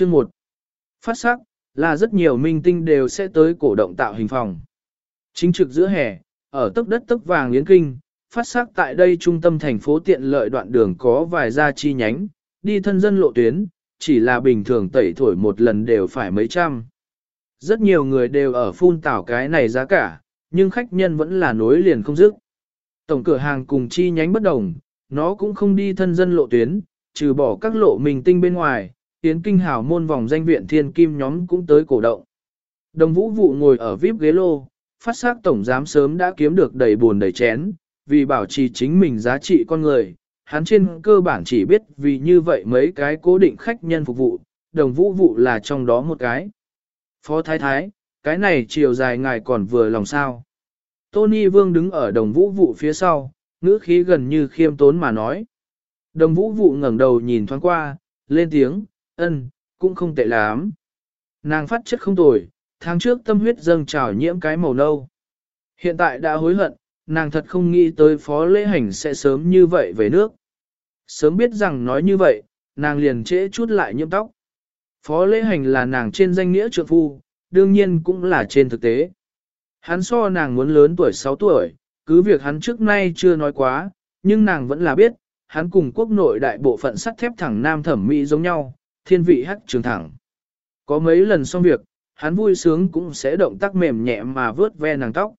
Chương 1. Phát sắc, là rất nhiều minh tinh đều sẽ tới cổ động tạo hình phòng. Chính trực giữa hè, ở tốc đất tốc vàng yến kinh, phát sắc tại đây trung tâm thành phố tiện lợi đoạn đường có vài gia chi nhánh, đi thân dân lộ tuyến, chỉ là bình thường tẩy thổi một lần đều phải mấy trăm. Rất nhiều người đều ở phun tảo cái này giá cả, nhưng khách nhân vẫn là nối liền không dứt. Tổng cửa hàng cùng chi nhánh bất đồng, nó cũng không đi thân dân lộ tuyến, trừ bỏ các lộ mình tinh bên ngoài, tiến kinh hào môn vòng danh viện thiên kim nhóm cũng tới cổ động. Đồng vũ vụ ngồi ở VIP ghế lô, phát sắc tổng giám sớm đã kiếm được đầy buồn đầy chén, vì bảo trì chính mình giá trị con người, hắn trên cơ bản chỉ biết vì như vậy mấy cái cố định khách nhân phục vụ, đồng vũ vụ là trong đó một cái. Phó Thái Thái, cái này chiều dài ngài còn vừa lòng sao. Tony Vương đứng ở đồng vũ vụ phía sau, ngữ khí gần như khiêm tốn mà nói. Đồng vũ vụ ngẩng đầu nhìn thoáng qua, lên tiếng, ân, cũng không tệ lắm. Nàng phát chất không tồi, tháng trước tâm huyết dâng trào nhiễm cái màu nâu. Hiện tại đã hối hận, nàng thật không nghĩ tới phó lễ hành sẽ sớm như vậy về nước. Sớm biết rằng nói như vậy, nàng liền trễ chút lại nhiễm tóc. Phó lễ hành là nàng trên danh nghĩa trượng phu, đương nhiên cũng là trên thực tế. Hắn so nàng muốn lớn tuổi 6 tuổi, cứ việc hắn trước nay chưa nói quá, nhưng nàng vẫn là biết, hắn cùng quốc nội đại bộ phận sắt thép thẳng nam thẩm mỹ giống nhau, thiên vị hắc trường thẳng. Có mấy lần xong việc, hắn vui sướng cũng sẽ động tác mềm nhẹ mà vớt ve nàng tóc.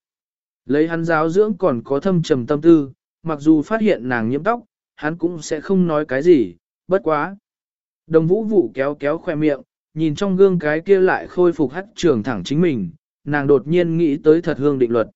Lấy hắn giáo dưỡng còn có thâm trầm tâm tư, mặc dù phát hiện nàng nhiễm tóc, hắn cũng sẽ không nói cái gì, bất quá. Đồng vũ vụ kéo kéo khoe miệng, nhìn trong gương cái kia lại khôi phục hắc trường thẳng chính mình, nàng đột nhiên nghĩ tới thật hương định luật.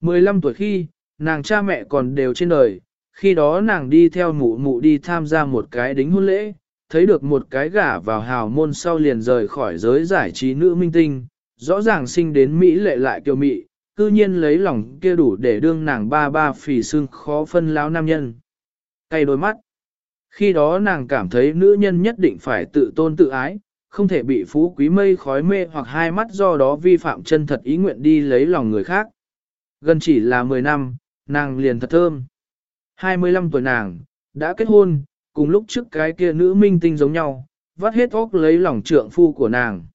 15 tuổi khi, nàng cha mẹ còn đều trên đời, khi đó nàng đi theo mụ mụ đi tham gia một cái đính hôn lễ, thấy được một cái gả vào hào môn sau liền rời khỏi giới giải trí nữ minh tinh, rõ ràng sinh đến Mỹ lệ lại kiều Mỹ, cư nhiên lấy lòng kia đủ để đương nàng ba ba phì xương khó phân lão nam nhân. Cay đôi mắt. Khi đó nàng cảm thấy nữ nhân nhất định phải tự tôn tự ái, không thể bị phú quý mây khói mê hoặc hai mắt do đó vi phạm chân thật ý nguyện đi lấy lòng người khác. Gần chỉ là 10 năm, nàng liền thật thơm. 25 tuổi nàng, đã kết hôn, cùng lúc trước cái kia nữ minh tinh giống nhau, vắt hết óc lấy lòng trượng phu của nàng.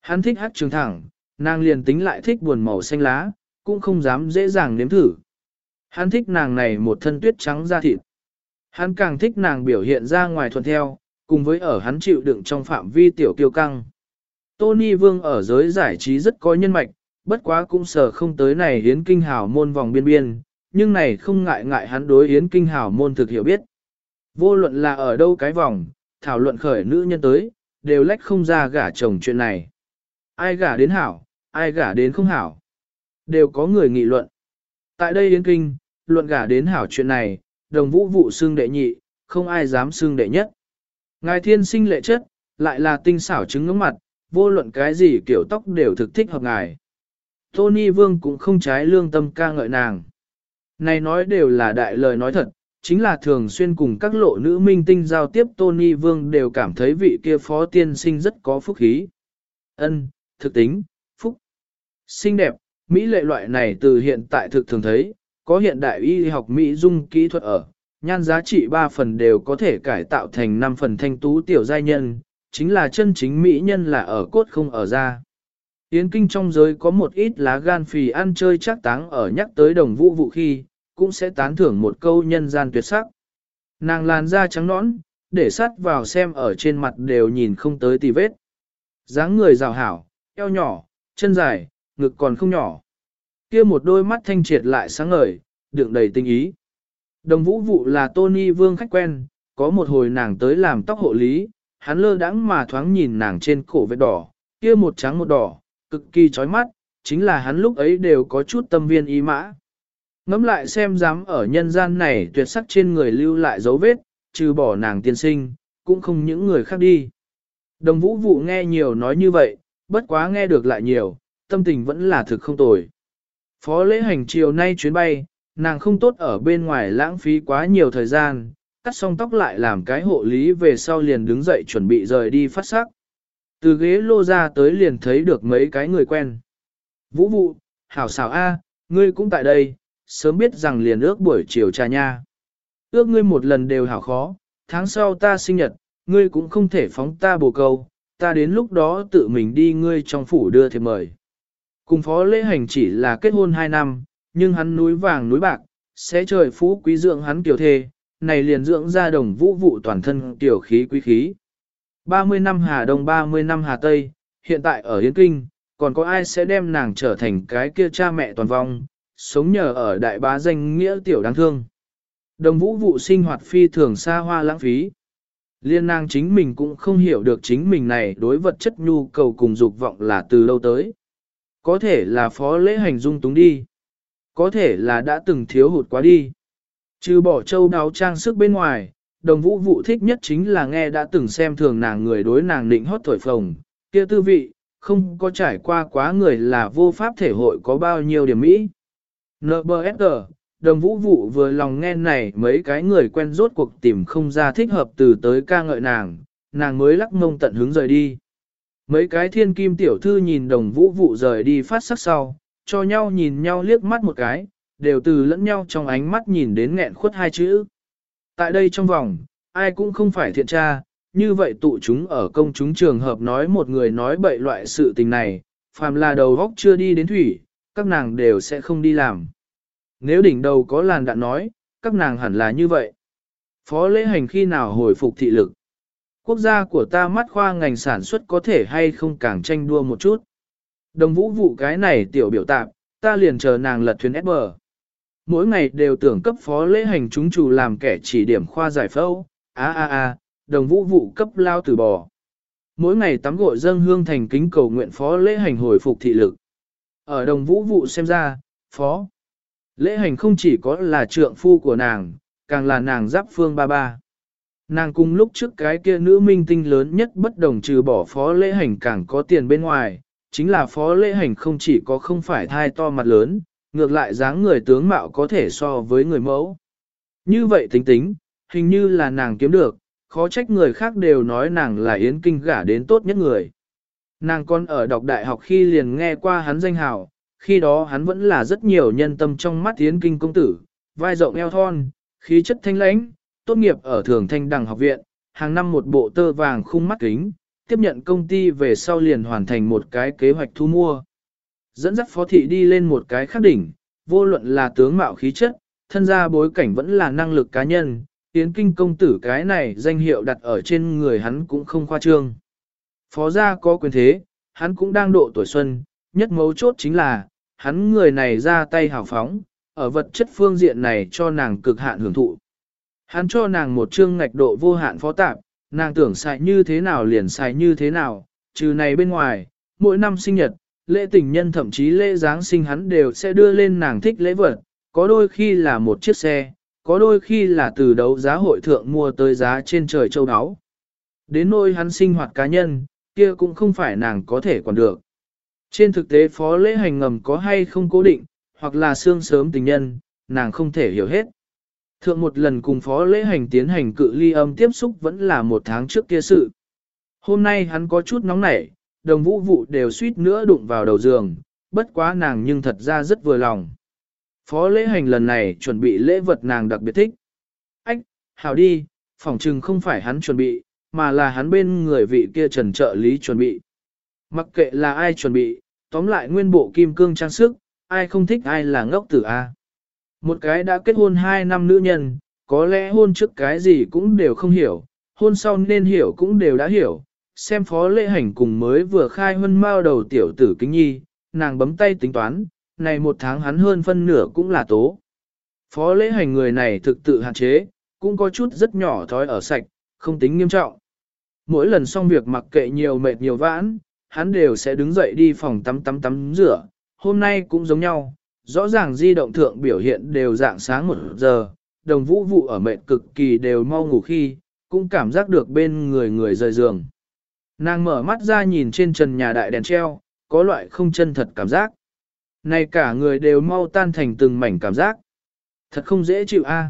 Hắn thích hát trường thẳng, nàng liền tính lại thích buồn màu xanh lá, cũng không dám dễ dàng nếm thử. Hắn thích nàng này một thân tuyết trắng da thịt. Hắn càng thích nàng biểu hiện ra ngoài thuận theo, cùng với ở hắn chịu đựng trong phạm vi tiểu kiêu căng. Tony Vương ở giới giải trí rất có nhân mạch, bất quá cũng sợ không tới này hiến kinh hào môn vòng biên biên, nhưng này không ngại ngại hắn đối hiến kinh hào môn thực hiểu biết. Vô luận là ở đâu cái vòng, thảo luận khởi nữ nhân tới, đều lách không ra gả chồng chuyện này. Ai gả đến hảo, ai gả đến không hảo. Đều có người nghị luận. Tại đây Yến Kinh, luận gả đến hảo chuyện này, đồng vũ vụ xương đệ nhị, không ai dám xương đệ nhất. Ngài thiên sinh lệ chất, lại là tinh xảo trứng ngưỡng mặt, vô luận cái gì kiểu tóc đều thực thích hợp ngài. Tony Vương cũng không trái lương tâm ca ngợi nàng. Này nói đều là đại lời nói thật, chính là thường xuyên cùng các lộ nữ minh tinh giao tiếp Tony Vương đều cảm thấy vị kia phó tiên sinh rất có phúc khí. Ân, thực tính, phúc, xinh đẹp, Mỹ lệ loại này từ hiện tại thực thường thấy, có hiện đại y học Mỹ dung kỹ thuật ở, nhan giá trị 3 phần đều có thể cải tạo thành 5 phần thanh tú tiểu giai nhân, chính là chân chính Mỹ nhân là ở cốt không ở da. Yến kinh trong giới có một ít lá gan phì ăn chơi chắc táng ở nhắc tới đồng vũ vụ khi, cũng sẽ tán thưởng một câu nhân gian tuyệt sắc. Nàng làn da trắng nõn, để sắt vào xem ở trên mặt đều nhìn không tới tì vết. dáng người rào hảo, eo nhỏ, chân dài, ngực còn không nhỏ. kia một đôi mắt thanh triệt lại sáng ngời, đựng đầy tình ý. Đồng vũ vụ là Tony Vương khách quen, có một hồi nàng tới làm tóc hộ lý, hắn lơ đãng mà thoáng nhìn nàng trên cổ vết đỏ, kia một trắng một đỏ, cực kỳ chói mắt, chính là hắn lúc ấy đều có chút tâm viên ý mã. Ngắm lại xem dám ở nhân gian này tuyệt sắc trên người lưu lại dấu vết, trừ bỏ nàng tiên sinh, cũng không những người khác đi. Đồng vũ vụ nghe nhiều nói như vậy, bất quá nghe được lại nhiều, tâm tình vẫn là thực không tồi. Phó lễ hành chiều nay chuyến bay, nàng không tốt ở bên ngoài lãng phí quá nhiều thời gian, cắt xong tóc lại làm cái hộ lý về sau liền đứng dậy chuẩn bị rời đi phát sắc. Từ ghế lô ra tới liền thấy được mấy cái người quen. Vũ vụ, hảo xảo A, ngươi cũng tại đây, sớm biết rằng liền ước buổi chiều trà nha. Ước ngươi một lần đều hảo khó, tháng sau ta sinh nhật, ngươi cũng không thể phóng ta bồ câu, ta đến lúc đó tự mình đi ngươi trong phủ đưa thiệp mời. Cùng phó lễ hành chỉ là kết hôn 2 năm, nhưng hắn núi vàng núi bạc, sẽ trời phú quý dưỡng hắn kiểu thê, này liền dưỡng ra đồng vũ vụ toàn thân tiểu khí quý khí. 30 năm Hà Đông 30 năm Hà Tây, hiện tại ở yến Kinh, còn có ai sẽ đem nàng trở thành cái kia cha mẹ toàn vong, sống nhờ ở đại bá danh nghĩa tiểu đáng thương. Đồng vũ vụ sinh hoạt phi thường xa hoa lãng phí. Liên nàng chính mình cũng không hiểu được chính mình này đối vật chất nhu cầu cùng dục vọng là từ lâu tới. Có thể là phó lễ hành dung túng đi. Có thể là đã từng thiếu hụt quá đi. Trừ bỏ châu đáo trang sức bên ngoài, đồng vũ vụ thích nhất chính là nghe đã từng xem thường nàng người đối nàng định hót thổi phồng, kia tư vị, không có trải qua quá người là vô pháp thể hội có bao nhiêu điểm mỹ. NBSG, đồng vũ vụ vừa lòng nghe này mấy cái người quen rốt cuộc tìm không ra thích hợp từ tới ca ngợi nàng, nàng mới lắc mông tận hướng rời đi. Mấy cái thiên kim tiểu thư nhìn đồng vũ vụ rời đi phát sắc sau, cho nhau nhìn nhau liếc mắt một cái, đều từ lẫn nhau trong ánh mắt nhìn đến nghẹn khuất hai chữ. Tại đây trong vòng, ai cũng không phải thiện tra, như vậy tụ chúng ở công chúng trường hợp nói một người nói bậy loại sự tình này, phàm là đầu góc chưa đi đến thủy, các nàng đều sẽ không đi làm. Nếu đỉnh đầu có làn đạn nói, các nàng hẳn là như vậy. Phó lễ hành khi nào hồi phục thị lực? Quốc gia của ta mắt khoa ngành sản xuất có thể hay không càng tranh đua một chút. Đồng vũ vụ cái này tiểu biểu tạp, ta liền chờ nàng lật thuyền ép bờ. Mỗi ngày đều tưởng cấp phó lễ hành chúng chủ làm kẻ chỉ điểm khoa giải phẫu, a a a, đồng vũ vụ cấp lao từ bò. Mỗi ngày tắm gội dâng hương thành kính cầu nguyện phó lễ hành hồi phục thị lực. Ở đồng vũ vụ xem ra, phó. Lễ hành không chỉ có là trượng phu của nàng, càng là nàng giáp phương ba ba. Nàng cùng lúc trước cái kia nữ minh tinh lớn nhất bất đồng trừ bỏ phó lễ hành càng có tiền bên ngoài, chính là phó lễ hành không chỉ có không phải thai to mặt lớn, ngược lại dáng người tướng mạo có thể so với người mẫu. Như vậy tính tính, hình như là nàng kiếm được, khó trách người khác đều nói nàng là yến kinh gả đến tốt nhất người. Nàng còn ở đọc đại học khi liền nghe qua hắn danh hào, khi đó hắn vẫn là rất nhiều nhân tâm trong mắt yến kinh công tử, vai rộng eo thon, khí chất thanh lãnh, tốt nghiệp ở thường thanh đằng học viện, hàng năm một bộ tơ vàng khung mắt kính, tiếp nhận công ty về sau liền hoàn thành một cái kế hoạch thu mua. Dẫn dắt phó thị đi lên một cái khác đỉnh, vô luận là tướng mạo khí chất, thân gia bối cảnh vẫn là năng lực cá nhân, Yến Kinh công tử cái này danh hiệu đặt ở trên người hắn cũng không khoa trương. Phó gia có quyền thế, hắn cũng đang độ tuổi xuân, nhất mấu chốt chính là, hắn người này ra tay hào phóng, ở vật chất phương diện này cho nàng cực hạn hưởng thụ. Hắn cho nàng một chương ngạch độ vô hạn phó tạp, nàng tưởng xài như thế nào liền xài như thế nào, trừ này bên ngoài, mỗi năm sinh nhật, lễ tình nhân thậm chí lễ Giáng sinh hắn đều sẽ đưa lên nàng thích lễ vật, có đôi khi là một chiếc xe, có đôi khi là từ đấu giá hội thượng mua tới giá trên trời châu áo. Đến nỗi hắn sinh hoạt cá nhân, kia cũng không phải nàng có thể quản được. Trên thực tế phó lễ hành ngầm có hay không cố định, hoặc là xương sớm tình nhân, nàng không thể hiểu hết. Thượng một lần cùng phó lễ hành tiến hành cự ly âm tiếp xúc vẫn là một tháng trước kia sự. Hôm nay hắn có chút nóng nảy, đồng vũ vụ đều suýt nữa đụng vào đầu giường, bất quá nàng nhưng thật ra rất vừa lòng. Phó lễ hành lần này chuẩn bị lễ vật nàng đặc biệt thích. Ách, hảo đi, phỏng chừng không phải hắn chuẩn bị, mà là hắn bên người vị kia trần trợ lý chuẩn bị. Mặc kệ là ai chuẩn bị, tóm lại nguyên bộ kim cương trang sức, ai không thích ai là ngốc tử A. Một cái đã kết hôn 2 năm nữ nhân, có lẽ hôn trước cái gì cũng đều không hiểu, hôn sau nên hiểu cũng đều đã hiểu. Xem phó lễ hành cùng mới vừa khai huân mao đầu tiểu tử kính nhi, nàng bấm tay tính toán, này một tháng hắn hơn phân nửa cũng là tố. Phó lễ hành người này thực tự hạn chế, cũng có chút rất nhỏ thói ở sạch, không tính nghiêm trọng. Mỗi lần xong việc mặc kệ nhiều mệt nhiều vãn, hắn đều sẽ đứng dậy đi phòng tắm tắm tắm rửa, hôm nay cũng giống nhau, rõ ràng di động thượng biểu hiện đều dạng sáng một giờ, đồng vũ vụ ở mệt cực kỳ đều mau ngủ khi, cũng cảm giác được bên người người rời giường. Nàng mở mắt ra nhìn trên trần nhà đại đèn treo, có loại không chân thật cảm giác. Này cả người đều mau tan thành từng mảnh cảm giác. Thật không dễ chịu a.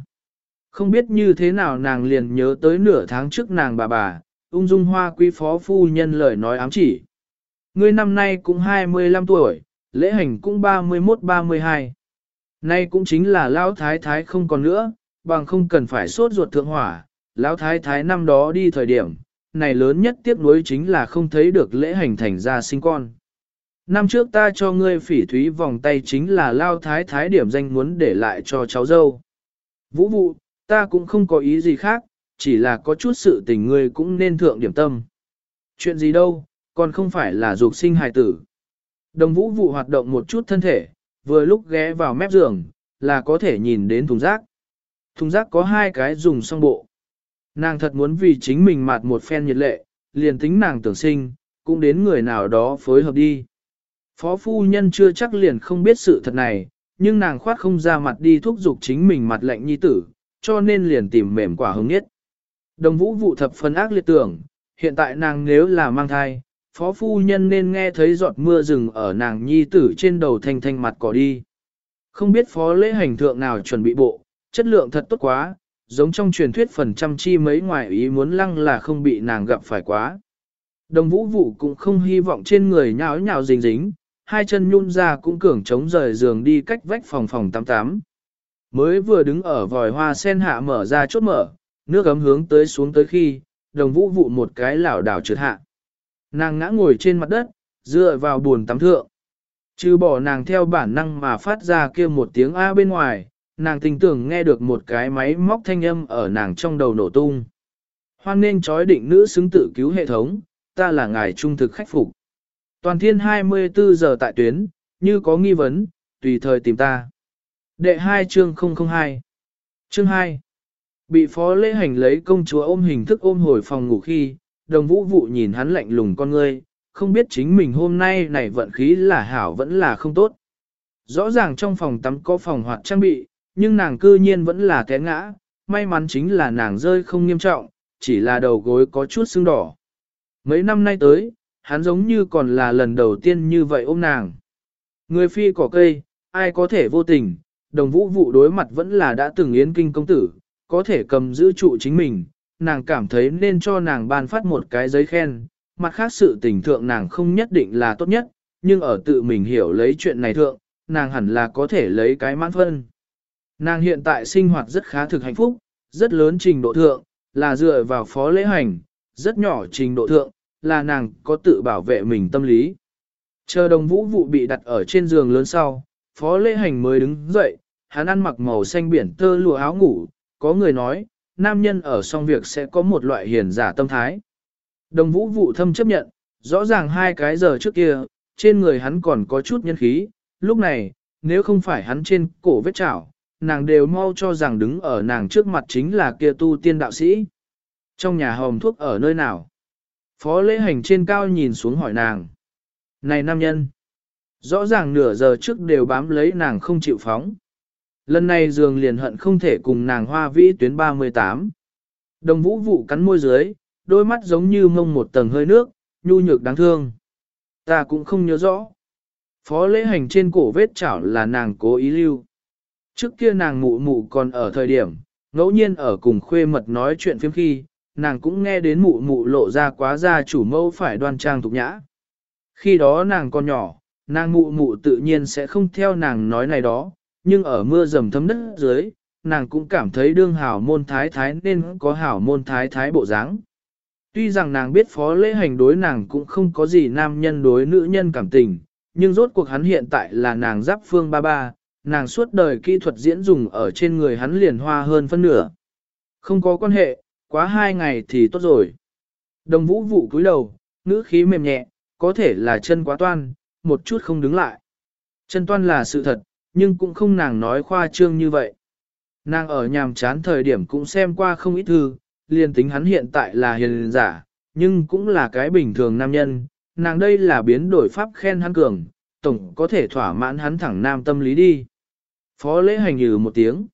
Không biết như thế nào nàng liền nhớ tới nửa tháng trước nàng bà bà, ung dung hoa quý phó phu nhân lời nói ám chỉ. Ngươi năm nay cũng 25 tuổi, lễ hành cũng 31-32. Nay cũng chính là lão thái thái không còn nữa, bằng không cần phải sốt ruột thượng hỏa, lão thái thái năm đó đi thời điểm, này lớn nhất tiếc nuối chính là không thấy được lễ hành thành ra sinh con. Năm trước ta cho ngươi phỉ thúy vòng tay chính là lao thái thái điểm danh muốn để lại cho cháu dâu. Vũ vụ, ta cũng không có ý gì khác, chỉ là có chút sự tình ngươi cũng nên thượng điểm tâm. Chuyện gì đâu, còn không phải là dục sinh hài tử. Đồng vũ vụ hoạt động một chút thân thể, vừa lúc ghé vào mép giường, là có thể nhìn đến thùng rác. Thùng rác có hai cái dùng song bộ. Nàng thật muốn vì chính mình mặt một phen nhiệt lệ, liền tính nàng tưởng sinh, cũng đến người nào đó phối hợp đi. Phó phu nhân chưa chắc liền không biết sự thật này, nhưng nàng khoát không ra mặt đi thúc giục chính mình mặt lạnh nhi tử, cho nên liền tìm mềm quả hứng nhất. Đồng vũ vụ thập phân ác liệt tưởng, hiện tại nàng nếu là mang thai, phó phu nhân nên nghe thấy giọt mưa rừng ở nàng nhi tử trên đầu thanh thanh mặt cỏ đi. Không biết phó lễ hành thượng nào chuẩn bị bộ, chất lượng thật tốt quá, giống trong truyền thuyết phần trăm chi mấy ngoài ý muốn lăng là không bị nàng gặp phải quá. Đồng vũ vụ cũng không hy vọng trên người nháo nhào dính dính, hai chân nhun ra cũng cường chống rời giường đi cách vách phòng phòng 88. Mới vừa đứng ở vòi hoa sen hạ mở ra chốt mở, nước ấm hướng tới xuống tới khi, đồng vũ vụ một cái lảo đảo trượt hạ. Nàng ngã ngồi trên mặt đất, dựa vào buồn tắm thượng. Trừ bỏ nàng theo bản năng mà phát ra kia một tiếng A bên ngoài, nàng tình tưởng nghe được một cái máy móc thanh âm ở nàng trong đầu nổ tung. Hoan nên chói định nữ xứng tự cứu hệ thống, ta là ngài trung thực khách phục. Toàn thiên 24 giờ tại tuyến, như có nghi vấn, tùy thời tìm ta. Đệ 2 chương 002 Chương 2 Bị phó lễ hành lấy công chúa ôm hình thức ôm hồi phòng ngủ khi, đồng vũ vụ nhìn hắn lạnh lùng con ngươi, không biết chính mình hôm nay này vận khí là hảo vẫn là không tốt. Rõ ràng trong phòng tắm có phòng hoạt trang bị, nhưng nàng cư nhiên vẫn là té ngã, may mắn chính là nàng rơi không nghiêm trọng, chỉ là đầu gối có chút sưng đỏ. Mấy năm nay tới, hắn giống như còn là lần đầu tiên như vậy ôm nàng. Người phi cỏ cây, ai có thể vô tình, đồng vũ vụ đối mặt vẫn là đã từng yến kinh công tử, có thể cầm giữ trụ chính mình, nàng cảm thấy nên cho nàng ban phát một cái giấy khen, mặt khác sự tình thượng nàng không nhất định là tốt nhất, nhưng ở tự mình hiểu lấy chuyện này thượng, nàng hẳn là có thể lấy cái mãn phân. Nàng hiện tại sinh hoạt rất khá thực hạnh phúc, rất lớn trình độ thượng, là dựa vào phó lễ hành, rất nhỏ trình độ thượng, là nàng có tự bảo vệ mình tâm lý. Chờ đồng vũ vụ bị đặt ở trên giường lớn sau, phó lễ hành mới đứng dậy, hắn ăn mặc màu xanh biển tơ lụa áo ngủ, có người nói, nam nhân ở xong việc sẽ có một loại hiền giả tâm thái. Đồng vũ vụ thâm chấp nhận, rõ ràng hai cái giờ trước kia, trên người hắn còn có chút nhân khí, lúc này, nếu không phải hắn trên cổ vết chảo, nàng đều mau cho rằng đứng ở nàng trước mặt chính là kia tu tiên đạo sĩ. Trong nhà hồng thuốc ở nơi nào? Phó lễ hành trên cao nhìn xuống hỏi nàng. Này nam nhân! Rõ ràng nửa giờ trước đều bám lấy nàng không chịu phóng. Lần này dường liền hận không thể cùng nàng hoa vĩ tuyến 38. Đồng vũ vụ cắn môi dưới, đôi mắt giống như mông một tầng hơi nước, nhu nhược đáng thương. Ta cũng không nhớ rõ. Phó lễ hành trên cổ vết chảo là nàng cố ý lưu. Trước kia nàng mụ mụ còn ở thời điểm, ngẫu nhiên ở cùng khuê mật nói chuyện phiếm khi, nàng cũng nghe đến mụ mụ lộ ra quá ra chủ mẫu phải đoan trang tục nhã. Khi đó nàng còn nhỏ, nàng mụ mụ tự nhiên sẽ không theo nàng nói này đó, nhưng ở mưa dầm thấm đất dưới, nàng cũng cảm thấy đương hảo môn thái thái nên có hảo môn thái thái bộ dáng. Tuy rằng nàng biết phó lễ hành đối nàng cũng không có gì nam nhân đối nữ nhân cảm tình, nhưng rốt cuộc hắn hiện tại là nàng giáp phương ba ba, nàng suốt đời kỹ thuật diễn dùng ở trên người hắn liền hoa hơn phân nửa. Không có quan hệ, quá hai ngày thì tốt rồi. Đồng vũ vụ cúi đầu, ngữ khí mềm nhẹ, có thể là chân quá toan, một chút không đứng lại. Chân toan là sự thật, nhưng cũng không nàng nói khoa trương như vậy. Nàng ở nhàm chán thời điểm cũng xem qua không ít thư, liền tính hắn hiện tại là hiền giả, nhưng cũng là cái bình thường nam nhân, nàng đây là biến đổi pháp khen hắn cường, tổng có thể thỏa mãn hắn thẳng nam tâm lý đi. Phó lễ hành như một tiếng.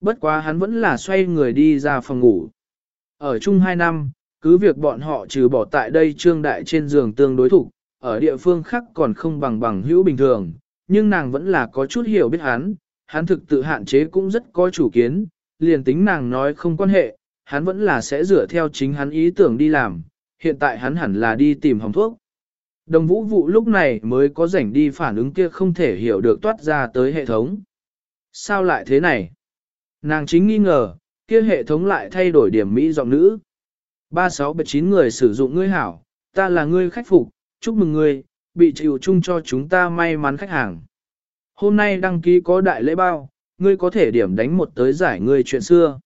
Bất quá hắn vẫn là xoay người đi ra phòng ngủ. Ở chung hai năm, cứ việc bọn họ trừ bỏ tại đây trương đại trên giường tương đối thủ, ở địa phương khác còn không bằng bằng hữu bình thường, nhưng nàng vẫn là có chút hiểu biết hắn, hắn thực tự hạn chế cũng rất có chủ kiến, liền tính nàng nói không quan hệ, hắn vẫn là sẽ dựa theo chính hắn ý tưởng đi làm, hiện tại hắn hẳn là đi tìm hồng thuốc. Đồng vũ vụ lúc này mới có rảnh đi phản ứng kia không thể hiểu được toát ra tới hệ thống. Sao lại thế này? Nàng chính nghi ngờ, kia hệ thống lại thay đổi điểm Mỹ giọng nữ. ba sáu bảy chín người sử dụng ngươi hảo, ta là ngươi khách phục, chúc mừng ngươi, bị chịu chung cho chúng ta may mắn khách hàng. Hôm nay đăng ký có đại lễ bao, ngươi có thể điểm đánh một tới giải ngươi chuyện xưa.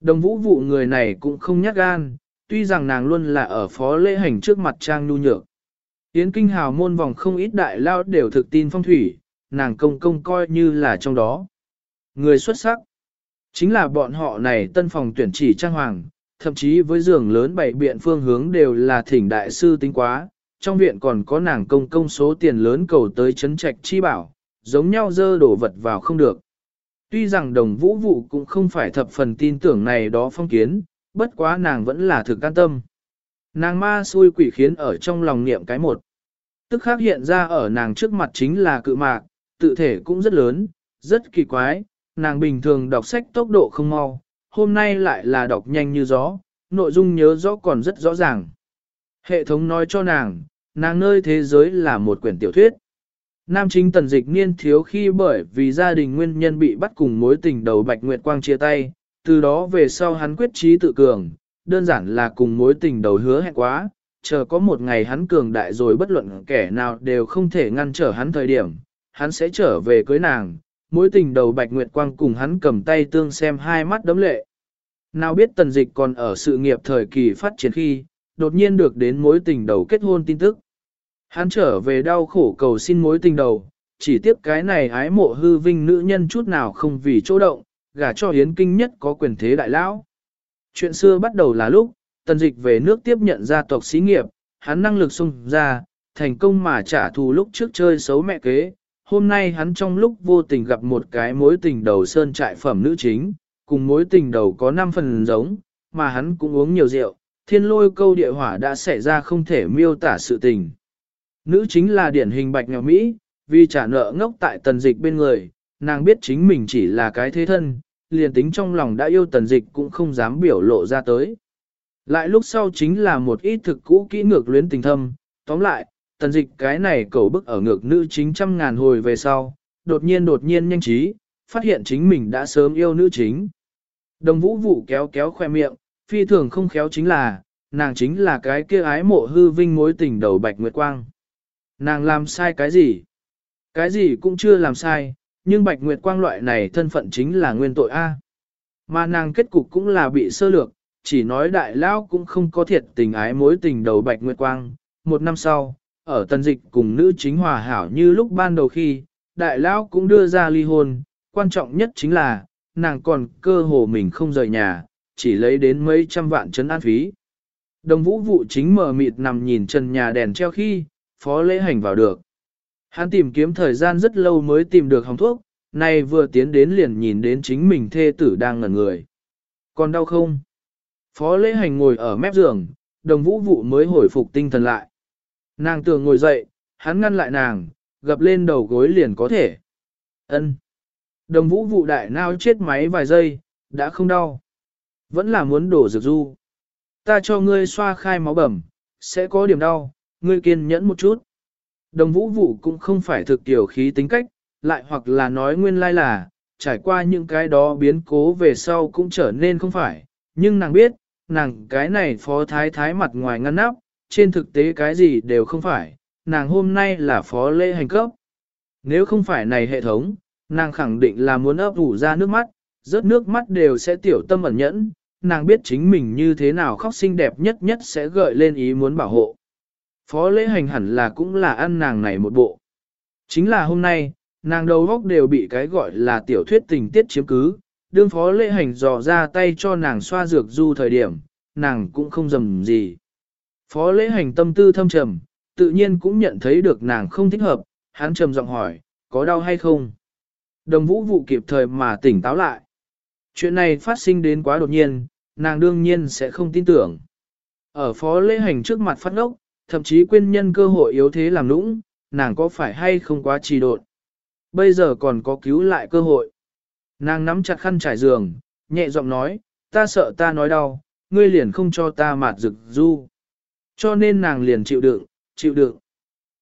Đồng vũ vụ người này cũng không nhát gan, tuy rằng nàng luôn là ở phó lễ hành trước mặt trang nhu nhược. Yến kinh hào môn vòng không ít đại lao đều thực tin phong thủy, nàng công công coi như là trong đó. Người xuất sắc, chính là bọn họ này tân phòng tuyển chỉ trang hoàng, thậm chí với giường lớn bảy biện phương hướng đều là thỉnh đại sư tính quá, trong viện còn có nàng công công số tiền lớn cầu tới chấn trạch chi bảo, giống nhau dơ đổ vật vào không được. Tuy rằng đồng vũ vụ cũng không phải thập phần tin tưởng này đó phong kiến, bất quá nàng vẫn là thực can tâm. Nàng ma xui quỷ khiến ở trong lòng niệm cái một. Tức khác hiện ra ở nàng trước mặt chính là cự mạc, tự thể cũng rất lớn, rất kỳ quái, nàng bình thường đọc sách tốc độ không mau, hôm nay lại là đọc nhanh như gió, nội dung nhớ rõ còn rất rõ ràng. Hệ thống nói cho nàng, nàng nơi thế giới là một quyển tiểu thuyết. Nam chính tần dịch niên thiếu khi bởi vì gia đình nguyên nhân bị bắt cùng mối tình đầu Bạch Nguyệt Quang chia tay, từ đó về sau hắn quyết trí tự cường, đơn giản là cùng mối tình đầu hứa hẹn quá, chờ có một ngày hắn cường đại rồi bất luận kẻ nào đều không thể ngăn trở hắn thời điểm, hắn sẽ trở về cưới nàng, mối tình đầu Bạch Nguyệt Quang cùng hắn cầm tay tương xem hai mắt đấm lệ. Nào biết tần dịch còn ở sự nghiệp thời kỳ phát triển khi, đột nhiên được đến mối tình đầu kết hôn tin tức. Hắn trở về đau khổ cầu xin mối tình đầu, chỉ tiếc cái này ái mộ hư vinh nữ nhân chút nào không vì chỗ động, gả cho hiến kinh nhất có quyền thế đại lão. Chuyện xưa bắt đầu là lúc, tần dịch về nước tiếp nhận gia tộc xí nghiệp, hắn năng lực xung ra, thành công mà trả thù lúc trước chơi xấu mẹ kế. Hôm nay hắn trong lúc vô tình gặp một cái mối tình đầu sơn trại phẩm nữ chính, cùng mối tình đầu có 5 phần giống, mà hắn cũng uống nhiều rượu, thiên lôi câu địa hỏa đã xảy ra không thể miêu tả sự tình. Nữ chính là điển hình bạch nghèo Mỹ, vì trả nợ ngốc tại tần dịch bên người, nàng biết chính mình chỉ là cái thế thân, liền tính trong lòng đã yêu tần dịch cũng không dám biểu lộ ra tới. Lại lúc sau chính là một ít thực cũ kỹ ngược luyến tình thâm, tóm lại, tần dịch cái này cầu bức ở ngược nữ chính trăm ngàn hồi về sau, đột nhiên đột nhiên nhanh trí, phát hiện chính mình đã sớm yêu nữ chính. Đồng vũ vụ kéo kéo khoe miệng, phi thường không khéo chính là, nàng chính là cái kia ái mộ hư vinh mối tình đầu Bạch Nguyệt Quang. Nàng làm sai cái gì? Cái gì cũng chưa làm sai, nhưng Bạch Nguyệt Quang loại này thân phận chính là nguyên tội A. Mà nàng kết cục cũng là bị sơ lược, chỉ nói đại lão cũng không có thiệt tình ái mối tình đầu Bạch Nguyệt Quang. Một năm sau, ở tân dịch cùng nữ chính hòa hảo như lúc ban đầu khi, đại lão cũng đưa ra ly hôn, quan trọng nhất chính là, nàng còn cơ hồ mình không rời nhà, chỉ lấy đến mấy trăm vạn chấn an phí. Đồng vũ vụ chính mờ mịt nằm nhìn trần nhà đèn treo khi, phó lễ hành vào được. Hắn tìm kiếm thời gian rất lâu mới tìm được hồng thuốc, nay vừa tiến đến liền nhìn đến chính mình thê tử đang ngẩn người. Còn đau không? Phó lễ hành ngồi ở mép giường, đồng vũ vụ mới hồi phục tinh thần lại. Nàng tưởng ngồi dậy, hắn ngăn lại nàng, gập lên đầu gối liền có thể. ân Đồng vũ vụ đại nao chết máy vài giây, đã không đau. Vẫn là muốn đổ dược du. Ta cho ngươi xoa khai máu bầm, sẽ có điểm đau, ngươi kiên nhẫn một chút. Đồng vũ vụ cũng không phải thực tiểu khí tính cách, lại hoặc là nói nguyên lai là, trải qua những cái đó biến cố về sau cũng trở nên không phải, nhưng nàng biết, nàng cái này phó thái thái mặt ngoài ngăn nắp, trên thực tế cái gì đều không phải, nàng hôm nay là phó lễ hành cấp. Nếu không phải này hệ thống, nàng khẳng định là muốn ấp ủ ra nước mắt, rớt nước mắt đều sẽ tiểu tâm ẩn nhẫn, nàng biết chính mình như thế nào khóc xinh đẹp nhất nhất sẽ gợi lên ý muốn bảo hộ. Phó lễ hành hẳn là cũng là ăn nàng này một bộ. Chính là hôm nay, nàng đầu góc đều bị cái gọi là tiểu thuyết tình tiết chiếm cứ, đương phó lễ hành dò ra tay cho nàng xoa dược du thời điểm, nàng cũng không dầm gì. Phó lễ hành tâm tư thâm trầm, tự nhiên cũng nhận thấy được nàng không thích hợp, hắn trầm giọng hỏi, có đau hay không? Đồng vũ vụ kịp thời mà tỉnh táo lại. Chuyện này phát sinh đến quá đột nhiên, nàng đương nhiên sẽ không tin tưởng. Ở phó lễ hành trước mặt phát ngốc, thậm chí quên nhân cơ hội yếu thế làm nũng, nàng có phải hay không quá trì độn. Bây giờ còn có cứu lại cơ hội. Nàng nắm chặt khăn trải giường, nhẹ giọng nói, ta sợ ta nói đau, ngươi liền không cho ta mạt rực du. Cho nên nàng liền chịu đựng, chịu đựng.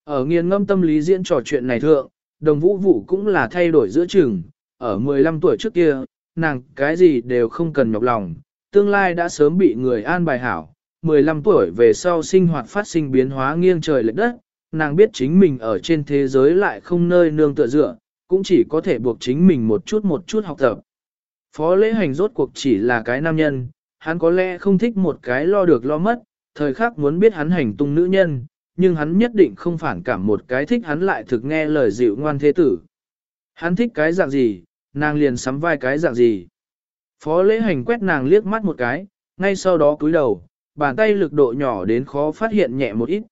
Ở nghiền ngâm tâm lý diễn trò chuyện này thượng, đồng vũ vũ cũng là thay đổi giữa chừng, ở 15 tuổi trước kia, nàng cái gì đều không cần nhọc lòng, tương lai đã sớm bị người an bài hảo, 15 tuổi về sau sinh hoạt phát sinh biến hóa nghiêng trời lệch đất, nàng biết chính mình ở trên thế giới lại không nơi nương tựa dựa, cũng chỉ có thể buộc chính mình một chút một chút học tập. Phó lễ hành rốt cuộc chỉ là cái nam nhân, hắn có lẽ không thích một cái lo được lo mất, thời khắc muốn biết hắn hành tung nữ nhân, nhưng hắn nhất định không phản cảm một cái thích hắn lại thực nghe lời dịu ngoan thế tử. Hắn thích cái dạng gì, nàng liền sắm vai cái dạng gì. Phó lễ hành quét nàng liếc mắt một cái, ngay sau đó cúi đầu, bàn tay lực độ nhỏ đến khó phát hiện nhẹ một ít.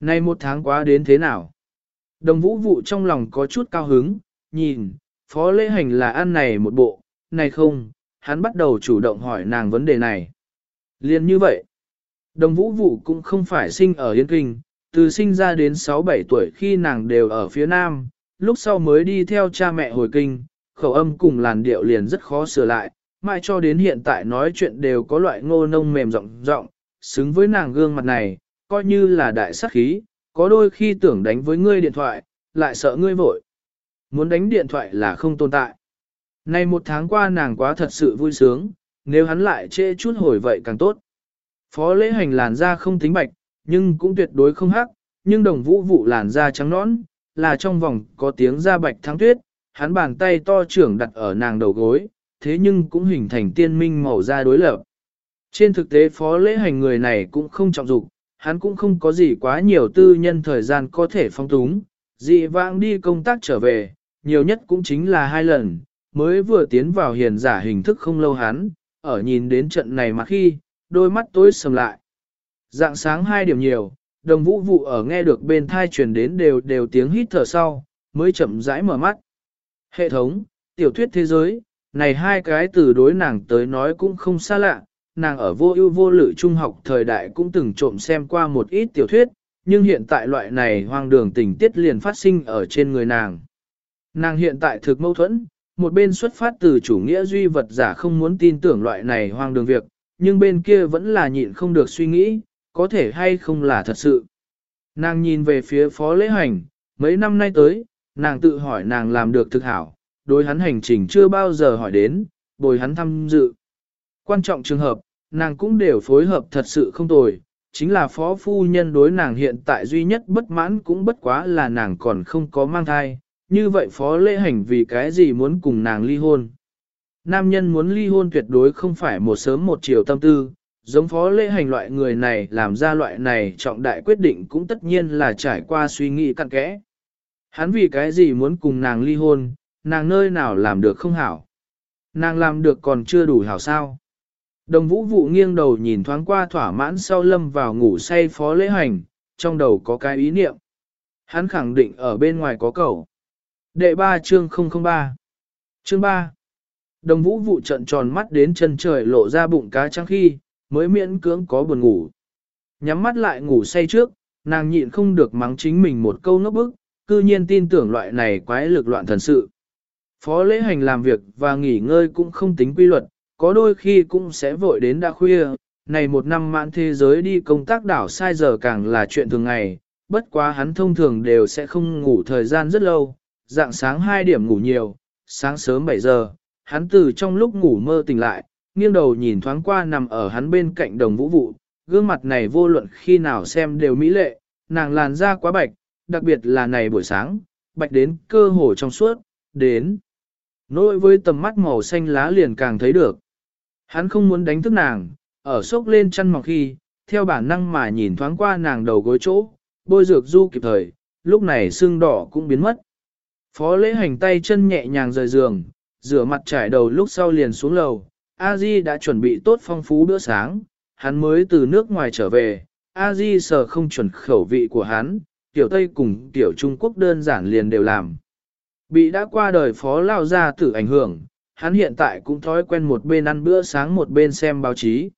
Nay một tháng quá đến thế nào? Đồng vũ vụ trong lòng có chút cao hứng, nhìn, phó lễ hành là ăn này một bộ, này không, hắn bắt đầu chủ động hỏi nàng vấn đề này. Liên như vậy, đồng vũ vụ cũng không phải sinh ở Yên Kinh, từ sinh ra đến 6-7 tuổi khi nàng đều ở phía Nam, lúc sau mới đi theo cha mẹ hồi kinh, khẩu âm cùng làn điệu liền rất khó sửa lại, mãi cho đến hiện tại nói chuyện đều có loại ngô nông mềm rộng rộng, xứng với nàng gương mặt này, coi như là đại sát khí, có đôi khi tưởng đánh với ngươi điện thoại, lại sợ ngươi vội. Muốn đánh điện thoại là không tồn tại. Nay một tháng qua nàng quá thật sự vui sướng, nếu hắn lại chê chút hồi vậy càng tốt. Phó lễ hành làn da không tính bạch, nhưng cũng tuyệt đối không hắc, nhưng đồng vũ vụ làn da trắng nõn, là trong vòng có tiếng da bạch thắng tuyết, hắn bàn tay to trưởng đặt ở nàng đầu gối, thế nhưng cũng hình thành tiên minh màu da đối lập. Trên thực tế phó lễ hành người này cũng không trọng dụng, hắn cũng không có gì quá nhiều tư nhân thời gian có thể phong túng, dị vãng đi công tác trở về, nhiều nhất cũng chính là hai lần, mới vừa tiến vào hiền giả hình thức không lâu hắn, ở nhìn đến trận này mà khi, đôi mắt tối sầm lại. Dạng sáng hai điểm nhiều, đồng vũ vụ ở nghe được bên thai truyền đến đều đều tiếng hít thở sau, mới chậm rãi mở mắt. Hệ thống, tiểu thuyết thế giới, này hai cái từ đối nàng tới nói cũng không xa lạ, nàng ở vô ưu vô lự trung học thời đại cũng từng trộm xem qua một ít tiểu thuyết, nhưng hiện tại loại này hoang đường tình tiết liền phát sinh ở trên người nàng. Nàng hiện tại thực mâu thuẫn, một bên xuất phát từ chủ nghĩa duy vật giả không muốn tin tưởng loại này hoang đường việc, nhưng bên kia vẫn là nhịn không được suy nghĩ, có thể hay không là thật sự. Nàng nhìn về phía phó lễ hành, mấy năm nay tới, nàng tự hỏi nàng làm được thực hảo, đối hắn hành trình chưa bao giờ hỏi đến, bồi hắn tham dự. Quan trọng trường hợp, nàng cũng đều phối hợp thật sự không tồi, chính là phó phu nhân đối nàng hiện tại duy nhất bất mãn cũng bất quá là nàng còn không có mang thai, như vậy phó lễ hành vì cái gì muốn cùng nàng ly hôn. Nam nhân muốn ly hôn tuyệt đối không phải một sớm một chiều tâm tư, giống phó lễ hành loại người này làm ra loại này trọng đại quyết định cũng tất nhiên là trải qua suy nghĩ cặn kẽ. Hắn vì cái gì muốn cùng nàng ly hôn, nàng nơi nào làm được không hảo. Nàng làm được còn chưa đủ hảo sao. Đồng vũ vụ nghiêng đầu nhìn thoáng qua thỏa mãn sau lâm vào ngủ say phó lễ hành, trong đầu có cái ý niệm. Hắn khẳng định ở bên ngoài có cầu. Đệ 3 chương 003 Chương 3 Đồng vũ vụ trận tròn mắt đến chân trời lộ ra bụng cá trắng khi, mới miễn cưỡng có buồn ngủ. Nhắm mắt lại ngủ say trước, nàng nhịn không được mắng chính mình một câu ngốc bức, cư nhiên tin tưởng loại này quái lực loạn thần sự. Phó lễ hành làm việc và nghỉ ngơi cũng không tính quy luật, có đôi khi cũng sẽ vội đến đã khuya, này một năm mãn thế giới đi công tác đảo sai giờ càng là chuyện thường ngày, bất quá hắn thông thường đều sẽ không ngủ thời gian rất lâu, dạng sáng 2 điểm ngủ nhiều, sáng sớm 7 giờ, hắn từ trong lúc ngủ mơ tỉnh lại, nghiêng đầu nhìn thoáng qua nằm ở hắn bên cạnh đồng vũ vụ, gương mặt này vô luận khi nào xem đều mỹ lệ, nàng làn da quá bạch, đặc biệt là này buổi sáng, bạch đến cơ hồ trong suốt, đến. Nỗi với tầm mắt màu xanh lá liền càng thấy được. Hắn không muốn đánh thức nàng, ở sốc lên chăn mọc khi, theo bản năng mà nhìn thoáng qua nàng đầu gối chỗ, bôi dược du kịp thời, lúc này xương đỏ cũng biến mất. Phó lễ hành tay chân nhẹ nhàng rời giường, rửa mặt trải đầu lúc sau liền xuống lầu. A Di đã chuẩn bị tốt phong phú bữa sáng, hắn mới từ nước ngoài trở về. A Di sờ không chuẩn khẩu vị của hắn, tiểu Tây cùng tiểu Trung Quốc đơn giản liền đều làm. Bị đã qua đời phó lao ra tử ảnh hưởng, hắn hiện tại cũng thói quen một bên ăn bữa sáng một bên xem báo chí.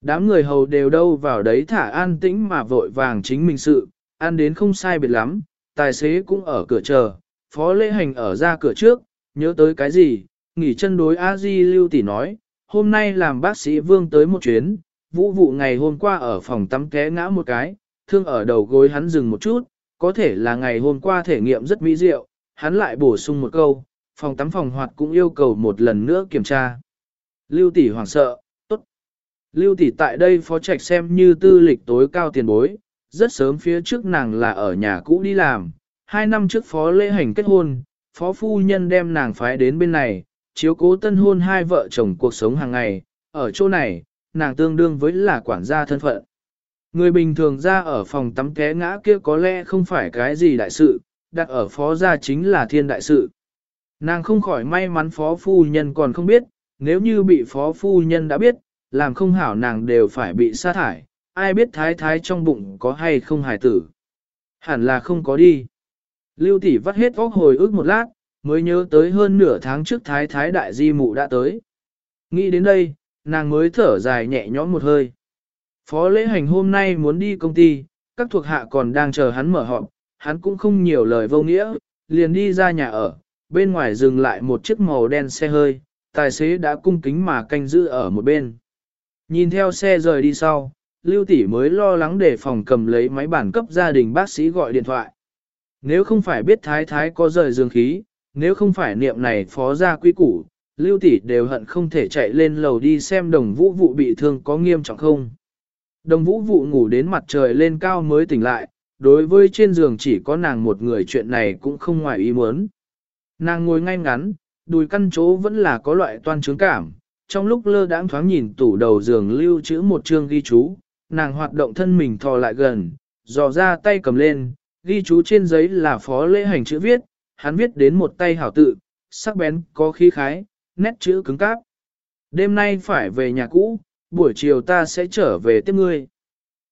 Đám người hầu đều đâu vào đấy thả an tĩnh mà vội vàng chính mình sự, ăn đến không sai biệt lắm, tài xế cũng ở cửa chờ, phó lễ hành ở ra cửa trước, nhớ tới cái gì, nghỉ chân đối a di lưu tỷ nói, hôm nay làm bác sĩ vương tới một chuyến, vũ vụ ngày hôm qua ở phòng tắm té ngã một cái, thương ở đầu gối hắn dừng một chút, có thể là ngày hôm qua thể nghiệm rất mỹ diệu, hắn lại bổ sung một câu, phòng tắm phòng hoạt cũng yêu cầu một lần nữa kiểm tra. Lưu tỷ hoảng sợ, tốt. Lưu tỷ tại đây phó trạch xem như tư lịch tối cao tiền bối, rất sớm phía trước nàng là ở nhà cũ đi làm, hai năm trước phó lễ hành kết hôn, phó phu nhân đem nàng phái đến bên này, chiếu cố tân hôn hai vợ chồng cuộc sống hàng ngày, ở chỗ này, nàng tương đương với là quản gia thân phận. Người bình thường ra ở phòng tắm té ngã kia có lẽ không phải cái gì đại sự, đặt ở phó gia chính là thiên đại sự. Nàng không khỏi may mắn phó phu nhân còn không biết, nếu như bị phó phu nhân đã biết, làm không hảo nàng đều phải bị sa thải, ai biết thái thái trong bụng có hay không hài tử. Hẳn là không có đi. Lưu tỷ vắt hết óc hồi ức một lát, mới nhớ tới hơn nửa tháng trước thái thái đại di mụ đã tới. Nghĩ đến đây, nàng mới thở dài nhẹ nhõm một hơi. Phó lễ hành hôm nay muốn đi công ty, các thuộc hạ còn đang chờ hắn mở họp, hắn cũng không nhiều lời vô nghĩa, liền đi ra nhà ở, bên ngoài dừng lại một chiếc màu đen xe hơi, tài xế đã cung kính mà canh giữ ở một bên. Nhìn theo xe rời đi sau, Lưu tỷ mới lo lắng để phòng cầm lấy máy bản cấp gia đình bác sĩ gọi điện thoại. Nếu không phải biết thái thái có rời dương khí, nếu không phải niệm này phó gia quy củ, Lưu tỷ đều hận không thể chạy lên lầu đi xem đồng vũ vụ bị thương có nghiêm trọng không. Đồng vũ vụ ngủ đến mặt trời lên cao mới tỉnh lại, đối với trên giường chỉ có nàng một người chuyện này cũng không ngoài ý muốn. Nàng ngồi ngay ngắn, đùi căn chỗ vẫn là có loại toan trướng cảm, trong lúc lơ đãng thoáng nhìn tủ đầu giường lưu trữ một chương ghi chú, nàng hoạt động thân mình thò lại gần, dò ra tay cầm lên, ghi chú trên giấy là phó lễ hành chữ viết, hắn viết đến một tay hảo tự, sắc bén, có khí khái, nét chữ cứng cáp. Đêm nay phải về nhà cũ, buổi chiều ta sẽ trở về tiếp ngươi.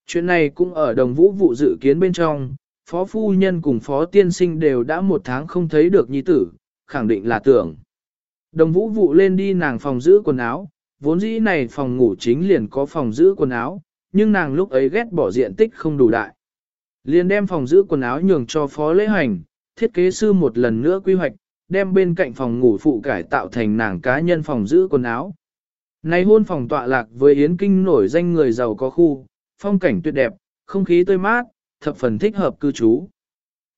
Chuyện này cũng ở đồng vũ vụ dự kiến bên trong, phó phu nhân cùng phó tiên sinh đều đã một tháng không thấy được nhi tử, khẳng định là tưởng. Đồng vũ vụ lên đi nàng phòng giữ quần áo, vốn dĩ này phòng ngủ chính liền có phòng giữ quần áo, nhưng nàng lúc ấy ghét bỏ diện tích không đủ đại. Liền đem phòng giữ quần áo nhường cho phó lễ hành, thiết kế sư một lần nữa quy hoạch, đem bên cạnh phòng ngủ phụ cải tạo thành nàng cá nhân phòng giữ quần áo. Này hôn phòng tọa lạc với Yến Kinh nổi danh người giàu có khu, phong cảnh tuyệt đẹp, không khí tươi mát, thập phần thích hợp cư trú.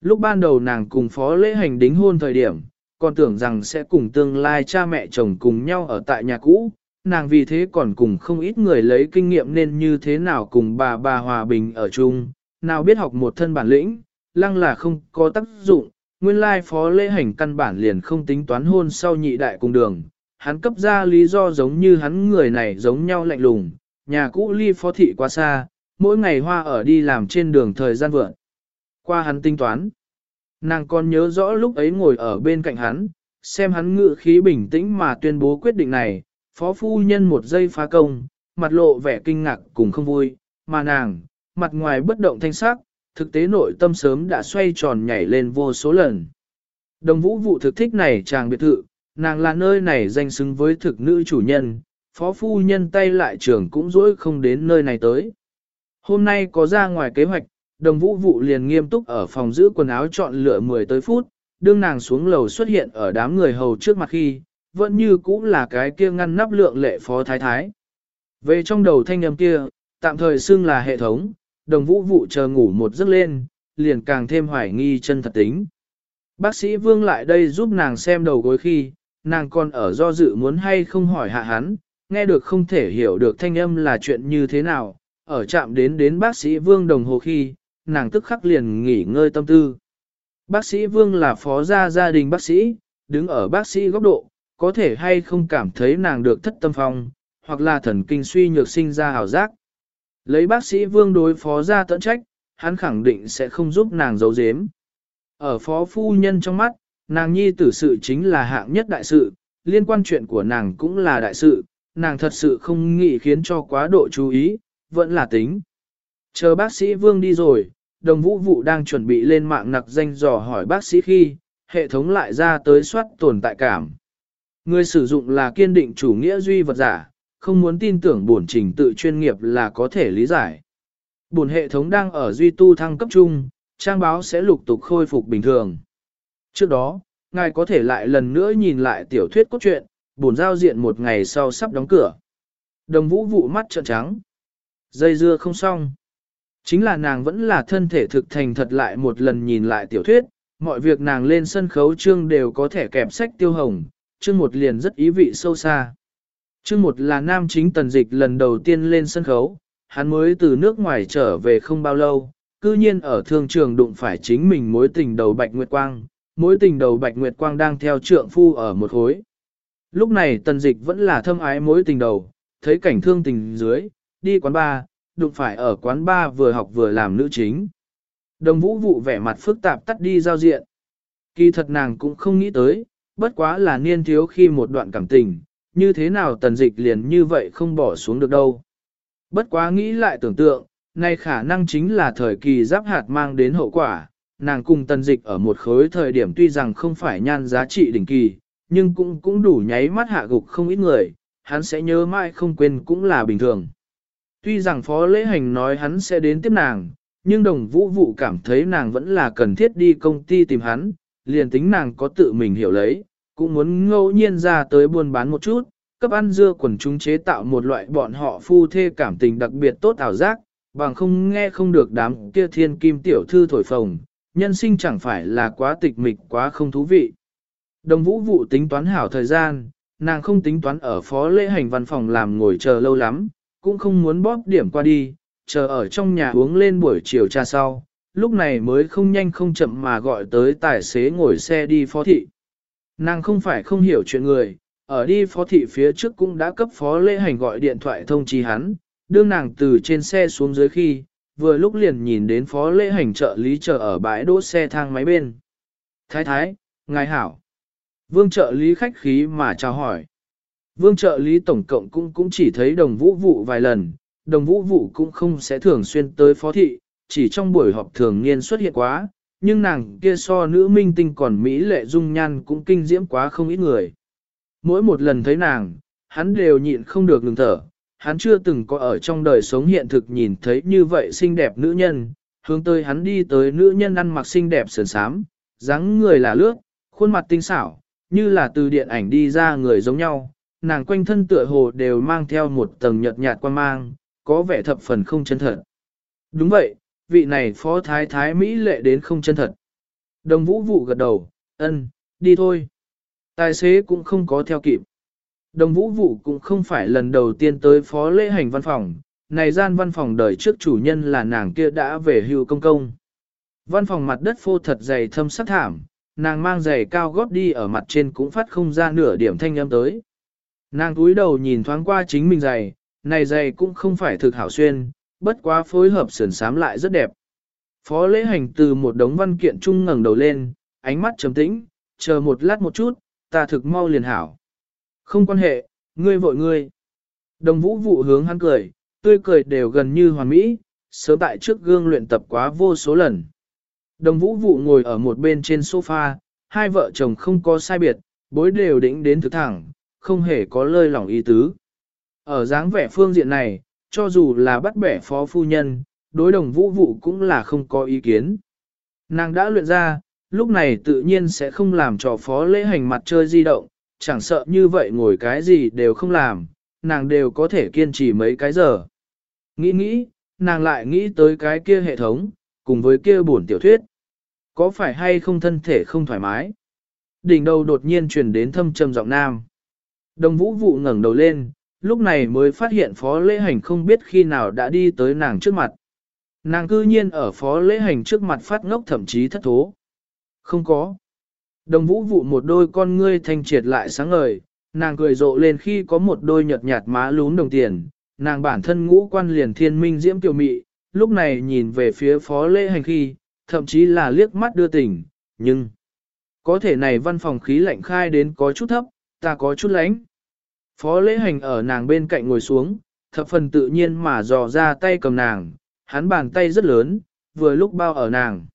Lúc ban đầu nàng cùng phó lễ hành đính hôn thời điểm, còn tưởng rằng sẽ cùng tương lai cha mẹ chồng cùng nhau ở tại nhà cũ, nàng vì thế còn cùng không ít người lấy kinh nghiệm nên như thế nào cùng bà bà hòa bình ở chung, nào biết học một thân bản lĩnh, lăng là không có tác dụng, nguyên lai phó lễ hành căn bản liền không tính toán hôn sau nhị đại cùng đường, hắn cấp ra lý do giống như hắn người này giống nhau lạnh lùng, nhà cũ ly phó thị quá xa, mỗi ngày hoa ở đi làm trên đường thời gian vượn. Qua hắn tính toán, nàng còn nhớ rõ lúc ấy ngồi ở bên cạnh hắn, xem hắn ngự khí bình tĩnh mà tuyên bố quyết định này, phó phu nhân một giây phá công, mặt lộ vẻ kinh ngạc cùng không vui, mà nàng, mặt ngoài bất động thanh sắc, thực tế nội tâm sớm đã xoay tròn nhảy lên vô số lần. Đồng vũ vụ thực thích này chàng biệt thự, nàng là nơi này danh xứng với thực nữ chủ nhân, phó phu nhân tay lại trưởng cũng dỗi không đến nơi này tới. Hôm nay có ra ngoài kế hoạch, đồng vũ vụ liền nghiêm túc ở phòng giữ quần áo chọn lựa 10 tới phút, đương nàng xuống lầu xuất hiện ở đám người hầu trước mặt khi, vẫn như cũ là cái kia ngăn nắp lượng lệ phó thái thái. Về trong đầu thanh âm kia, tạm thời xưng là hệ thống, đồng vũ vụ chờ ngủ một giấc lên, liền càng thêm hoài nghi chân thật tính. Bác sĩ Vương lại đây giúp nàng xem đầu gối khi, nàng còn ở do dự muốn hay không hỏi hạ hắn, nghe được không thể hiểu được thanh âm là chuyện như thế nào, ở chạm đến đến bác sĩ Vương đồng hồ khi, nàng tức khắc liền nghỉ ngơi tâm tư. Bác sĩ Vương là phó gia gia đình bác sĩ, đứng ở bác sĩ góc độ, có thể hay không cảm thấy nàng được thất tâm phong, hoặc là thần kinh suy nhược sinh ra hào giác. Lấy bác sĩ Vương đối phó gia tận trách, hắn khẳng định sẽ không giúp nàng giấu giếm. Ở phó phu nhân trong mắt, nàng nhi tử sự chính là hạng nhất đại sự, liên quan chuyện của nàng cũng là đại sự, nàng thật sự không nghĩ khiến cho quá độ chú ý, vẫn là tính. Chờ bác sĩ Vương đi rồi, đồng vũ vụ đang chuẩn bị lên mạng nặc danh dò hỏi bác sĩ khi, hệ thống lại ra tới soát tồn tại cảm. Người sử dụng là kiên định chủ nghĩa duy vật giả, không muốn tin tưởng bổn trình tự chuyên nghiệp là có thể lý giải. Bổn hệ thống đang ở duy tu thăng cấp chung, trang báo sẽ lục tục khôi phục bình thường. Trước đó, ngài có thể lại lần nữa nhìn lại tiểu thuyết cốt truyện, buồn giao diện một ngày sau sắp đóng cửa. Đồng vũ vụ mắt trợn trắng. Dây dưa không xong. Chính là nàng vẫn là thân thể thực thành thật lại một lần nhìn lại tiểu thuyết, mọi việc nàng lên sân khấu chương đều có thể kẹp sách tiêu hồng, chương một liền rất ý vị sâu xa. Chương một là nam chính tần dịch lần đầu tiên lên sân khấu, hắn mới từ nước ngoài trở về không bao lâu, cư nhiên ở thương trường đụng phải chính mình mối tình đầu Bạch Nguyệt Quang, mối tình đầu Bạch Nguyệt Quang đang theo trượng phu ở một hối. Lúc này tần dịch vẫn là thâm ái mối tình đầu, thấy cảnh thương tình dưới, đi quán bar, đụng phải ở quán bar vừa học vừa làm nữ chính. Đồng vũ vụ vẻ mặt phức tạp tắt đi giao diện. Kỳ thật nàng cũng không nghĩ tới, bất quá là niên thiếu khi một đoạn cảm tình, như thế nào tần dịch liền như vậy không bỏ xuống được đâu. Bất quá nghĩ lại tưởng tượng, nay khả năng chính là thời kỳ giáp hạt mang đến hậu quả, nàng cùng tần dịch ở một khối thời điểm tuy rằng không phải nhan giá trị đỉnh kỳ, nhưng cũng cũng đủ nháy mắt hạ gục không ít người, hắn sẽ nhớ mãi không quên cũng là bình thường. Tuy rằng phó lễ hành nói hắn sẽ đến tiếp nàng, nhưng đồng vũ vụ cảm thấy nàng vẫn là cần thiết đi công ty tìm hắn, liền tính nàng có tự mình hiểu lấy, cũng muốn ngẫu nhiên ra tới buôn bán một chút, cấp ăn dưa quần chúng chế tạo một loại bọn họ phu thê cảm tình đặc biệt tốt ảo giác, bằng không nghe không được đám kia thiên kim tiểu thư thổi phồng, nhân sinh chẳng phải là quá tịch mịch quá không thú vị. Đồng vũ vụ tính toán hảo thời gian, nàng không tính toán ở phó lễ hành văn phòng làm ngồi chờ lâu lắm, cũng không muốn bóp điểm qua đi, chờ ở trong nhà uống lên buổi chiều trà sau, lúc này mới không nhanh không chậm mà gọi tới tài xế ngồi xe đi phó thị. Nàng không phải không hiểu chuyện người, ở đi phó thị phía trước cũng đã cấp phó lễ hành gọi điện thoại thông chi hắn, đương nàng từ trên xe xuống dưới khi, vừa lúc liền nhìn đến phó lễ hành trợ lý chờ ở bãi đỗ xe thang máy bên. Thái thái, ngài hảo. Vương trợ lý khách khí mà chào hỏi. Vương trợ lý tổng cộng cũng cũng chỉ thấy đồng vũ vụ vài lần, đồng vũ vụ cũng không sẽ thường xuyên tới phó thị, chỉ trong buổi họp thường niên xuất hiện quá, nhưng nàng kia so nữ minh tinh còn Mỹ lệ dung nhan cũng kinh diễm quá không ít người. Mỗi một lần thấy nàng, hắn đều nhịn không được ngừng thở, hắn chưa từng có ở trong đời sống hiện thực nhìn thấy như vậy xinh đẹp nữ nhân, hướng tới hắn đi tới nữ nhân ăn mặc xinh đẹp sườn sám, dáng người là lướt, khuôn mặt tinh xảo, như là từ điện ảnh đi ra người giống nhau, nàng quanh thân tựa hồ đều mang theo một tầng nhợt nhạt quan mang, có vẻ thập phần không chân thật. Đúng vậy, vị này phó thái thái Mỹ lệ đến không chân thật. Đồng vũ vụ gật đầu, ân, đi thôi. Tài xế cũng không có theo kịp. Đồng vũ vụ cũng không phải lần đầu tiên tới phó lễ hành văn phòng, này gian văn phòng đời trước chủ nhân là nàng kia đã về hưu công công. Văn phòng mặt đất phô thật dày thâm sắc thảm, nàng mang giày cao gót đi ở mặt trên cũng phát không ra nửa điểm thanh âm tới. Nàng cúi đầu nhìn thoáng qua chính mình giày, này giày cũng không phải thực hảo xuyên, bất quá phối hợp sườn sám lại rất đẹp. Phó lễ hành từ một đống văn kiện trung ngẩng đầu lên, ánh mắt trầm tĩnh, chờ một lát một chút, ta thực mau liền hảo. Không quan hệ, ngươi vội ngươi. Đồng vũ vụ hướng hắn cười, tươi cười đều gần như hoàn mỹ, sớm tại trước gương luyện tập quá vô số lần. Đồng vũ vụ ngồi ở một bên trên sofa, hai vợ chồng không có sai biệt, bối đều đỉnh đến thực thẳng, không hề có lơi lỏng ý tứ. Ở dáng vẻ phương diện này, cho dù là bắt bẻ phó phu nhân, đối đồng vũ vụ cũng là không có ý kiến. Nàng đã luyện ra, lúc này tự nhiên sẽ không làm cho phó lễ hành mặt chơi di động, chẳng sợ như vậy ngồi cái gì đều không làm, nàng đều có thể kiên trì mấy cái giờ. Nghĩ nghĩ, nàng lại nghĩ tới cái kia hệ thống, cùng với kia buồn tiểu thuyết. Có phải hay không thân thể không thoải mái? Đỉnh đầu đột nhiên truyền đến thâm trầm giọng nam. Đồng vũ vụ ngẩng đầu lên, lúc này mới phát hiện phó lễ hành không biết khi nào đã đi tới nàng trước mặt. Nàng cư nhiên ở phó lễ hành trước mặt phát ngốc thậm chí thất thố. Không có. Đồng vũ vụ một đôi con ngươi thanh triệt lại sáng ngời, nàng cười rộ lên khi có một đôi nhợt nhạt má lún đồng tiền, nàng bản thân ngũ quan liền thiên minh diễm tiểu mị, lúc này nhìn về phía phó lễ hành khi, thậm chí là liếc mắt đưa tình, nhưng có thể này văn phòng khí lạnh khai đến có chút thấp, ta có chút lánh. Phó lễ hành ở nàng bên cạnh ngồi xuống, thập phần tự nhiên mà dò ra tay cầm nàng, hắn bàn tay rất lớn, vừa lúc bao ở nàng.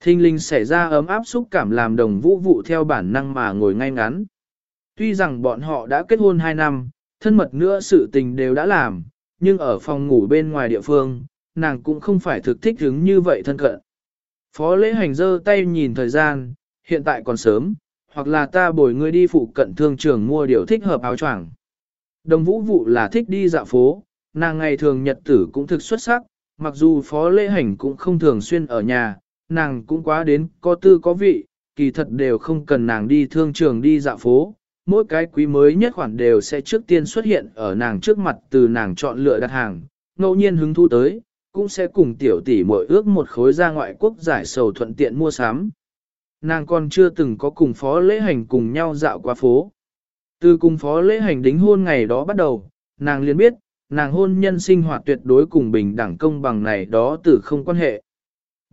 Thinh linh xảy ra ấm áp xúc cảm làm đồng vũ vụ theo bản năng mà ngồi ngay ngắn. Tuy rằng bọn họ đã kết hôn 2 năm, thân mật nữa sự tình đều đã làm, nhưng ở phòng ngủ bên ngoài địa phương, nàng cũng không phải thực thích hứng như vậy thân cận. Phó lễ hành giơ tay nhìn thời gian, hiện tại còn sớm, hoặc là ta bồi ngươi đi phụ cận thương trường mua điều thích hợp áo choàng. Đồng vũ vụ là thích đi dạo phố, nàng ngày thường nhật tử cũng thực xuất sắc, mặc dù phó lễ hành cũng không thường xuyên ở nhà, nàng cũng quá đến có tư có vị, kỳ thật đều không cần nàng đi thương trường đi dạo phố, mỗi cái quý mới nhất khoản đều sẽ trước tiên xuất hiện ở nàng trước mặt từ nàng chọn lựa đặt hàng, ngẫu nhiên hứng thu tới, cũng sẽ cùng tiểu tỷ mỗi ước một khối ra ngoại quốc giải sầu thuận tiện mua sắm. Nàng còn chưa từng có cùng phó lễ hành cùng nhau dạo qua phố. Từ cùng phó lễ hành đính hôn ngày đó bắt đầu, nàng liền biết, nàng hôn nhân sinh hoạt tuyệt đối cùng bình đẳng công bằng này đó từ không quan hệ.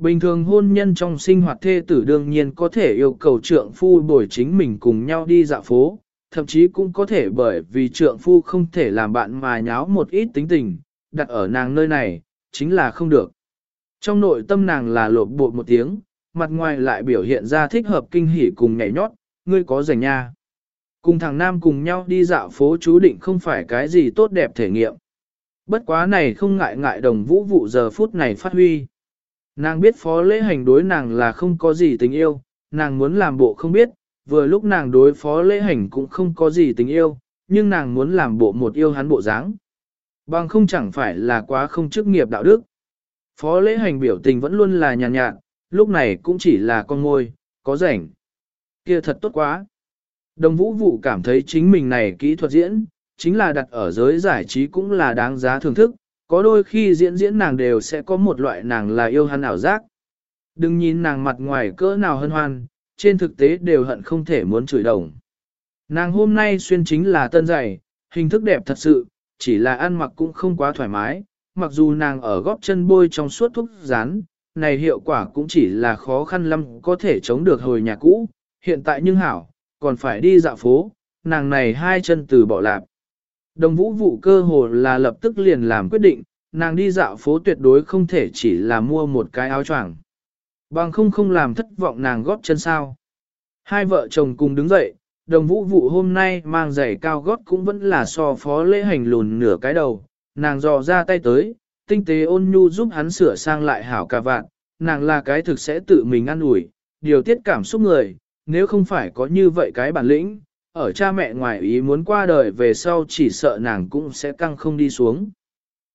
Bình thường hôn nhân trong sinh hoạt thê tử đương nhiên có thể yêu cầu trượng phu bồi chính mình cùng nhau đi dạo phố, thậm chí cũng có thể bởi vì trượng phu không thể làm bạn mà nháo một ít tính tình, đặt ở nàng nơi này, chính là không được. Trong nội tâm nàng là lột bột một tiếng, mặt ngoài lại biểu hiện ra thích hợp kinh hỉ cùng nhảy nhót, ngươi có rảnh nha. Cùng thằng Nam cùng nhau đi dạo phố chú định không phải cái gì tốt đẹp thể nghiệm. Bất quá này không ngại ngại đồng vũ vụ giờ phút này phát huy. Nàng biết phó lễ hành đối nàng là không có gì tình yêu, nàng muốn làm bộ không biết, vừa lúc nàng đối phó lễ hành cũng không có gì tình yêu, nhưng nàng muốn làm bộ một yêu hắn bộ dáng. Bằng không chẳng phải là quá không chức nghiệp đạo đức. Phó lễ hành biểu tình vẫn luôn là nhàn nhạt, nhạt, lúc này cũng chỉ là con ngôi, có rảnh. Kia thật tốt quá. Đồng vũ vụ cảm thấy chính mình này kỹ thuật diễn, chính là đặt ở giới giải trí cũng là đáng giá thưởng thức, có đôi khi diễn diễn nàng đều sẽ có một loại nàng là yêu hắn ảo giác. Đừng nhìn nàng mặt ngoài cỡ nào hân hoan, trên thực tế đều hận không thể muốn chửi đồng. Nàng hôm nay xuyên chính là tân giày, hình thức đẹp thật sự, chỉ là ăn mặc cũng không quá thoải mái, mặc dù nàng ở góp chân bôi trong suốt thuốc rán, này hiệu quả cũng chỉ là khó khăn lắm có thể chống được hồi nhà cũ, hiện tại nhưng hảo, còn phải đi dạo phố, nàng này hai chân từ bỏ lạp. Đồng vũ vụ cơ hồ là lập tức liền làm quyết định, nàng đi dạo phố tuyệt đối không thể chỉ là mua một cái áo choàng. Bằng không không làm thất vọng nàng góp chân sao. Hai vợ chồng cùng đứng dậy, đồng vũ vụ hôm nay mang giày cao gót cũng vẫn là so phó lễ hành lùn nửa cái đầu, nàng dò ra tay tới, tinh tế ôn nhu giúp hắn sửa sang lại hảo cả vạn, nàng là cái thực sẽ tự mình ăn ủi, điều tiết cảm xúc người, nếu không phải có như vậy cái bản lĩnh, ở cha mẹ ngoài ý muốn qua đời về sau chỉ sợ nàng cũng sẽ căng không đi xuống.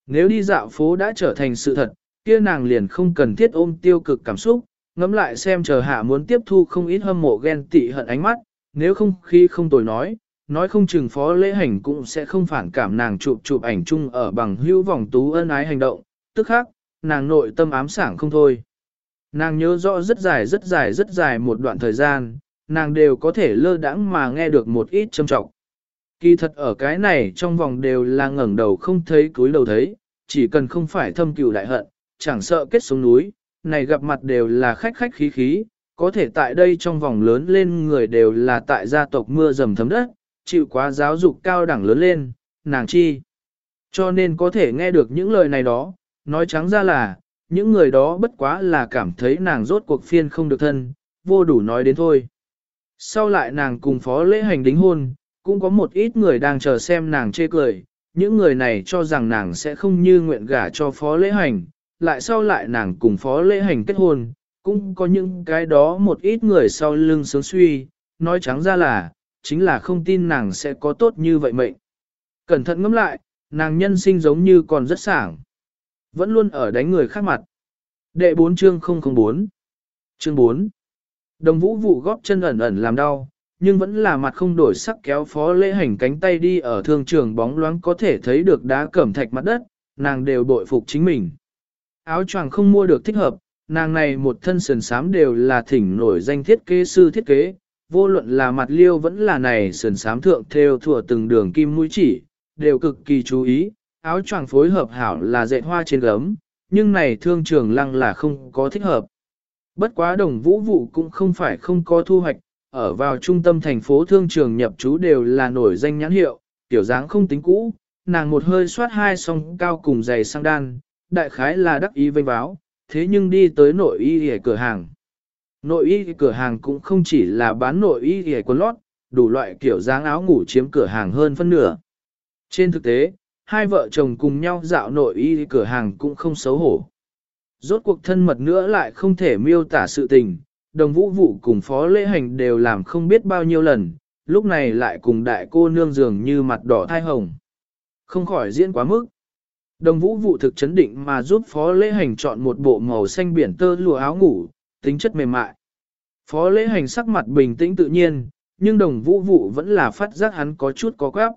Nếu đi dạo phố đã trở thành sự thật, kia nàng liền không cần thiết ôm tiêu cực cảm xúc, ngẫm lại xem chờ hạ muốn tiếp thu không ít hâm mộ ghen tị hận ánh mắt, nếu không khi không tồi nói, nói không chừng phó lễ hành cũng sẽ không phản cảm nàng chụp chụp ảnh chung ở bằng hữu vòng tú ân ái hành động, tức khác, nàng nội tâm ám sảng không thôi. Nàng nhớ rõ rất dài rất dài rất dài một đoạn thời gian, nàng đều có thể lơ đãng mà nghe được một ít châm trọng. Kỳ thật ở cái này trong vòng đều là ngẩng đầu không thấy cúi đầu thấy, chỉ cần không phải thâm cừu đại hận, chẳng sợ kết xuống núi, này gặp mặt đều là khách khách khí khí, có thể tại đây trong vòng lớn lên người đều là tại gia tộc mưa dầm thấm đất, chịu quá giáo dục cao đẳng lớn lên, nàng chi. Cho nên có thể nghe được những lời này đó, nói trắng ra là, những người đó bất quá là cảm thấy nàng rốt cuộc phiên không được thân, vô đủ nói đến thôi. Sau lại nàng cùng phó lễ hành đính hôn, cũng có một ít người đang chờ xem nàng chê cười, những người này cho rằng nàng sẽ không như nguyện gả cho phó lễ hành, lại sau lại nàng cùng phó lễ hành kết hôn, cũng có những cái đó một ít người sau lưng sướng suy, nói trắng ra là, chính là không tin nàng sẽ có tốt như vậy mệnh. Cẩn thận ngẫm lại, nàng nhân sinh giống như còn rất sảng. Vẫn luôn ở đánh người khác mặt. Đệ 4 chương 004 Chương 4 Đồng vũ vụ góp chân ẩn ẩn làm đau, nhưng vẫn là mặt không đổi sắc kéo phó lễ hành cánh tay đi ở thương trường bóng loáng có thể thấy được đá cẩm thạch mặt đất, nàng đều bội phục chính mình. Áo choàng không mua được thích hợp, nàng này một thân sườn sám đều là thỉnh nổi danh thiết kế sư thiết kế, vô luận là mặt liêu vẫn là này sườn sám thượng theo thủa từng đường kim mũi chỉ, đều cực kỳ chú ý, áo choàng phối hợp hảo là dệt hoa trên gấm, nhưng này thương trường lăng là không có thích hợp. Bất quá đồng vũ vụ cũng không phải không có thu hoạch, ở vào trung tâm thành phố thương trường nhập trú đều là nổi danh nhãn hiệu, tiểu dáng không tính cũ, nàng một hơi soát hai song cao cùng giày sang đan, đại khái là đắc ý vênh báo, thế nhưng đi tới nội y hề cửa hàng. Nội y cửa hàng cũng không chỉ là bán nội y hề quần lót, đủ loại kiểu dáng áo ngủ chiếm cửa hàng hơn phân nửa. Trên thực tế, hai vợ chồng cùng nhau dạo nội y cửa hàng cũng không xấu hổ. Rốt cuộc thân mật nữa lại không thể miêu tả sự tình, đồng vũ vụ cùng phó lễ hành đều làm không biết bao nhiêu lần, lúc này lại cùng đại cô nương dường như mặt đỏ thai hồng. Không khỏi diễn quá mức. Đồng vũ vụ thực chấn định mà giúp phó lễ hành chọn một bộ màu xanh biển tơ lụa áo ngủ, tính chất mềm mại. Phó lễ hành sắc mặt bình tĩnh tự nhiên, nhưng đồng vũ vụ vẫn là phát giác hắn có chút có quáp.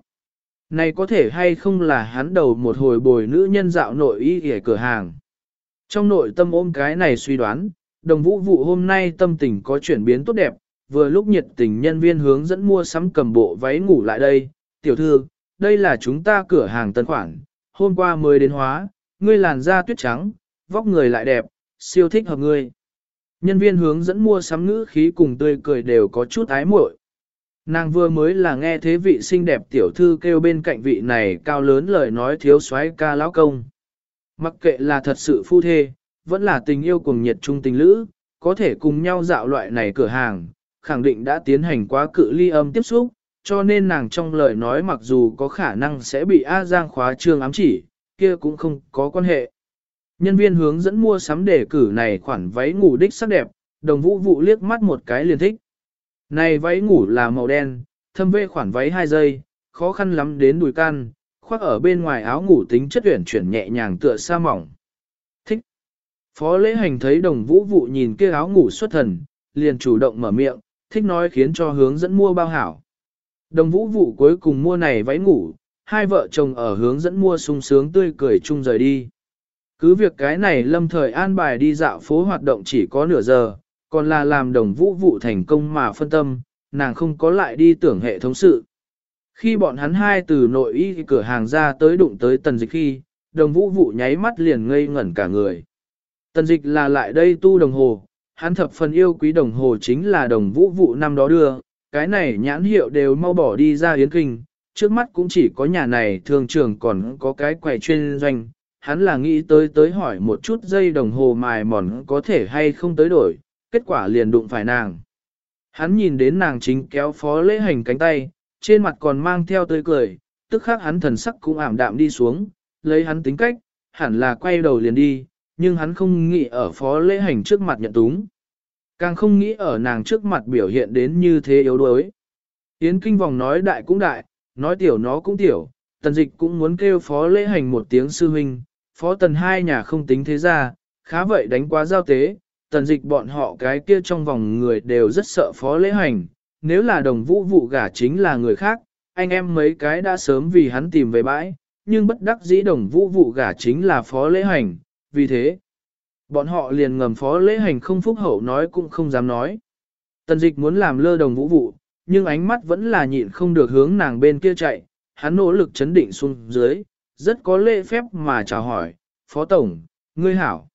Này có thể hay không là hắn đầu một hồi bồi nữ nhân dạo nội y ở cửa hàng. Trong nội tâm ôm cái này suy đoán, đồng vũ vụ hôm nay tâm tình có chuyển biến tốt đẹp, vừa lúc nhiệt tình nhân viên hướng dẫn mua sắm cầm bộ váy ngủ lại đây, tiểu thư, đây là chúng ta cửa hàng tân khoản, hôm qua mới đến hóa, ngươi làn da tuyết trắng, vóc người lại đẹp, siêu thích hợp ngươi. Nhân viên hướng dẫn mua sắm ngữ khí cùng tươi cười đều có chút ái muội. Nàng vừa mới là nghe thế vị xinh đẹp tiểu thư kêu bên cạnh vị này cao lớn lời nói thiếu soái ca lão công. Mặc kệ là thật sự phu thê, vẫn là tình yêu cùng nhiệt trung tình lữ, có thể cùng nhau dạo loại này cửa hàng, khẳng định đã tiến hành quá cự ly âm tiếp xúc, cho nên nàng trong lời nói mặc dù có khả năng sẽ bị A Giang khóa trương ám chỉ, kia cũng không có quan hệ. Nhân viên hướng dẫn mua sắm đề cử này khoản váy ngủ đích sắc đẹp, đồng vũ vụ liếc mắt một cái liền thích. Này váy ngủ là màu đen, thâm vê khoản váy 2 giây, khó khăn lắm đến đùi can, khoác ở bên ngoài áo ngủ tính chất tuyển chuyển nhẹ nhàng tựa sa mỏng. Thích. Phó lễ hành thấy đồng vũ vụ nhìn kia áo ngủ xuất thần, liền chủ động mở miệng, thích nói khiến cho hướng dẫn mua bao hảo. Đồng vũ vụ cuối cùng mua này váy ngủ, hai vợ chồng ở hướng dẫn mua sung sướng tươi cười chung rời đi. Cứ việc cái này lâm thời an bài đi dạo phố hoạt động chỉ có nửa giờ, còn là làm đồng vũ vụ thành công mà phân tâm, nàng không có lại đi tưởng hệ thống sự. Khi bọn hắn hai từ nội y cửa hàng ra tới đụng tới tần dịch khi, đồng vũ vụ nháy mắt liền ngây ngẩn cả người. Tần dịch là lại đây tu đồng hồ, hắn thập phần yêu quý đồng hồ chính là đồng vũ vụ năm đó đưa, cái này nhãn hiệu đều mau bỏ đi ra yến kinh, trước mắt cũng chỉ có nhà này thường trường còn có cái quầy chuyên doanh, hắn là nghĩ tới tới hỏi một chút dây đồng hồ mài mòn có thể hay không tới đổi, kết quả liền đụng phải nàng. Hắn nhìn đến nàng chính kéo phó lễ hành cánh tay, trên mặt còn mang theo tươi cười, tức khắc hắn thần sắc cũng ảm đạm đi xuống, lấy hắn tính cách, hẳn là quay đầu liền đi, nhưng hắn không nghĩ ở phó lễ hành trước mặt nhận túng. Càng không nghĩ ở nàng trước mặt biểu hiện đến như thế yếu đuối. Yến kinh vòng nói đại cũng đại, nói tiểu nó cũng tiểu, tần dịch cũng muốn kêu phó lễ hành một tiếng sư huynh, phó tần hai nhà không tính thế ra, khá vậy đánh quá giao tế, tần dịch bọn họ cái kia trong vòng người đều rất sợ phó lễ hành, nếu là đồng vũ vụ gả chính là người khác, anh em mấy cái đã sớm vì hắn tìm về bãi, nhưng bất đắc dĩ đồng vũ vụ gả chính là phó lễ hành, vì thế, bọn họ liền ngầm phó lễ hành không phúc hậu nói cũng không dám nói. Tần dịch muốn làm lơ đồng vũ vụ, nhưng ánh mắt vẫn là nhịn không được hướng nàng bên kia chạy, hắn nỗ lực chấn định xuống dưới, rất có lễ phép mà chào hỏi, Phó Tổng, ngươi hảo.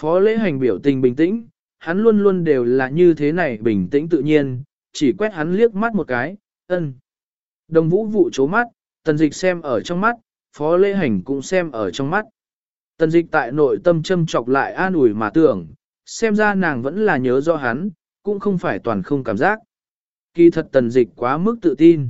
Phó lễ hành biểu tình bình tĩnh, hắn luôn luôn đều là như thế này bình tĩnh tự nhiên, chỉ quét hắn liếc mắt một cái, ân. Đồng vũ vụ chố mắt, tần dịch xem ở trong mắt, phó lễ hành cũng xem ở trong mắt. Tần dịch tại nội tâm châm chọc lại an ủi mà tưởng, xem ra nàng vẫn là nhớ do hắn, cũng không phải toàn không cảm giác. Kỳ thật tần dịch quá mức tự tin.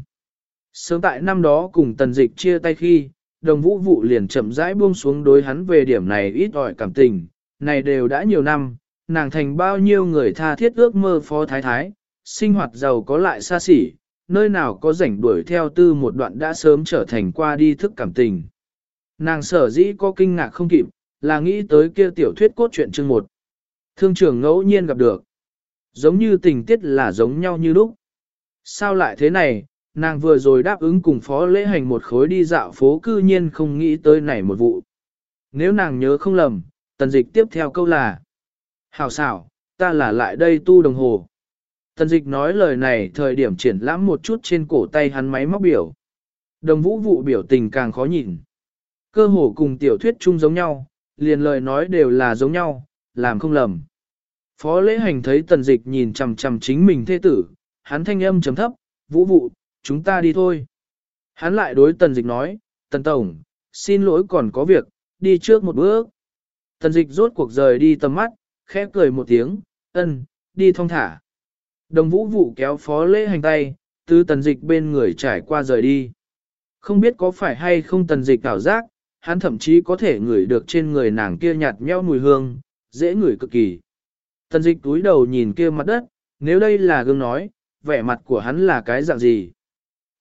Sớm tại năm đó cùng tần dịch chia tay khi, đồng vũ vụ liền chậm rãi buông xuống đối hắn về điểm này ít ỏi cảm tình, này đều đã nhiều năm, nàng thành bao nhiêu người tha thiết ước mơ phó thái thái, sinh hoạt giàu có lại xa xỉ, nơi nào có rảnh đuổi theo tư một đoạn đã sớm trở thành qua đi thức cảm tình. Nàng sở dĩ có kinh ngạc không kịp, là nghĩ tới kia tiểu thuyết cốt truyện chương một. Thương trưởng ngẫu nhiên gặp được. Giống như tình tiết là giống nhau như lúc. Sao lại thế này, nàng vừa rồi đáp ứng cùng phó lễ hành một khối đi dạo phố cư nhiên không nghĩ tới này một vụ. Nếu nàng nhớ không lầm, tần dịch tiếp theo câu là Hảo xảo, ta là lại đây tu đồng hồ. Tần dịch nói lời này thời điểm triển lãm một chút trên cổ tay hắn máy móc biểu. Đồng vũ vụ biểu tình càng khó nhìn. Cơ hồ cùng tiểu thuyết chung giống nhau, liền lời nói đều là giống nhau, làm không lầm. Phó lễ hành thấy tần dịch nhìn chằm chằm chính mình thê tử, hắn thanh âm chấm thấp, vũ vụ, chúng ta đi thôi. Hắn lại đối tần dịch nói, tần tổng, xin lỗi còn có việc, đi trước một bước. Tần dịch rốt cuộc rời đi tầm mắt, khẽ cười một tiếng, ân, đi thong thả. Đồng vũ vụ kéo phó lễ hành tay, từ tần dịch bên người trải qua rời đi. Không biết có phải hay không tần dịch cảm giác, hắn thậm chí có thể ngửi được trên người nàng kia nhạt nhẽo mùi hương, dễ ngửi cực kỳ. Tần dịch túi đầu nhìn kia mặt đất, nếu đây là gương nói, vẻ mặt của hắn là cái dạng gì.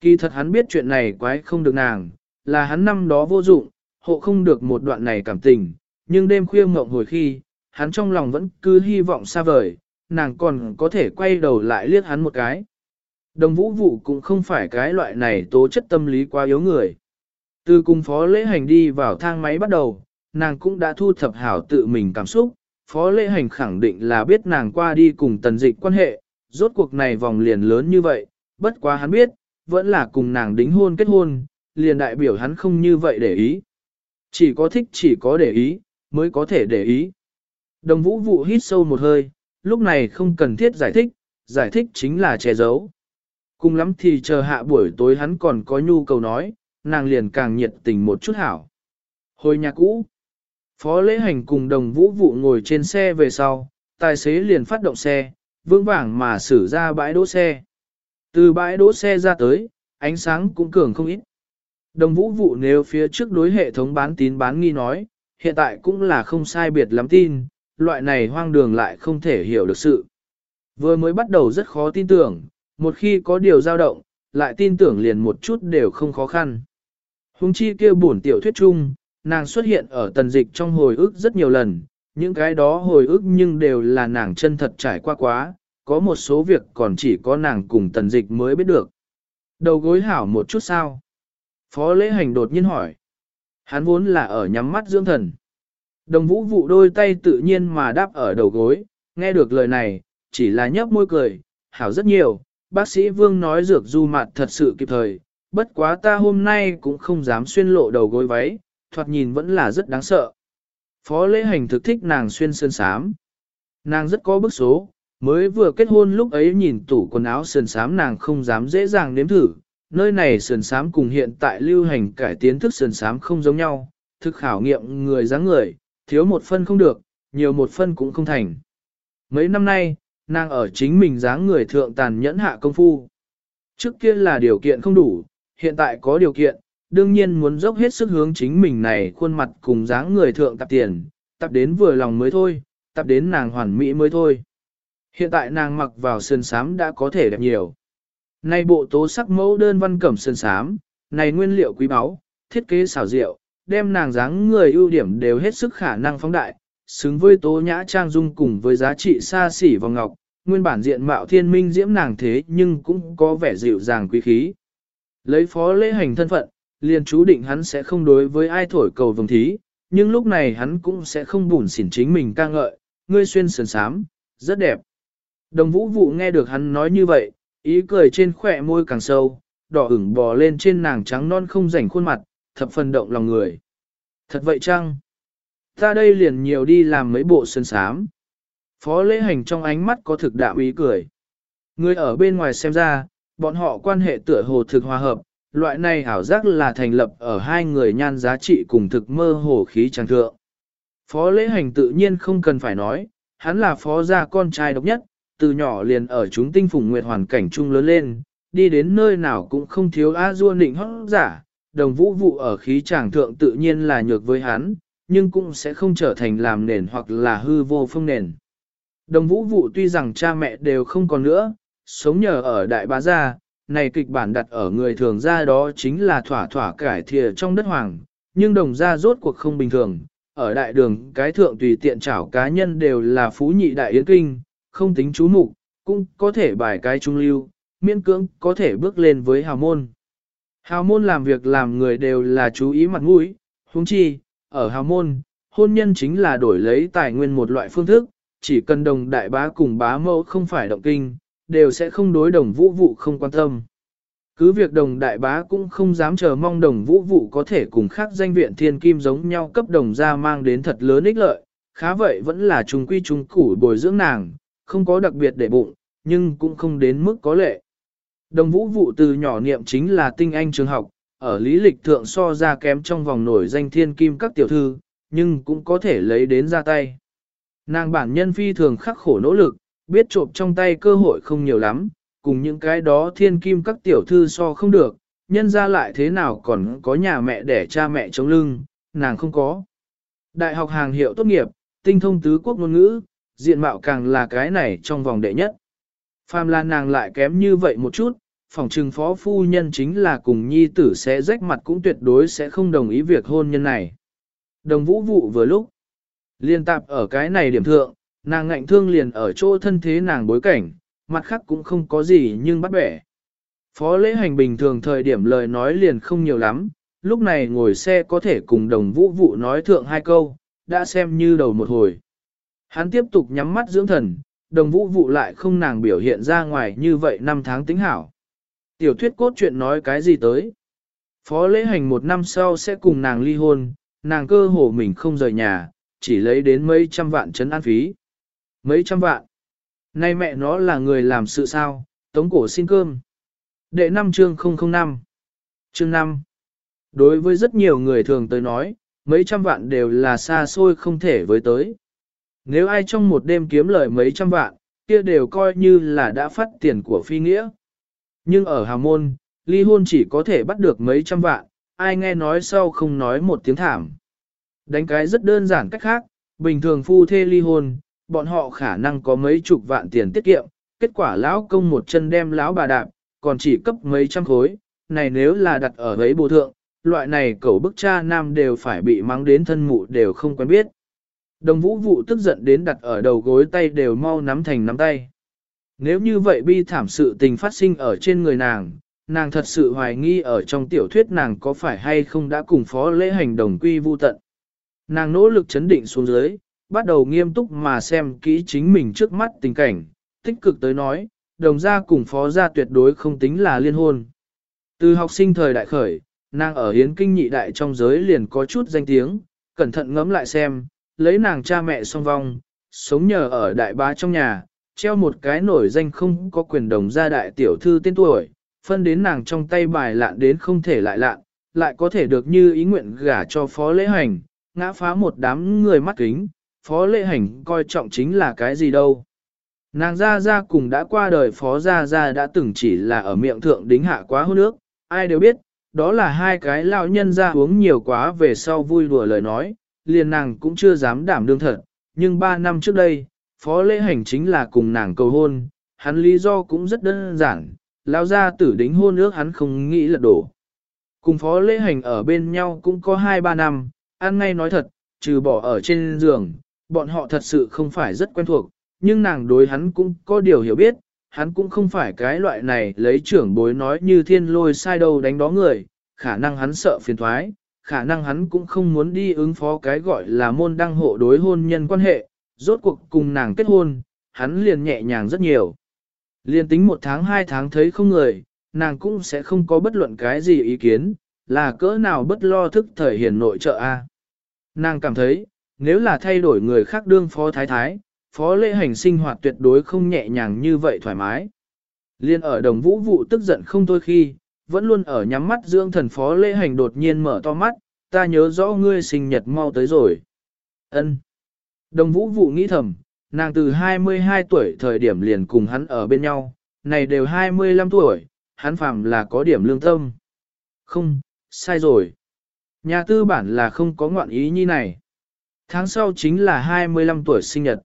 Kỳ thật hắn biết chuyện này quái không được nàng, là hắn năm đó vô dụng, hộ không được một đoạn này cảm tình, nhưng đêm khuya ngộng hồi khi, hắn trong lòng vẫn cứ hy vọng xa vời, nàng còn có thể quay đầu lại liếc hắn một cái. Đồng vũ vụ cũng không phải cái loại này tố chất tâm lý quá yếu người. Từ cùng phó lễ hành đi vào thang máy bắt đầu, nàng cũng đã thu thập hảo tự mình cảm xúc, phó lễ hành khẳng định là biết nàng qua đi cùng tần dịch quan hệ, rốt cuộc này vòng liền lớn như vậy, bất quá hắn biết, vẫn là cùng nàng đính hôn kết hôn, liền đại biểu hắn không như vậy để ý. Chỉ có thích chỉ có để ý, mới có thể để ý. Đồng vũ vụ hít sâu một hơi, lúc này không cần thiết giải thích, giải thích chính là che giấu. Cùng lắm thì chờ hạ buổi tối hắn còn có nhu cầu nói, nàng liền càng nhiệt tình một chút hảo. Hồi nhà cũ, phó lễ hành cùng đồng vũ vụ ngồi trên xe về sau, tài xế liền phát động xe, vững vàng mà xử ra bãi đỗ xe. Từ bãi đỗ xe ra tới, ánh sáng cũng cường không ít. Đồng vũ vụ nếu phía trước đối hệ thống bán tín bán nghi nói, hiện tại cũng là không sai biệt lắm tin, loại này hoang đường lại không thể hiểu được sự. Vừa mới bắt đầu rất khó tin tưởng, một khi có điều dao động, lại tin tưởng liền một chút đều không khó khăn. Hùng chi kêu bổn tiểu thuyết chung, nàng xuất hiện ở tần dịch trong hồi ức rất nhiều lần, những cái đó hồi ức nhưng đều là nàng chân thật trải qua quá, có một số việc còn chỉ có nàng cùng tần dịch mới biết được. Đầu gối hảo một chút sao? Phó lễ hành đột nhiên hỏi. Hắn vốn là ở nhắm mắt dưỡng thần. Đồng vũ vụ đôi tay tự nhiên mà đáp ở đầu gối, nghe được lời này, chỉ là nhấp môi cười, hảo rất nhiều, bác sĩ Vương nói dược du mặt thật sự kịp thời, bất quá ta hôm nay cũng không dám xuyên lộ đầu gối váy, thoạt nhìn vẫn là rất đáng sợ. Phó lễ hành thực thích nàng xuyên sơn sám. Nàng rất có bức số, mới vừa kết hôn lúc ấy nhìn tủ quần áo sơn sám nàng không dám dễ dàng nếm thử, nơi này sườn sám cùng hiện tại lưu hành cải tiến thức sườn sám không giống nhau, thực khảo nghiệm người dáng người, thiếu một phân không được, nhiều một phân cũng không thành. Mấy năm nay, nàng ở chính mình dáng người thượng tàn nhẫn hạ công phu. Trước kia là điều kiện không đủ, hiện tại có điều kiện, đương nhiên muốn dốc hết sức hướng chính mình này khuôn mặt cùng dáng người thượng tập tiền, tập đến vừa lòng mới thôi, tập đến nàng hoàn mỹ mới thôi. Hiện tại nàng mặc vào sườn sám đã có thể đẹp nhiều. Này bộ tố sắc mẫu đơn văn cẩm sơn sám, này nguyên liệu quý báu, thiết kế xảo diệu, đem nàng dáng người ưu điểm đều hết sức khả năng phóng đại, xứng với tố nhã trang dung cùng với giá trị xa xỉ vào ngọc, nguyên bản diện mạo thiên minh diễm nàng thế nhưng cũng có vẻ dịu dàng quý khí. Lấy phó lễ hành thân phận, liền chú định hắn sẽ không đối với ai thổi cầu vồng thí, nhưng lúc này hắn cũng sẽ không bùn xỉn chính mình ca ngợi, ngươi xuyên sườn sám, rất đẹp. Đồng vũ vụ nghe được hắn nói như vậy, Ý cười trên khỏe môi càng sâu, đỏ ửng bò lên trên nàng trắng non không rảnh khuôn mặt, thập phần động lòng người. Thật vậy chăng? Ta đây liền nhiều đi làm mấy bộ sơn sám. Phó lễ hành trong ánh mắt có thực đạo ý cười. Người ở bên ngoài xem ra, bọn họ quan hệ tựa hồ thực hòa hợp, loại này hảo giác là thành lập ở hai người nhan giá trị cùng thực mơ hồ khí trang thượng. Phó lễ hành tự nhiên không cần phải nói, hắn là phó gia con trai độc nhất, từ nhỏ liền ở chúng tinh phùng nguyệt hoàn cảnh chung lớn lên, đi đến nơi nào cũng không thiếu a dua nịnh hót giả, đồng vũ vụ ở khí tràng thượng tự nhiên là nhược với hắn, nhưng cũng sẽ không trở thành làm nền hoặc là hư vô phương nền. Đồng vũ vụ tuy rằng cha mẹ đều không còn nữa, sống nhờ ở đại bá gia, này kịch bản đặt ở người thường gia đó chính là thỏa thỏa cải thìa trong đất hoàng, nhưng đồng gia rốt cuộc không bình thường, ở đại đường cái thượng tùy tiện trảo cá nhân đều là phú nhị đại yến kinh, không tính chú mục, cũng có thể bài cái trung lưu, miễn cưỡng có thể bước lên với hào môn. Hào môn làm việc làm người đều là chú ý mặt mũi, huống chi, ở hào môn, hôn nhân chính là đổi lấy tài nguyên một loại phương thức, chỉ cần đồng đại bá cùng bá mẫu không phải động kinh, đều sẽ không đối đồng vũ vụ không quan tâm. Cứ việc đồng đại bá cũng không dám chờ mong đồng vũ vụ có thể cùng khác danh viện thiên kim giống nhau cấp đồng ra mang đến thật lớn ích lợi, khá vậy vẫn là trung quy trung củ bồi dưỡng nàng, không có đặc biệt để bụng, nhưng cũng không đến mức có lệ. Đồng vũ vụ từ nhỏ niệm chính là tinh anh trường học, ở lý lịch thượng so ra kém trong vòng nổi danh thiên kim các tiểu thư, nhưng cũng có thể lấy đến ra tay. Nàng bản nhân phi thường khắc khổ nỗ lực, biết trộm trong tay cơ hội không nhiều lắm, cùng những cái đó thiên kim các tiểu thư so không được, nhân ra lại thế nào còn có nhà mẹ để cha mẹ chống lưng, nàng không có. Đại học hàng hiệu tốt nghiệp, tinh thông tứ quốc ngôn ngữ, diện mạo càng là cái này trong vòng đệ nhất. Phàm là nàng lại kém như vậy một chút, phòng trừng phó phu nhân chính là cùng nhi tử sẽ rách mặt cũng tuyệt đối sẽ không đồng ý việc hôn nhân này. Đồng vũ vụ vừa lúc, liên tạp ở cái này điểm thượng, nàng ngạnh thương liền ở chỗ thân thế nàng bối cảnh, mặt khác cũng không có gì nhưng bắt bẻ. Phó lễ hành bình thường thời điểm lời nói liền không nhiều lắm, lúc này ngồi xe có thể cùng đồng vũ vụ nói thượng hai câu, đã xem như đầu một hồi. Hắn tiếp tục nhắm mắt dưỡng thần, đồng vũ vụ lại không nàng biểu hiện ra ngoài như vậy năm tháng tính hảo. Tiểu thuyết cốt chuyện nói cái gì tới? Phó lễ hành một năm sau sẽ cùng nàng ly hôn, nàng cơ hồ mình không rời nhà, chỉ lấy đến mấy trăm vạn chấn an phí. Mấy trăm vạn. Nay mẹ nó là người làm sự sao, tống cổ xin cơm. Đệ năm chương 005. Chương 5. Đối với rất nhiều người thường tới nói, mấy trăm vạn đều là xa xôi không thể với tới. Nếu ai trong một đêm kiếm lời mấy trăm vạn, kia đều coi như là đã phát tiền của phi nghĩa. Nhưng ở Hà Môn, ly hôn chỉ có thể bắt được mấy trăm vạn, ai nghe nói sau không nói một tiếng thảm. Đánh cái rất đơn giản cách khác, bình thường phu thê ly hôn, bọn họ khả năng có mấy chục vạn tiền tiết kiệm, kết quả lão công một chân đem lão bà đạp, còn chỉ cấp mấy trăm khối, này nếu là đặt ở ấy bồ thượng, loại này cậu bức cha nam đều phải bị mắng đến thân mụ đều không quen biết. Đồng vũ vụ tức giận đến đặt ở đầu gối tay đều mau nắm thành nắm tay. Nếu như vậy bi thảm sự tình phát sinh ở trên người nàng, nàng thật sự hoài nghi ở trong tiểu thuyết nàng có phải hay không đã cùng phó lễ hành đồng quy vu tận. Nàng nỗ lực chấn định xuống dưới, bắt đầu nghiêm túc mà xem kỹ chính mình trước mắt tình cảnh, tích cực tới nói, đồng gia cùng phó gia tuyệt đối không tính là liên hôn. Từ học sinh thời đại khởi, nàng ở hiến kinh nhị đại trong giới liền có chút danh tiếng, cẩn thận ngẫm lại xem, lấy nàng cha mẹ song vong, sống nhờ ở đại bá trong nhà, treo một cái nổi danh không có quyền đồng gia đại tiểu thư tên tuổi, phân đến nàng trong tay bài lạn đến không thể lại lạn, lại có thể được như ý nguyện gả cho phó lễ hành, ngã phá một đám người mắt kính, phó lễ hành coi trọng chính là cái gì đâu. Nàng ra ra cùng đã qua đời phó ra ra đã từng chỉ là ở miệng thượng đính hạ quá hôn nước, ai đều biết, đó là hai cái lão nhân ra uống nhiều quá về sau vui đùa lời nói, liền nàng cũng chưa dám đảm đương thật, nhưng ba năm trước đây, phó lễ hành chính là cùng nàng cầu hôn, hắn lý do cũng rất đơn giản, lão gia tử đính hôn ước hắn không nghĩ là đổ. Cùng phó lễ hành ở bên nhau cũng có 2-3 năm, ăn ngay nói thật, trừ bỏ ở trên giường, bọn họ thật sự không phải rất quen thuộc, nhưng nàng đối hắn cũng có điều hiểu biết, hắn cũng không phải cái loại này lấy trưởng bối nói như thiên lôi sai đâu đánh đó người, khả năng hắn sợ phiền thoái, khả năng hắn cũng không muốn đi ứng phó cái gọi là môn đăng hộ đối hôn nhân quan hệ, rốt cuộc cùng nàng kết hôn, hắn liền nhẹ nhàng rất nhiều. Liên tính một tháng hai tháng thấy không người, nàng cũng sẽ không có bất luận cái gì ý kiến, là cỡ nào bất lo thức thời hiền nội trợ a. Nàng cảm thấy, nếu là thay đổi người khác đương phó thái thái, phó lễ hành sinh hoạt tuyệt đối không nhẹ nhàng như vậy thoải mái. Liên ở đồng vũ vụ tức giận không thôi khi, vẫn luôn ở nhắm mắt dưỡng thần phó lễ hành đột nhiên mở to mắt, ta nhớ rõ ngươi sinh nhật mau tới rồi. ân Đồng vũ vụ nghĩ thầm, nàng từ 22 tuổi thời điểm liền cùng hắn ở bên nhau, này đều 25 tuổi, hắn phàm là có điểm lương tâm. Không, sai rồi. Nhà tư bản là không có ngoạn ý như này. Tháng sau chính là 25 tuổi sinh nhật.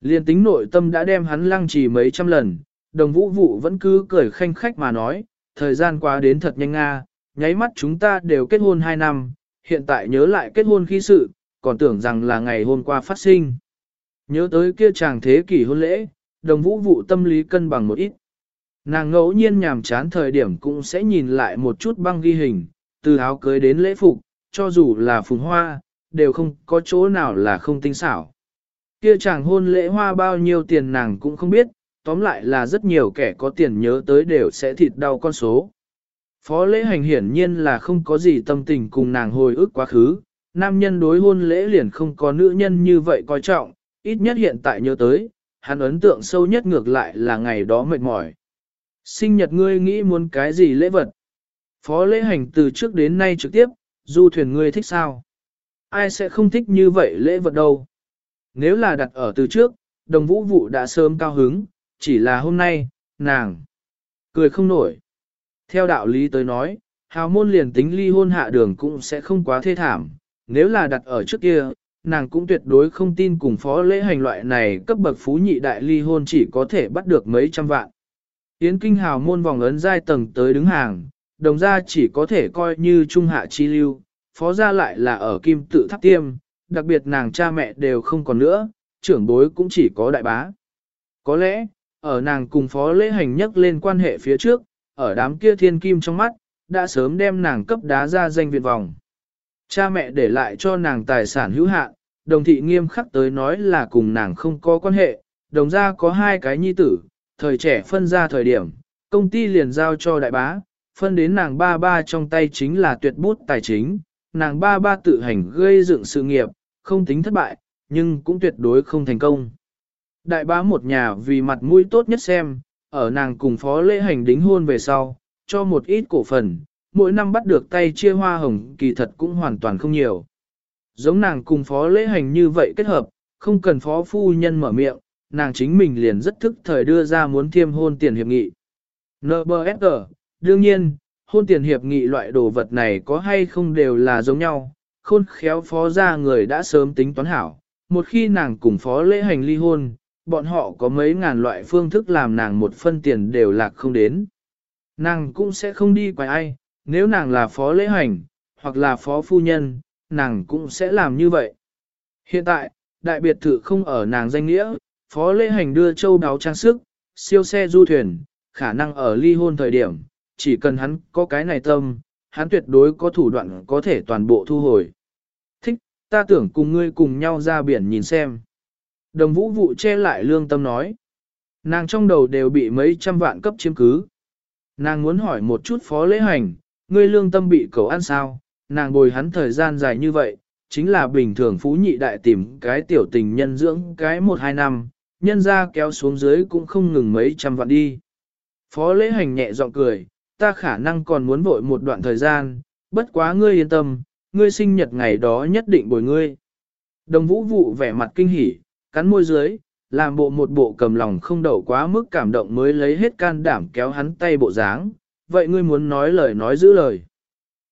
Liên tính nội tâm đã đem hắn lăng trì mấy trăm lần, đồng vũ vụ vẫn cứ cười khanh khách mà nói, thời gian qua đến thật nhanh nga, nháy mắt chúng ta đều kết hôn 2 năm, hiện tại nhớ lại kết hôn khi sự, còn tưởng rằng là ngày hôm qua phát sinh. Nhớ tới kia chàng thế kỷ hôn lễ, đồng vũ vụ tâm lý cân bằng một ít. Nàng ngẫu nhiên nhàm chán thời điểm cũng sẽ nhìn lại một chút băng ghi hình, từ áo cưới đến lễ phục, cho dù là phùng hoa, đều không có chỗ nào là không tinh xảo. Kia chàng hôn lễ hoa bao nhiêu tiền nàng cũng không biết, tóm lại là rất nhiều kẻ có tiền nhớ tới đều sẽ thịt đau con số. Phó lễ hành hiển nhiên là không có gì tâm tình cùng nàng hồi ức quá khứ, nam nhân đối hôn lễ liền không có nữ nhân như vậy coi trọng, ít nhất hiện tại nhớ tới, hắn ấn tượng sâu nhất ngược lại là ngày đó mệt mỏi. Sinh nhật ngươi nghĩ muốn cái gì lễ vật? Phó lễ hành từ trước đến nay trực tiếp, du thuyền ngươi thích sao? Ai sẽ không thích như vậy lễ vật đâu? Nếu là đặt ở từ trước, đồng vũ vụ đã sớm cao hứng, chỉ là hôm nay, nàng cười không nổi. Theo đạo lý tới nói, hào môn liền tính ly hôn hạ đường cũng sẽ không quá thê thảm, nếu là đặt ở trước kia, nàng cũng tuyệt đối không tin cùng phó lễ hành loại này cấp bậc phú nhị đại ly hôn chỉ có thể bắt được mấy trăm vạn. Yến kinh hào môn vòng ấn giai tầng tới đứng hàng, đồng gia chỉ có thể coi như trung hạ chi lưu, phó gia lại là ở kim tự tháp tiêm, đặc biệt nàng cha mẹ đều không còn nữa, trưởng bối cũng chỉ có đại bá. Có lẽ, ở nàng cùng phó lễ hành nhất lên quan hệ phía trước, ở đám kia thiên kim trong mắt, đã sớm đem nàng cấp đá ra danh viện vòng. Cha mẹ để lại cho nàng tài sản hữu hạn, đồng thị nghiêm khắc tới nói là cùng nàng không có quan hệ, đồng ra có hai cái nhi tử, thời trẻ phân ra thời điểm, công ty liền giao cho đại bá, phân đến nàng ba ba trong tay chính là tuyệt bút tài chính, nàng ba ba tự hành gây dựng sự nghiệp, không tính thất bại, nhưng cũng tuyệt đối không thành công. Đại bá một nhà vì mặt mũi tốt nhất xem, ở nàng cùng phó lễ hành đính hôn về sau, cho một ít cổ phần, mỗi năm bắt được tay chia hoa hồng kỳ thật cũng hoàn toàn không nhiều. Giống nàng cùng phó lễ hành như vậy kết hợp, không cần phó phu nhân mở miệng, nàng chính mình liền rất thức thời đưa ra muốn thiêm hôn tiền hiệp nghị. NBSG, đương nhiên, hôn tiền hiệp nghị loại đồ vật này có hay không đều là giống nhau, khôn khéo phó ra người đã sớm tính toán hảo, một khi nàng cùng phó lễ hành ly hôn, bọn họ có mấy ngàn loại phương thức làm nàng một phân tiền đều lạc không đến. Nàng cũng sẽ không đi quay ai, nếu nàng là phó lễ hành, hoặc là phó phu nhân, nàng cũng sẽ làm như vậy. Hiện tại, đại biệt thự không ở nàng danh nghĩa, phó lễ hành đưa châu đáo trang sức, siêu xe du thuyền, khả năng ở ly hôn thời điểm, chỉ cần hắn có cái này tâm, hắn tuyệt đối có thủ đoạn có thể toàn bộ thu hồi. Thích, ta tưởng cùng ngươi cùng nhau ra biển nhìn xem. Đồng vũ vụ che lại lương tâm nói. Nàng trong đầu đều bị mấy trăm vạn cấp chiếm cứ. Nàng muốn hỏi một chút phó lễ hành, ngươi lương tâm bị cầu ăn sao, nàng bồi hắn thời gian dài như vậy, chính là bình thường phú nhị đại tìm cái tiểu tình nhân dưỡng cái một hai năm, nhân ra kéo xuống dưới cũng không ngừng mấy trăm vạn đi. Phó lễ hành nhẹ giọng cười, ta khả năng còn muốn vội một đoạn thời gian, bất quá ngươi yên tâm, ngươi sinh nhật ngày đó nhất định bồi ngươi. Đồng vũ vụ vẻ mặt kinh hỉ, cắn môi dưới, làm bộ một bộ cầm lòng không đậu quá mức cảm động mới lấy hết can đảm kéo hắn tay bộ dáng. Vậy ngươi muốn nói lời nói giữ lời.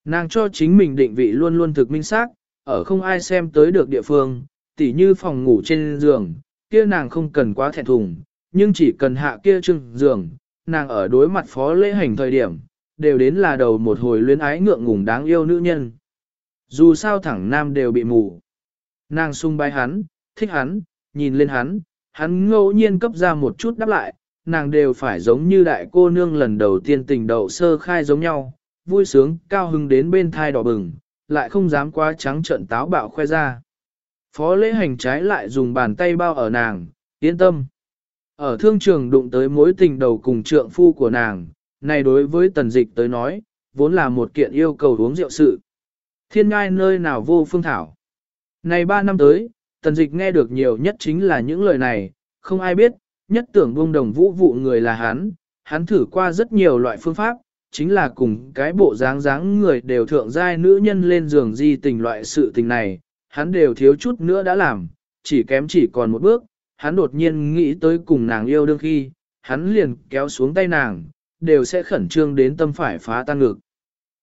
Nàng cho chính mình định vị luôn luôn thực minh xác, ở không ai xem tới được địa phương, tỉ như phòng ngủ trên giường, kia nàng không cần quá thẹn thùng, nhưng chỉ cần hạ kia trưng giường, nàng ở đối mặt phó lễ hành thời điểm, đều đến là đầu một hồi luyến ái ngượng ngùng đáng yêu nữ nhân. Dù sao thẳng nam đều bị mù. Nàng sung bái hắn, thích hắn, nhìn lên hắn, hắn ngẫu nhiên cấp ra một chút đáp lại, nàng đều phải giống như đại cô nương lần đầu tiên tình đậu sơ khai giống nhau, vui sướng, cao hứng đến bên thai đỏ bừng, lại không dám quá trắng trợn táo bạo khoe ra. Phó lễ hành trái lại dùng bàn tay bao ở nàng, yên tâm. Ở thương trường đụng tới mối tình đầu cùng trượng phu của nàng, này đối với tần dịch tới nói, vốn là một kiện yêu cầu uống rượu sự. Thiên ngai nơi nào vô phương thảo. Này ba năm tới, tần dịch nghe được nhiều nhất chính là những lời này, không ai biết, nhất tưởng buông đồng vũ vụ người là hắn, hắn thử qua rất nhiều loại phương pháp, chính là cùng cái bộ dáng dáng người đều thượng giai nữ nhân lên giường di tình loại sự tình này, hắn đều thiếu chút nữa đã làm, chỉ kém chỉ còn một bước, hắn đột nhiên nghĩ tới cùng nàng yêu đương khi, hắn liền kéo xuống tay nàng, đều sẽ khẩn trương đến tâm phải phá tan ngực.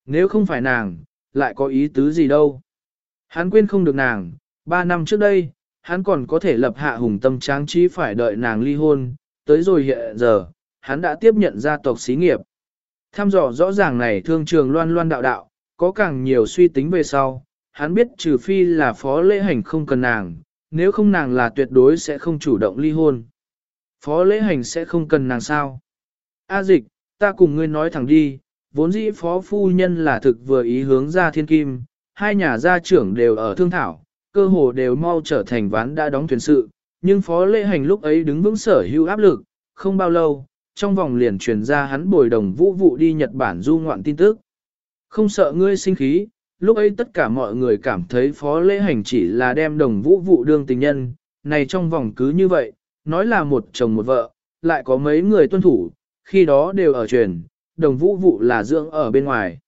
Nếu không phải nàng, lại có ý tứ gì đâu. Hắn quên không được nàng, ba năm trước đây, hắn còn có thể lập hạ hùng tâm tráng trí phải đợi nàng ly hôn, tới rồi hiện giờ, hắn đã tiếp nhận gia tộc xí nghiệp. Tham dò rõ ràng này thương trường loan loan đạo đạo, có càng nhiều suy tính về sau, hắn biết trừ phi là phó lễ hành không cần nàng, nếu không nàng là tuyệt đối sẽ không chủ động ly hôn. Phó lễ hành sẽ không cần nàng sao. A dịch, ta cùng ngươi nói thẳng đi, vốn dĩ phó phu nhân là thực vừa ý hướng ra thiên kim, hai nhà gia trưởng đều ở thương thảo, cơ hồ đều mau trở thành ván đã đóng thuyền sự, nhưng phó lê hành lúc ấy đứng vững sở hữu áp lực, không bao lâu, trong vòng liền truyền ra hắn bồi đồng vũ vụ đi Nhật Bản du ngoạn tin tức. Không sợ ngươi sinh khí, lúc ấy tất cả mọi người cảm thấy phó lễ hành chỉ là đem đồng vũ vụ đương tình nhân, này trong vòng cứ như vậy, nói là một chồng một vợ, lại có mấy người tuân thủ, khi đó đều ở truyền, đồng vũ vụ là dưỡng ở bên ngoài.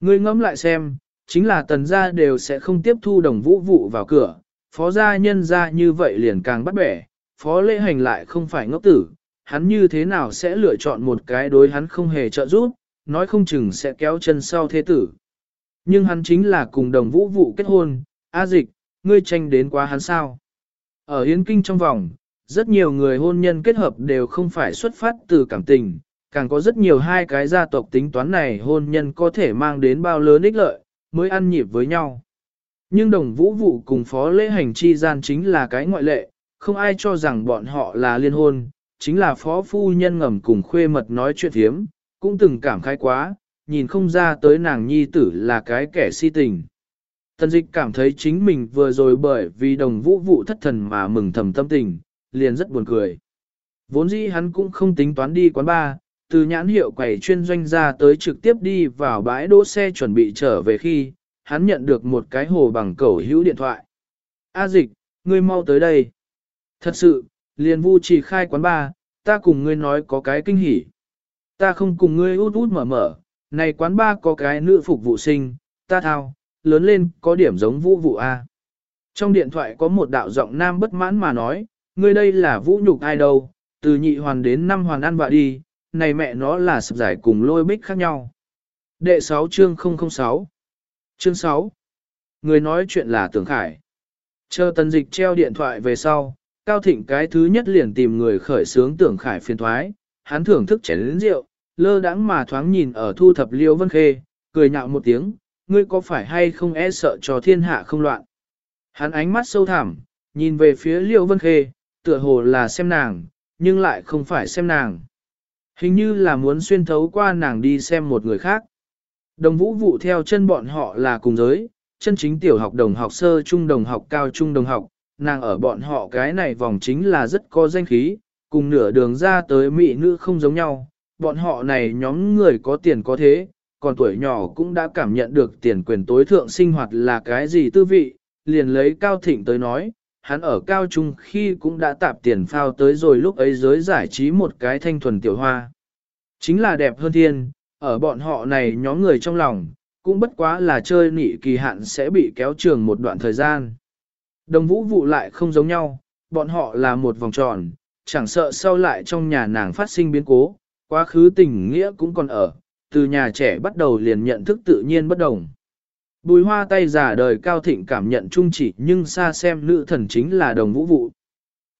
Ngươi ngẫm lại xem, chính là tần gia đều sẽ không tiếp thu đồng vũ vụ vào cửa, phó gia nhân gia như vậy liền càng bắt bẻ, phó lễ hành lại không phải ngốc tử, hắn như thế nào sẽ lựa chọn một cái đối hắn không hề trợ giúp, nói không chừng sẽ kéo chân sau thế tử. Nhưng hắn chính là cùng đồng vũ vụ kết hôn, A dịch, ngươi tranh đến quá hắn sao. Ở Yến Kinh trong vòng, rất nhiều người hôn nhân kết hợp đều không phải xuất phát từ cảm tình, càng có rất nhiều hai cái gia tộc tính toán này hôn nhân có thể mang đến bao lớn ích lợi, mới ăn nhịp với nhau. Nhưng đồng vũ vụ cùng phó lễ hành chi gian chính là cái ngoại lệ, không ai cho rằng bọn họ là liên hôn, chính là phó phu nhân ngầm cùng khuê mật nói chuyện thiếm, cũng từng cảm khái quá, nhìn không ra tới nàng nhi tử là cái kẻ si tình. Tần dịch cảm thấy chính mình vừa rồi bởi vì đồng vũ vụ thất thần mà mừng thầm tâm tình, liền rất buồn cười. Vốn dĩ hắn cũng không tính toán đi quán bar, từ nhãn hiệu quầy chuyên doanh ra tới trực tiếp đi vào bãi đỗ xe chuẩn bị trở về khi, hắn nhận được một cái hồ bằng cầu hữu điện thoại. A dịch, ngươi mau tới đây. Thật sự, liền vu chỉ khai quán ba ta cùng ngươi nói có cái kinh hỉ. Ta không cùng ngươi út út mở mở, này quán ba có cái nữ phục vụ sinh, ta thao, lớn lên có điểm giống vũ vụ A. Trong điện thoại có một đạo giọng nam bất mãn mà nói, ngươi đây là vũ nhục ai đâu, từ nhị hoàn đến năm hoàn ăn vạ đi, này mẹ nó là sập giải cùng lôi bích khác nhau. Đệ 6 chương 006 Chương 6 Người nói chuyện là Tưởng Khải. Chờ tần dịch treo điện thoại về sau, Cao Thịnh cái thứ nhất liền tìm người khởi sướng Tưởng Khải phiền thoái, hắn thưởng thức chén lĩnh rượu, lơ đãng mà thoáng nhìn ở thu thập liêu vân khê, cười nhạo một tiếng, ngươi có phải hay không e sợ cho thiên hạ không loạn. Hắn ánh mắt sâu thẳm, nhìn về phía liêu vân khê, tựa hồ là xem nàng, nhưng lại không phải xem nàng. Hình như là muốn xuyên thấu qua nàng đi xem một người khác. Đồng vũ vụ theo chân bọn họ là cùng giới, chân chính tiểu học đồng học sơ trung đồng học cao trung đồng học, nàng ở bọn họ cái này vòng chính là rất có danh khí, cùng nửa đường ra tới mỹ nữ không giống nhau, bọn họ này nhóm người có tiền có thế, còn tuổi nhỏ cũng đã cảm nhận được tiền quyền tối thượng sinh hoạt là cái gì tư vị, liền lấy cao thịnh tới nói, hắn ở cao trung khi cũng đã tạp tiền phao tới rồi lúc ấy giới giải trí một cái thanh thuần tiểu hoa. Chính là đẹp hơn thiên, ở bọn họ này nhóm người trong lòng, cũng bất quá là chơi nị kỳ hạn sẽ bị kéo trường một đoạn thời gian. Đồng vũ vụ lại không giống nhau, bọn họ là một vòng tròn, chẳng sợ sau lại trong nhà nàng phát sinh biến cố, quá khứ tình nghĩa cũng còn ở, từ nhà trẻ bắt đầu liền nhận thức tự nhiên bất đồng. Bùi hoa tay giả đời cao thịnh cảm nhận trung chỉ nhưng xa xem nữ thần chính là đồng vũ vụ.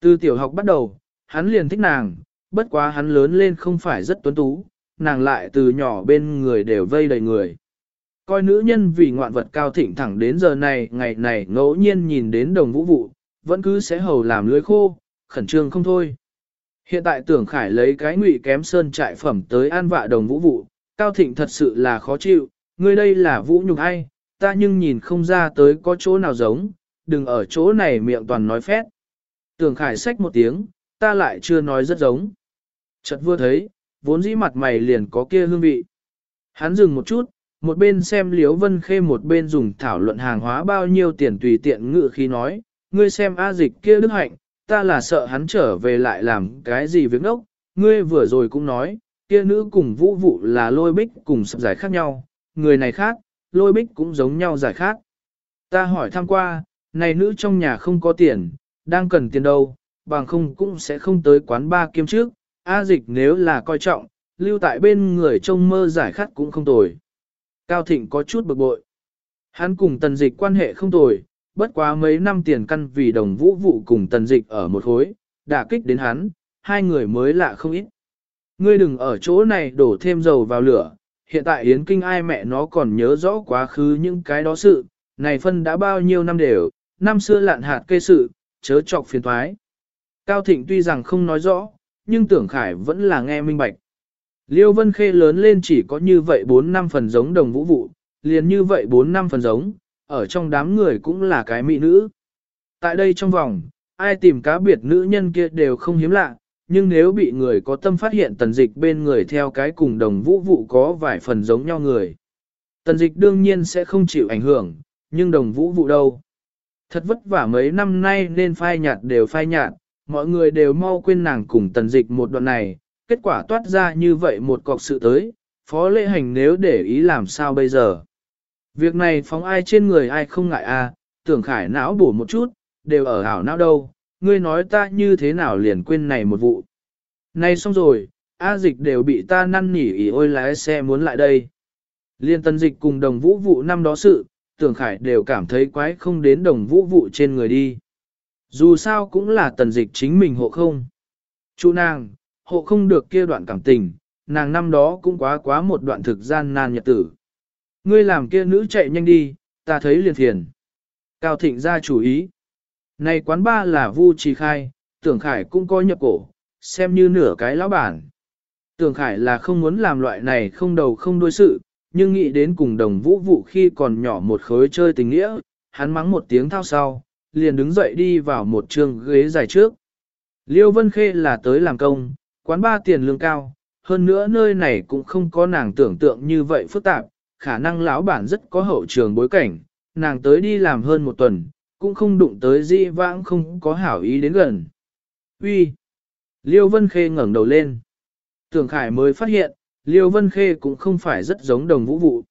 Từ tiểu học bắt đầu, hắn liền thích nàng, bất quá hắn lớn lên không phải rất tuấn tú, nàng lại từ nhỏ bên người đều vây đầy người. Coi nữ nhân vì ngoạn vật cao thịnh thẳng đến giờ này, ngày này ngẫu nhiên nhìn đến đồng vũ vụ, vẫn cứ sẽ hầu làm lưới khô, khẩn trương không thôi. Hiện tại tưởng khải lấy cái ngụy kém sơn trại phẩm tới an vạ đồng vũ vụ, cao thịnh thật sự là khó chịu, ngươi đây là vũ nhục ai, ta nhưng nhìn không ra tới có chỗ nào giống, đừng ở chỗ này miệng toàn nói phét. Tưởng khải sách một tiếng, ta lại chưa nói rất giống. Chợt vừa thấy, vốn dĩ mặt mày liền có kia hương vị. Hắn dừng một chút, một bên xem Liễu Vân Khê một bên dùng thảo luận hàng hóa bao nhiêu tiền tùy tiện ngự khi nói, ngươi xem A dịch kia đức hạnh, ta là sợ hắn trở về lại làm cái gì việc đốc, ngươi vừa rồi cũng nói, kia nữ cùng vũ vụ là lôi bích cùng sập giải khác nhau, người này khác, lôi bích cũng giống nhau giải khác. Ta hỏi thăm qua, này nữ trong nhà không có tiền, đang cần tiền đâu, bằng không cũng sẽ không tới quán ba kiêm trước, A dịch nếu là coi trọng, lưu tại bên người trông mơ giải khát cũng không tồi. Cao Thịnh có chút bực bội. Hắn cùng tần dịch quan hệ không tồi, bất quá mấy năm tiền căn vì đồng vũ vụ cùng tần dịch ở một khối, đã kích đến hắn, hai người mới lạ không ít. Ngươi đừng ở chỗ này đổ thêm dầu vào lửa, hiện tại Yến Kinh ai mẹ nó còn nhớ rõ quá khứ những cái đó sự, này phân đã bao nhiêu năm đều, năm xưa lạn hạt cây sự, chớ chọc phiền thoái. Cao Thịnh tuy rằng không nói rõ, nhưng tưởng khải vẫn là nghe minh bạch. Liêu Vân Khê lớn lên chỉ có như vậy 4 năm phần giống đồng vũ vụ, liền như vậy 4 năm phần giống, ở trong đám người cũng là cái mỹ nữ. Tại đây trong vòng, ai tìm cá biệt nữ nhân kia đều không hiếm lạ, nhưng nếu bị người có tâm phát hiện tần dịch bên người theo cái cùng đồng vũ vụ có vài phần giống nhau người. Tần dịch đương nhiên sẽ không chịu ảnh hưởng, nhưng đồng vũ vụ đâu. Thật vất vả mấy năm nay nên phai nhạt đều phai nhạt, mọi người đều mau quên nàng cùng tần dịch một đoạn này, kết quả toát ra như vậy một cọc sự tới, phó lễ hành nếu để ý làm sao bây giờ. Việc này phóng ai trên người ai không ngại a à, tưởng khải não bổ một chút, đều ở ảo não đâu, ngươi nói ta như thế nào liền quên này một vụ. Này xong rồi, A dịch đều bị ta năn nỉ ý ôi lái xe muốn lại đây. Liên tân dịch cùng đồng vũ vụ năm đó sự, tưởng khải đều cảm thấy quái không đến đồng vũ vụ trên người đi. Dù sao cũng là tần dịch chính mình hộ không. Chú nàng, hộ không được kia đoạn cảm tình, nàng năm đó cũng quá quá một đoạn thực gian nan nhật tử. Ngươi làm kia nữ chạy nhanh đi, ta thấy liền thiền. Cao Thịnh ra chủ ý. Này quán ba là vu trì khai, tưởng khải cũng coi nhập cổ, xem như nửa cái lão bản. Tưởng Khải là không muốn làm loại này không đầu không đuôi sự, nhưng nghĩ đến cùng đồng vũ vụ khi còn nhỏ một khối chơi tình nghĩa, hắn mắng một tiếng thao sau, liền đứng dậy đi vào một trường ghế dài trước. Liêu Vân Khê là tới làm công, quán ba tiền lương cao, hơn nữa nơi này cũng không có nàng tưởng tượng như vậy phức tạp, khả năng lão bản rất có hậu trường bối cảnh, nàng tới đi làm hơn một tuần, cũng không đụng tới di vãng không có hảo ý đến gần. Uy, Liêu Vân Khê ngẩng đầu lên. Tưởng Khải mới phát hiện, Liêu Vân Khê cũng không phải rất giống đồng vũ vụ.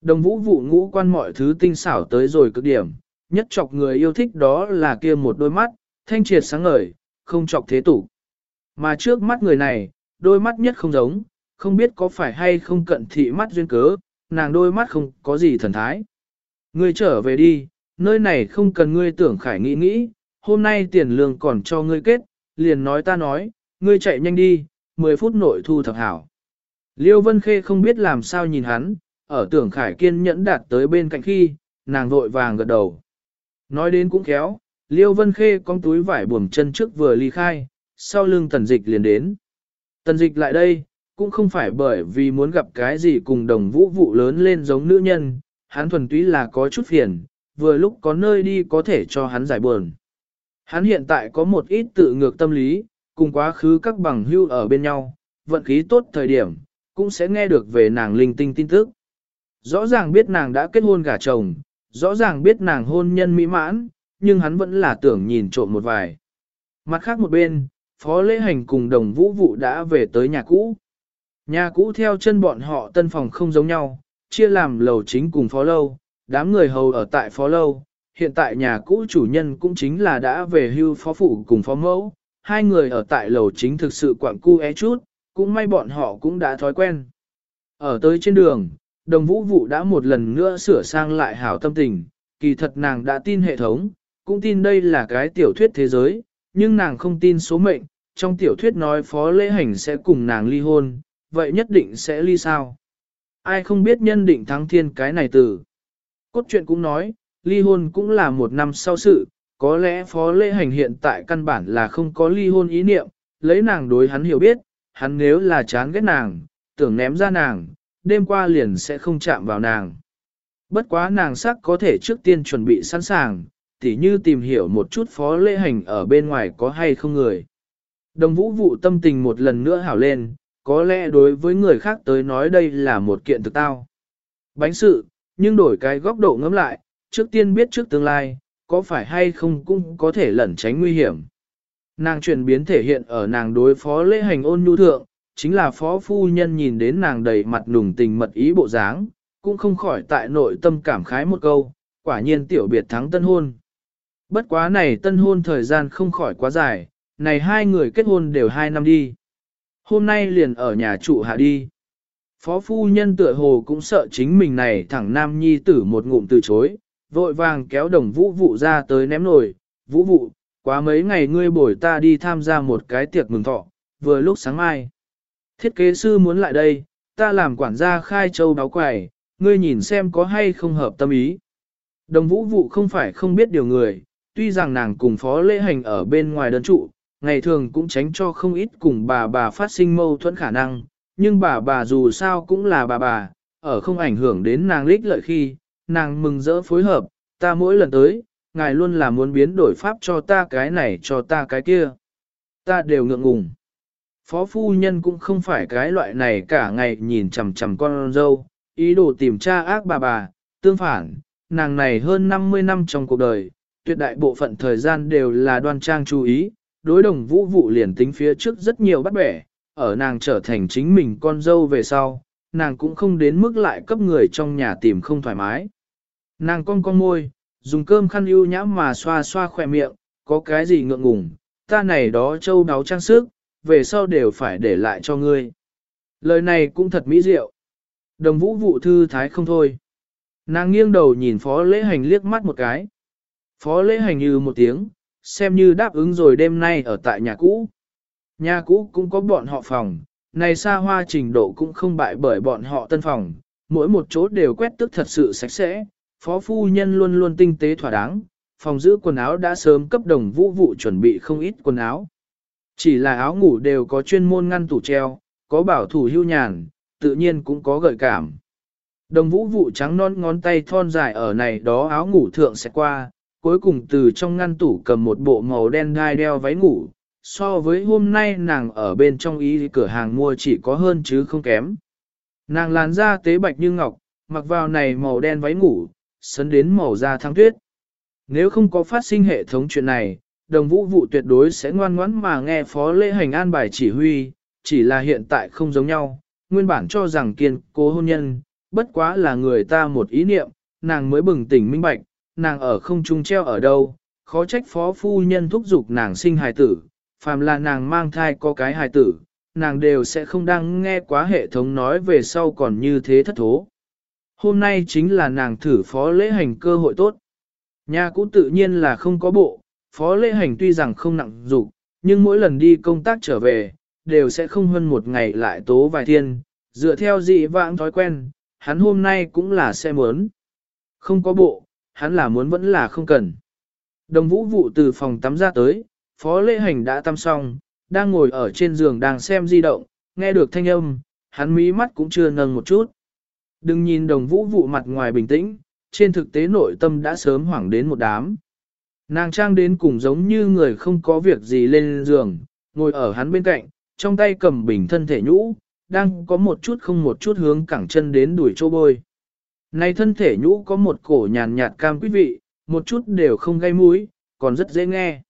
Đồng vũ vụ ngũ quan mọi thứ tinh xảo tới rồi cực điểm, nhất chọc người yêu thích đó là kia một đôi mắt, thanh triệt sáng ngời, không chọc thế tục. Mà trước mắt người này, đôi mắt nhất không giống, không biết có phải hay không cận thị mắt duyên cớ, nàng đôi mắt không có gì thần thái. Ngươi trở về đi, nơi này không cần ngươi tưởng khải nghĩ nghĩ, hôm nay tiền lương còn cho ngươi kết, liền nói ta nói, ngươi chạy nhanh đi, 10 phút nội thu thập hảo. Liêu Vân Khê không biết làm sao nhìn hắn, ở tưởng khải kiên nhẫn đạt tới bên cạnh khi, nàng vội vàng gật đầu. Nói đến cũng khéo, Liêu Vân Khê con túi vải buồm chân trước vừa ly khai, sau lưng tần dịch liền đến. Tần dịch lại đây, cũng không phải bởi vì muốn gặp cái gì cùng đồng vũ vụ lớn lên giống nữ nhân, hắn thuần túy là có chút phiền, vừa lúc có nơi đi có thể cho hắn giải buồn. Hắn hiện tại có một ít tự ngược tâm lý, cùng quá khứ các bằng hưu ở bên nhau, vận khí tốt thời điểm, cũng sẽ nghe được về nàng linh tinh tin tức. Rõ ràng biết nàng đã kết hôn gả chồng, rõ ràng biết nàng hôn nhân mỹ mãn, nhưng hắn vẫn là tưởng nhìn trộm một vài. Mặt khác một bên, Phó Lễ Hành cùng đồng vũ vụ đã về tới nhà cũ. Nhà cũ theo chân bọn họ tân phòng không giống nhau, chia làm lầu chính cùng phó lâu, đám người hầu ở tại phó lâu. Hiện tại nhà cũ chủ nhân cũng chính là đã về hưu phó phụ cùng phó mẫu, hai người ở tại lầu chính thực sự quặng cu é chút, cũng may bọn họ cũng đã thói quen. Ở tới trên đường, đồng vũ vụ đã một lần nữa sửa sang lại hảo tâm tình, kỳ thật nàng đã tin hệ thống, cũng tin đây là cái tiểu thuyết thế giới, nhưng nàng không tin số mệnh, trong tiểu thuyết nói phó lễ hành sẽ cùng nàng ly hôn, vậy nhất định sẽ ly sao. Ai không biết nhân định thắng thiên cái này từ. Cốt truyện cũng nói, ly hôn cũng là một năm sau sự, có lẽ phó lễ hành hiện tại căn bản là không có ly hôn ý niệm, lấy nàng đối hắn hiểu biết, hắn nếu là chán ghét nàng, tưởng ném ra nàng, đêm qua liền sẽ không chạm vào nàng. Bất quá nàng sắc có thể trước tiên chuẩn bị sẵn sàng, tỉ như tìm hiểu một chút phó lễ hành ở bên ngoài có hay không người. Đồng vũ vụ tâm tình một lần nữa hảo lên, có lẽ đối với người khác tới nói đây là một kiện thực tao. Bánh sự, nhưng đổi cái góc độ ngẫm lại, trước tiên biết trước tương lai, có phải hay không cũng có thể lẩn tránh nguy hiểm. Nàng chuyển biến thể hiện ở nàng đối phó lễ hành ôn nhu thượng, chính là phó phu nhân nhìn đến nàng đầy mặt nùng tình mật ý bộ dáng, cũng không khỏi tại nội tâm cảm khái một câu, quả nhiên tiểu biệt thắng tân hôn. Bất quá này tân hôn thời gian không khỏi quá dài, này hai người kết hôn đều hai năm đi. Hôm nay liền ở nhà trụ hạ đi. Phó phu nhân tựa hồ cũng sợ chính mình này thẳng nam nhi tử một ngụm từ chối, vội vàng kéo đồng vũ vụ ra tới ném nổi. Vũ vụ, quá mấy ngày ngươi bổi ta đi tham gia một cái tiệc mừng thọ, vừa lúc sáng mai. Thiết kế sư muốn lại đây, ta làm quản gia khai châu đáo quài, ngươi nhìn xem có hay không hợp tâm ý. Đồng vũ vụ không phải không biết điều người, tuy rằng nàng cùng phó lễ hành ở bên ngoài đơn trụ, ngày thường cũng tránh cho không ít cùng bà bà phát sinh mâu thuẫn khả năng, nhưng bà bà dù sao cũng là bà bà, ở không ảnh hưởng đến nàng lích lợi khi, nàng mừng rỡ phối hợp, ta mỗi lần tới, ngài luôn là muốn biến đổi pháp cho ta cái này cho ta cái kia. Ta đều ngượng ngùng. Phó phu nhân cũng không phải cái loại này cả ngày nhìn chằm chằm con dâu, ý đồ tìm tra ác bà bà, tương phản, nàng này hơn 50 năm trong cuộc đời, tuyệt đại bộ phận thời gian đều là đoan trang chú ý, đối đồng vũ vụ liền tính phía trước rất nhiều bắt bẻ, ở nàng trở thành chính mình con dâu về sau, nàng cũng không đến mức lại cấp người trong nhà tìm không thoải mái. Nàng con con môi, dùng cơm khăn ưu nhãm mà xoa xoa khỏe miệng, có cái gì ngượng ngùng, ta này đó châu đáo trang sức, về sau đều phải để lại cho ngươi. Lời này cũng thật mỹ diệu. Đồng vũ vụ thư thái không thôi. Nàng nghiêng đầu nhìn phó lễ hành liếc mắt một cái. Phó lễ hành như một tiếng, xem như đáp ứng rồi đêm nay ở tại nhà cũ. Nhà cũ cũng có bọn họ phòng, này xa hoa trình độ cũng không bại bởi bọn họ tân phòng, mỗi một chỗ đều quét tức thật sự sạch sẽ, phó phu nhân luôn luôn tinh tế thỏa đáng, phòng giữ quần áo đã sớm cấp đồng vũ vụ chuẩn bị không ít quần áo. Chỉ là áo ngủ đều có chuyên môn ngăn tủ treo, có bảo thủ hưu nhàn, tự nhiên cũng có gợi cảm. Đồng vũ vụ trắng non ngón tay thon dài ở này đó áo ngủ thượng sẽ qua, cuối cùng từ trong ngăn tủ cầm một bộ màu đen gai đeo váy ngủ, so với hôm nay nàng ở bên trong ý cửa hàng mua chỉ có hơn chứ không kém. Nàng làn da tế bạch như ngọc, mặc vào này màu đen váy ngủ, sấn đến màu da thăng tuyết. Nếu không có phát sinh hệ thống chuyện này, đồng vũ vụ tuyệt đối sẽ ngoan ngoãn mà nghe phó lễ hành an bài chỉ huy, chỉ là hiện tại không giống nhau, nguyên bản cho rằng kiên cố hôn nhân, bất quá là người ta một ý niệm, nàng mới bừng tỉnh minh bạch, nàng ở không trung treo ở đâu, khó trách phó phu nhân thúc giục nàng sinh hài tử, phàm là nàng mang thai có cái hài tử, nàng đều sẽ không đang nghe quá hệ thống nói về sau còn như thế thất thố. Hôm nay chính là nàng thử phó lễ hành cơ hội tốt. Nhà cũ tự nhiên là không có bộ, phó lễ hành tuy rằng không nặng dục, nhưng mỗi lần đi công tác trở về, đều sẽ không hơn một ngày lại tố vài thiên, dựa theo dị vãng thói quen, hắn hôm nay cũng là sẽ muốn. Không có bộ, hắn là muốn vẫn là không cần. Đồng vũ vụ từ phòng tắm ra tới, phó lễ hành đã tắm xong, đang ngồi ở trên giường đang xem di động, nghe được thanh âm, hắn mí mắt cũng chưa nâng một chút. Đừng nhìn đồng vũ vụ mặt ngoài bình tĩnh, trên thực tế nội tâm đã sớm hoảng đến một đám. Nàng trang đến cùng giống như người không có việc gì lên giường, ngồi ở hắn bên cạnh, trong tay cầm bình thân thể nhũ, đang có một chút không một chút hướng cẳng chân đến đuổi châu bôi. Này thân thể nhũ có một cổ nhàn nhạt cam quý vị, một chút đều không gây mũi, còn rất dễ nghe.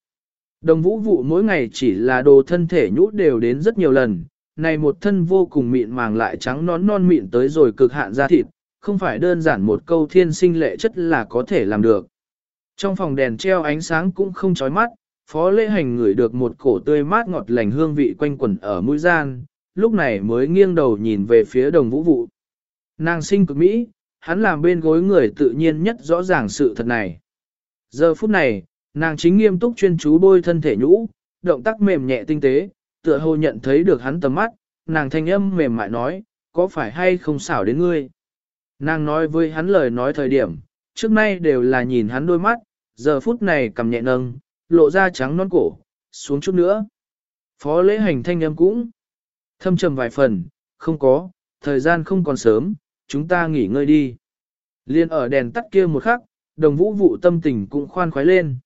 Đồng vũ vụ mỗi ngày chỉ là đồ thân thể nhũ đều đến rất nhiều lần, này một thân vô cùng mịn màng lại trắng nón non mịn tới rồi cực hạn ra thịt, không phải đơn giản một câu thiên sinh lệ chất là có thể làm được. Trong phòng đèn treo ánh sáng cũng không chói mắt, phó lễ hành ngửi được một cổ tươi mát ngọt lành hương vị quanh quẩn ở mũi gian, lúc này mới nghiêng đầu nhìn về phía đồng vũ vụ. Nàng sinh cực Mỹ, hắn làm bên gối người tự nhiên nhất rõ ràng sự thật này. Giờ phút này, nàng chính nghiêm túc chuyên chú bôi thân thể nhũ, động tác mềm nhẹ tinh tế, tựa hồ nhận thấy được hắn tầm mắt, nàng thanh âm mềm mại nói, có phải hay không xảo đến ngươi? Nàng nói với hắn lời nói thời điểm, trước nay đều là nhìn hắn đôi mắt, giờ phút này cầm nhẹ nâng, lộ ra trắng non cổ, xuống chút nữa. Phó lễ hành thanh âm cũng thâm trầm vài phần, không có, thời gian không còn sớm, chúng ta nghỉ ngơi đi. Liên ở đèn tắt kia một khắc, đồng vũ vụ tâm tình cũng khoan khoái lên.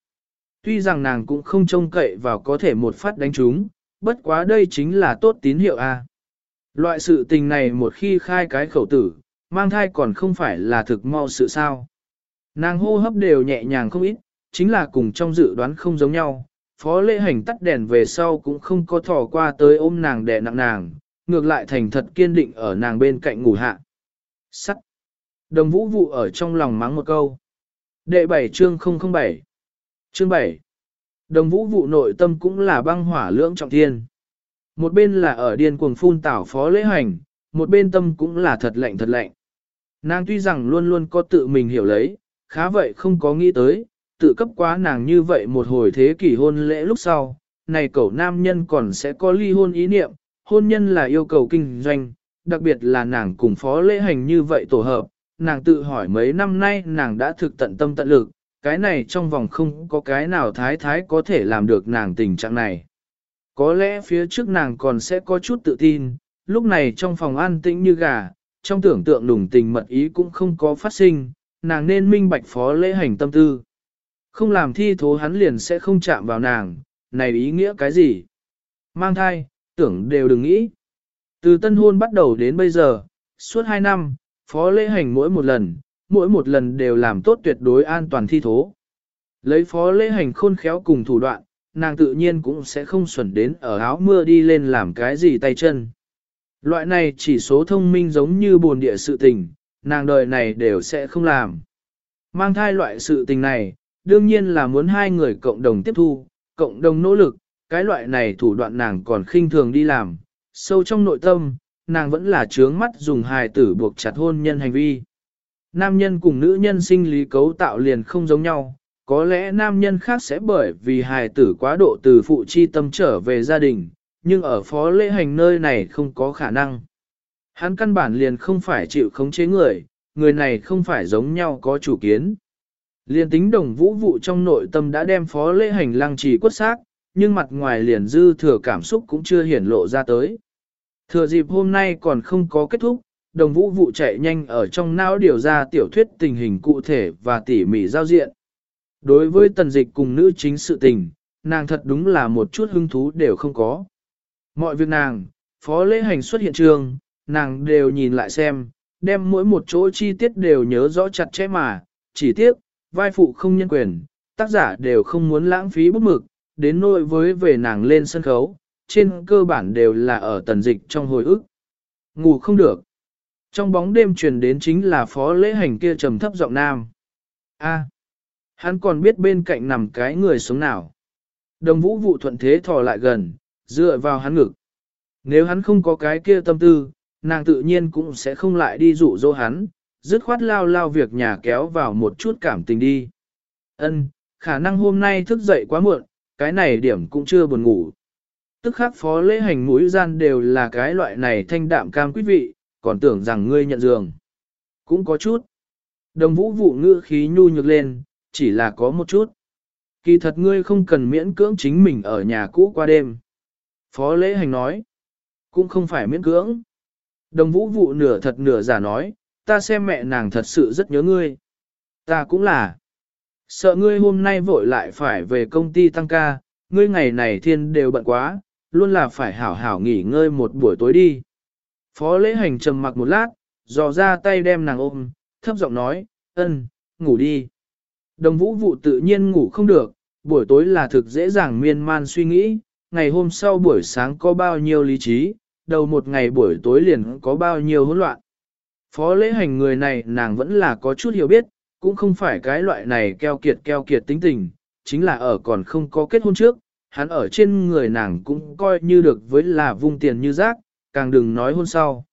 Tuy rằng nàng cũng không trông cậy vào có thể một phát đánh chúng, bất quá đây chính là tốt tín hiệu a. Loại sự tình này một khi khai cái khẩu tử, mang thai còn không phải là thực mau sự sao. Nàng hô hấp đều nhẹ nhàng không ít, chính là cùng trong dự đoán không giống nhau. Phó lễ hành tắt đèn về sau cũng không có thò qua tới ôm nàng đè nặng nàng, ngược lại thành thật kiên định ở nàng bên cạnh ngủ hạ. Sắt. Đồng vũ vụ ở trong lòng mắng một câu. Đệ 7 chương 007 Chương 7 Đồng vũ vụ nội tâm cũng là băng hỏa lưỡng trọng thiên. Một bên là ở điên cuồng phun tảo phó lễ hành, một bên tâm cũng là thật lạnh thật lạnh. Nàng tuy rằng luôn luôn có tự mình hiểu lấy, khá vậy không có nghĩ tới, tự cấp quá nàng như vậy một hồi thế kỷ hôn lễ lúc sau, này cậu nam nhân còn sẽ có ly hôn ý niệm, hôn nhân là yêu cầu kinh doanh, đặc biệt là nàng cùng phó lễ hành như vậy tổ hợp, nàng tự hỏi mấy năm nay nàng đã thực tận tâm tận lực, cái này trong vòng không có cái nào thái thái có thể làm được nàng tình trạng này. Có lẽ phía trước nàng còn sẽ có chút tự tin, lúc này trong phòng an tĩnh như gà, trong tưởng tượng đủng tình mật ý cũng không có phát sinh, nàng nên minh bạch phó lễ hành tâm tư. Không làm thi thố hắn liền sẽ không chạm vào nàng, này ý nghĩa cái gì? Mang thai, tưởng đều đừng nghĩ. Từ tân hôn bắt đầu đến bây giờ, suốt 2 năm, phó lễ hành mỗi một lần, mỗi một lần đều làm tốt tuyệt đối an toàn thi thố. Lấy phó lễ hành khôn khéo cùng thủ đoạn, nàng tự nhiên cũng sẽ không xuẩn đến ở áo mưa đi lên làm cái gì tay chân. Loại này chỉ số thông minh giống như buồn địa sự tình, nàng đời này đều sẽ không làm. Mang thai loại sự tình này, đương nhiên là muốn hai người cộng đồng tiếp thu, cộng đồng nỗ lực, cái loại này thủ đoạn nàng còn khinh thường đi làm. Sâu trong nội tâm, nàng vẫn là trướng mắt dùng hài tử buộc chặt hôn nhân hành vi. Nam nhân cùng nữ nhân sinh lý cấu tạo liền không giống nhau, có lẽ nam nhân khác sẽ bởi vì hài tử quá độ từ phụ chi tâm trở về gia đình, nhưng ở phó lễ hành nơi này không có khả năng. Hắn căn bản liền không phải chịu khống chế người, người này không phải giống nhau có chủ kiến. Liên tính đồng vũ vụ trong nội tâm đã đem phó lễ hành lăng trì quất xác, nhưng mặt ngoài liền dư thừa cảm xúc cũng chưa hiển lộ ra tới. Thừa dịp hôm nay còn không có kết thúc, đồng vũ vụ chạy nhanh ở trong não điều ra tiểu thuyết tình hình cụ thể và tỉ mỉ giao diện. Đối với tần dịch cùng nữ chính sự tình, nàng thật đúng là một chút hứng thú đều không có. Mọi việc nàng, phó lễ hành xuất hiện trường, nàng đều nhìn lại xem, đem mỗi một chỗ chi tiết đều nhớ rõ chặt chẽ mà, chỉ tiếc, vai phụ không nhân quyền, tác giả đều không muốn lãng phí bút mực, đến nỗi với về nàng lên sân khấu, trên cơ bản đều là ở tần dịch trong hồi ức. Ngủ không được. Trong bóng đêm truyền đến chính là phó lễ hành kia trầm thấp giọng nam. A, hắn còn biết bên cạnh nằm cái người sống nào. Đồng vũ vụ thuận thế thò lại gần, dựa vào hắn ngực. Nếu hắn không có cái kia tâm tư, nàng tự nhiên cũng sẽ không lại đi dụ dỗ hắn, dứt khoát lao lao việc nhà kéo vào một chút cảm tình đi. Ân, khả năng hôm nay thức dậy quá muộn, cái này điểm cũng chưa buồn ngủ. Tức khắc phó lễ hành mũi gian đều là cái loại này thanh đạm cam quý vị, còn tưởng rằng ngươi nhận giường. Cũng có chút. Đồng vũ vụ ngữ khí nhu nhược lên, chỉ là có một chút. Kỳ thật ngươi không cần miễn cưỡng chính mình ở nhà cũ qua đêm. Phó lễ hành nói. Cũng không phải miễn cưỡng. Đồng vũ vụ nửa thật nửa giả nói, ta xem mẹ nàng thật sự rất nhớ ngươi. Ta cũng là. Sợ ngươi hôm nay vội lại phải về công ty tăng ca, ngươi ngày này thiên đều bận quá, luôn là phải hảo hảo nghỉ ngơi một buổi tối đi. Phó lễ hành trầm mặc một lát, dò ra tay đem nàng ôm, thấp giọng nói, ân, ngủ đi. Đồng vũ vụ tự nhiên ngủ không được, buổi tối là thực dễ dàng miên man suy nghĩ, ngày hôm sau buổi sáng có bao nhiêu lý trí, đầu một ngày buổi tối liền có bao nhiêu hỗn loạn. Phó lễ hành người này nàng vẫn là có chút hiểu biết, cũng không phải cái loại này keo kiệt keo kiệt tính tình, chính là ở còn không có kết hôn trước, hắn ở trên người nàng cũng coi như được với là vung tiền như rác, càng đừng nói hôn sau.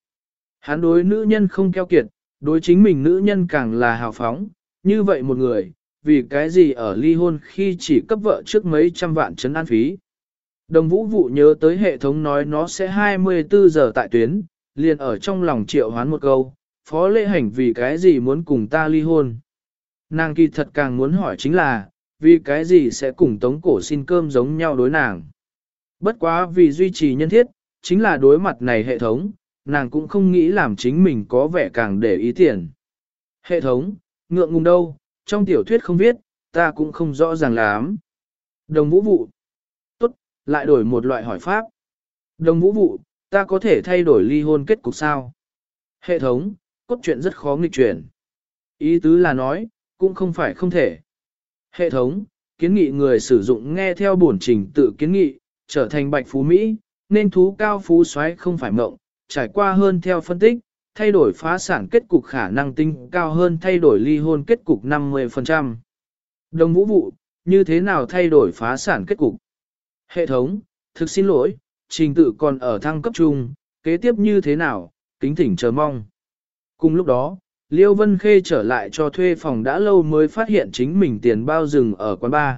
Hắn đối nữ nhân không keo kiệt, đối chính mình nữ nhân càng là hào phóng, như vậy một người, vì cái gì ở ly hôn khi chỉ cấp vợ trước mấy trăm vạn chấn an phí. Đồng vũ vụ nhớ tới hệ thống nói nó sẽ 24 giờ tại tuyến, liền ở trong lòng triệu hoán một câu, phó lễ hành vì cái gì muốn cùng ta ly hôn. Nàng kỳ thật càng muốn hỏi chính là, vì cái gì sẽ cùng tống cổ xin cơm giống nhau đối nàng. Bất quá vì duy trì nhân thiết, chính là đối mặt này hệ thống, nàng cũng không nghĩ làm chính mình có vẻ càng để ý tiền. Hệ thống, ngượng ngùng đâu, trong tiểu thuyết không viết, ta cũng không rõ ràng lắm. Đồng vũ vụ. Tốt, lại đổi một loại hỏi pháp. Đồng vũ vụ, ta có thể thay đổi ly hôn kết cục sao? Hệ thống, cốt truyện rất khó nghịch chuyển. Ý tứ là nói, cũng không phải không thể. Hệ thống, kiến nghị người sử dụng nghe theo bổn trình tự kiến nghị, trở thành bạch phú Mỹ, nên thú cao phú xoáy không phải mộng, trải qua hơn theo phân tích, thay đổi phá sản kết cục khả năng tinh cao hơn thay đổi ly hôn kết cục 50%. Đồng vũ vụ, như thế nào thay đổi phá sản kết cục? Hệ thống, thực xin lỗi, trình tự còn ở thăng cấp trung, kế tiếp như thế nào, kính thỉnh chờ mong. Cùng lúc đó, Liêu Vân Khê trở lại cho thuê phòng đã lâu mới phát hiện chính mình tiền bao rừng ở quán bar.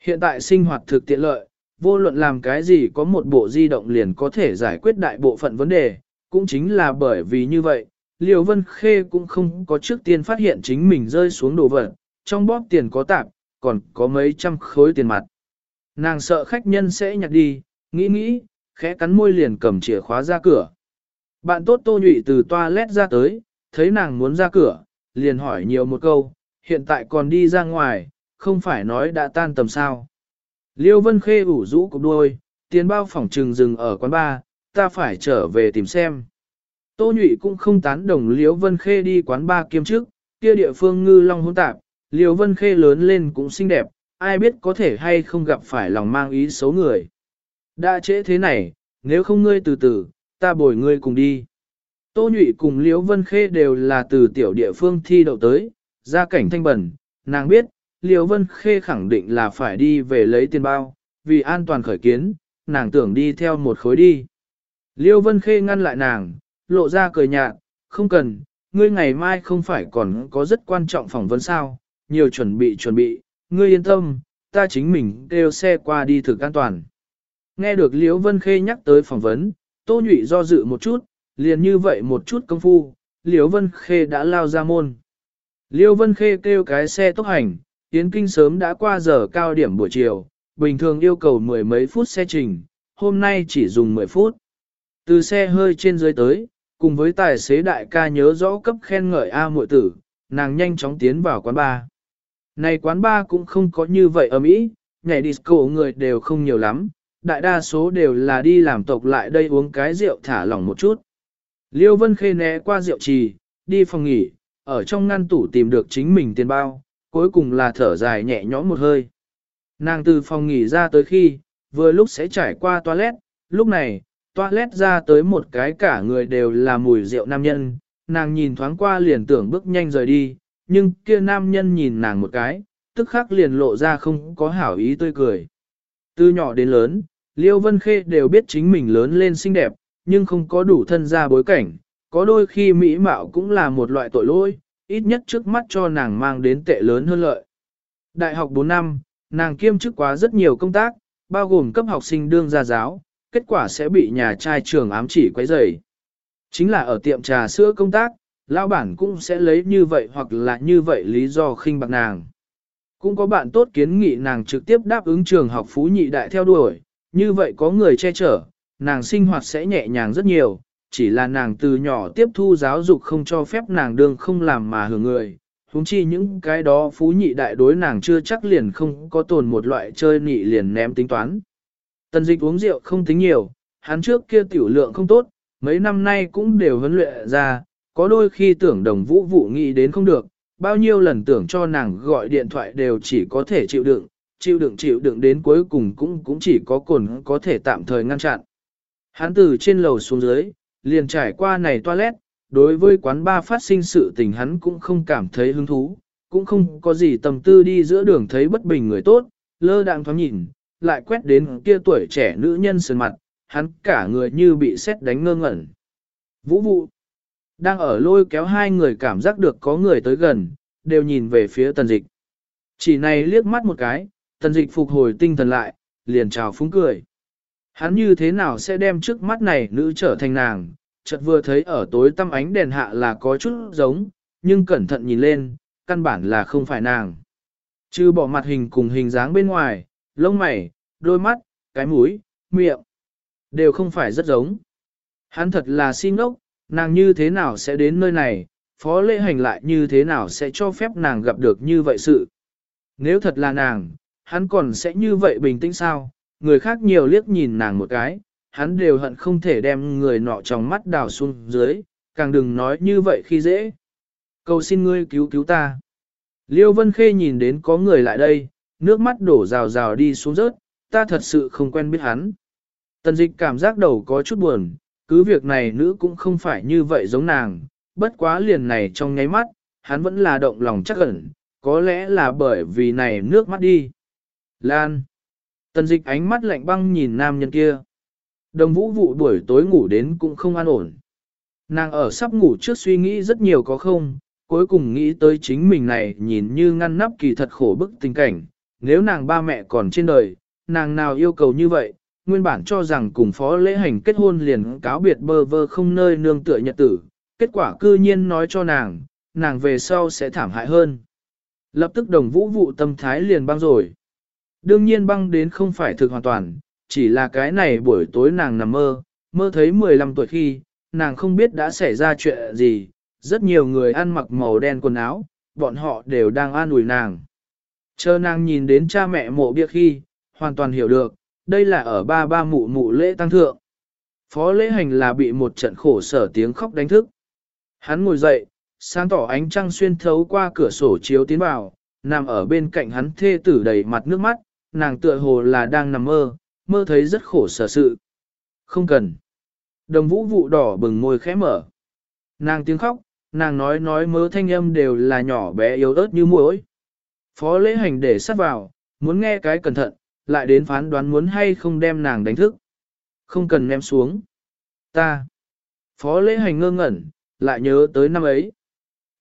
Hiện tại sinh hoạt thực tiện lợi, vô luận làm cái gì có một bộ di động liền có thể giải quyết đại bộ phận vấn đề, cũng chính là bởi vì như vậy, Liêu Vân Khê cũng không có trước tiên phát hiện chính mình rơi xuống đồ vật, trong bóp tiền có tạp, còn có mấy trăm khối tiền mặt. Nàng sợ khách nhân sẽ nhặt đi, nghĩ nghĩ, khẽ cắn môi liền cầm chìa khóa ra cửa. Bạn tốt tô nhụy từ toilet ra tới, thấy nàng muốn ra cửa, liền hỏi nhiều một câu, hiện tại còn đi ra ngoài, không phải nói đã tan tầm sao. Liêu Vân Khê ủ rũ cục đuôi, tiền bao phòng trừng dừng ở quán bar, ta phải trở về tìm xem. Tô Nhụy cũng không tán đồng Liêu Vân Khê đi quán bar kiêm trước, kia địa phương ngư long hỗn tạp, Liêu Vân Khê lớn lên cũng xinh đẹp, ai biết có thể hay không gặp phải lòng mang ý xấu người. Đã trễ thế này, nếu không ngươi từ từ, ta bồi ngươi cùng đi. Tô Nhụy cùng Liễu Vân Khê đều là từ tiểu địa phương thi đậu tới, gia cảnh thanh bẩn, nàng biết, Liễu Vân Khê khẳng định là phải đi về lấy tiền bao, vì an toàn khởi kiến, nàng tưởng đi theo một khối đi. Liêu Vân Khê ngăn lại nàng, lộ ra cười nhạt, không cần, ngươi ngày mai không phải còn có rất quan trọng phỏng vấn sao, nhiều chuẩn bị chuẩn bị, ngươi yên tâm, ta chính mình kêu xe qua đi thực an toàn. Nghe được Liễu Vân Khê nhắc tới phỏng vấn, Tô Nhụy do dự một chút, liền như vậy một chút công phu, Liễu Vân Khê đã lao ra môn. Liễu Vân Khê kêu cái xe tốc hành, tiến kinh sớm đã qua giờ cao điểm buổi chiều, bình thường yêu cầu mười mấy phút xe trình, hôm nay chỉ dùng 10 phút. Từ xe hơi trên dưới tới, cùng với tài xế đại ca nhớ rõ cấp khen ngợi A muội tử, nàng nhanh chóng tiến vào quán bar. Này quán bar cũng không có như vậy ở Mỹ, nhảy disco người đều không nhiều lắm, đại đa số đều là đi làm tộc lại đây uống cái rượu thả lỏng một chút. Liêu Vân Khê né qua rượu trì, đi phòng nghỉ, ở trong ngăn tủ tìm được chính mình tiền bao, cuối cùng là thở dài nhẹ nhõm một hơi. Nàng từ phòng nghỉ ra tới khi, vừa lúc sẽ trải qua toilet, lúc này, toilet ra tới một cái cả người đều là mùi rượu nam nhân, nàng nhìn thoáng qua liền tưởng bước nhanh rời đi, nhưng kia nam nhân nhìn nàng một cái, tức khắc liền lộ ra không có hảo ý tươi cười. Từ nhỏ đến lớn, Liêu Vân Khê đều biết chính mình lớn lên xinh đẹp, nhưng không có đủ thân ra bối cảnh, có đôi khi mỹ mạo cũng là một loại tội lỗi, ít nhất trước mắt cho nàng mang đến tệ lớn hơn lợi. Đại học 4 năm, nàng kiêm chức quá rất nhiều công tác, bao gồm cấp học sinh đương gia giáo, kết quả sẽ bị nhà trai trường ám chỉ quấy rầy. Chính là ở tiệm trà sữa công tác, lão bản cũng sẽ lấy như vậy hoặc là như vậy lý do khinh bạc nàng. Cũng có bạn tốt kiến nghị nàng trực tiếp đáp ứng trường học phú nhị đại theo đuổi, như vậy có người che chở, nàng sinh hoạt sẽ nhẹ nhàng rất nhiều, chỉ là nàng từ nhỏ tiếp thu giáo dục không cho phép nàng đương không làm mà hưởng người. Húng chi những cái đó phú nhị đại đối nàng chưa chắc liền không có tồn một loại chơi nhị liền ném tính toán. Tần dịch uống rượu không tính nhiều, hắn trước kia tiểu lượng không tốt, mấy năm nay cũng đều huấn luyện ra, có đôi khi tưởng đồng vũ vụ nghĩ đến không được, bao nhiêu lần tưởng cho nàng gọi điện thoại đều chỉ có thể chịu đựng, chịu đựng chịu đựng đến cuối cùng cũng cũng chỉ có cồn có thể tạm thời ngăn chặn. Hắn từ trên lầu xuống dưới, liền trải qua này toilet, đối với quán ba phát sinh sự tình hắn cũng không cảm thấy hứng thú, cũng không có gì tầm tư đi giữa đường thấy bất bình người tốt, lơ đạng thoáng nhìn, lại quét đến kia tuổi trẻ nữ nhân sườn mặt, hắn cả người như bị xét đánh ngơ ngẩn. Vũ vụ, đang ở lôi kéo hai người cảm giác được có người tới gần, đều nhìn về phía tần dịch. Chỉ này liếc mắt một cái, tần dịch phục hồi tinh thần lại, liền chào phúng cười. Hắn như thế nào sẽ đem trước mắt này nữ trở thành nàng, chợt vừa thấy ở tối tăm ánh đèn hạ là có chút giống, nhưng cẩn thận nhìn lên, căn bản là không phải nàng. Chứ bỏ mặt hình cùng hình dáng bên ngoài, lông mày, đôi mắt, cái mũi, miệng, đều không phải rất giống. Hắn thật là xin ngốc, nàng như thế nào sẽ đến nơi này, phó lễ hành lại như thế nào sẽ cho phép nàng gặp được như vậy sự. Nếu thật là nàng, hắn còn sẽ như vậy bình tĩnh sao, người khác nhiều liếc nhìn nàng một cái, hắn đều hận không thể đem người nọ trong mắt đào xuống dưới, càng đừng nói như vậy khi dễ. Cầu xin ngươi cứu cứu ta. Liêu Vân Khê nhìn đến có người lại đây, nước mắt đổ rào rào đi xuống rớt, ta thật sự không quen biết hắn. Tần dịch cảm giác đầu có chút buồn, cứ việc này nữ cũng không phải như vậy giống nàng, bất quá liền này trong nháy mắt, hắn vẫn là động lòng chắc ẩn, có lẽ là bởi vì này nước mắt đi. Lan. Tần dịch ánh mắt lạnh băng nhìn nam nhân kia. Đồng vũ vụ buổi tối ngủ đến cũng không an ổn. Nàng ở sắp ngủ trước suy nghĩ rất nhiều có không, cuối cùng nghĩ tới chính mình này nhìn như ngăn nắp kỳ thật khổ bức tình cảnh. Nếu nàng ba mẹ còn trên đời, nàng nào yêu cầu như vậy, nguyên bản cho rằng cùng phó lễ hành kết hôn liền cáo biệt bơ vơ không nơi nương tựa nhật tử. Kết quả cư nhiên nói cho nàng, nàng về sau sẽ thảm hại hơn. Lập tức đồng vũ vụ tâm thái liền băng rồi. Đương nhiên băng đến không phải thực hoàn toàn, chỉ là cái này buổi tối nàng nằm mơ, mơ thấy 15 tuổi khi, nàng không biết đã xảy ra chuyện gì, rất nhiều người ăn mặc màu đen quần áo, bọn họ đều đang an ủi nàng. Chờ nàng nhìn đến cha mẹ mộ bia khi, hoàn toàn hiểu được, đây là ở ba ba mụ mụ lễ tăng thượng. Phó lễ hành là bị một trận khổ sở tiếng khóc đánh thức. Hắn ngồi dậy, sáng tỏ ánh trăng xuyên thấu qua cửa sổ chiếu tiến vào, nằm ở bên cạnh hắn thê tử đầy mặt nước mắt, nàng tựa hồ là đang nằm mơ, mơ thấy rất khổ sở sự. Không cần. Đồng vũ vụ đỏ bừng môi khẽ mở. Nàng tiếng khóc, nàng nói nói mơ thanh âm đều là nhỏ bé yếu ớt như muỗi. Phó lễ hành để sát vào, muốn nghe cái cẩn thận, lại đến phán đoán muốn hay không đem nàng đánh thức. Không cần ném xuống. Ta. Phó lễ hành ngơ ngẩn, lại nhớ tới năm ấy.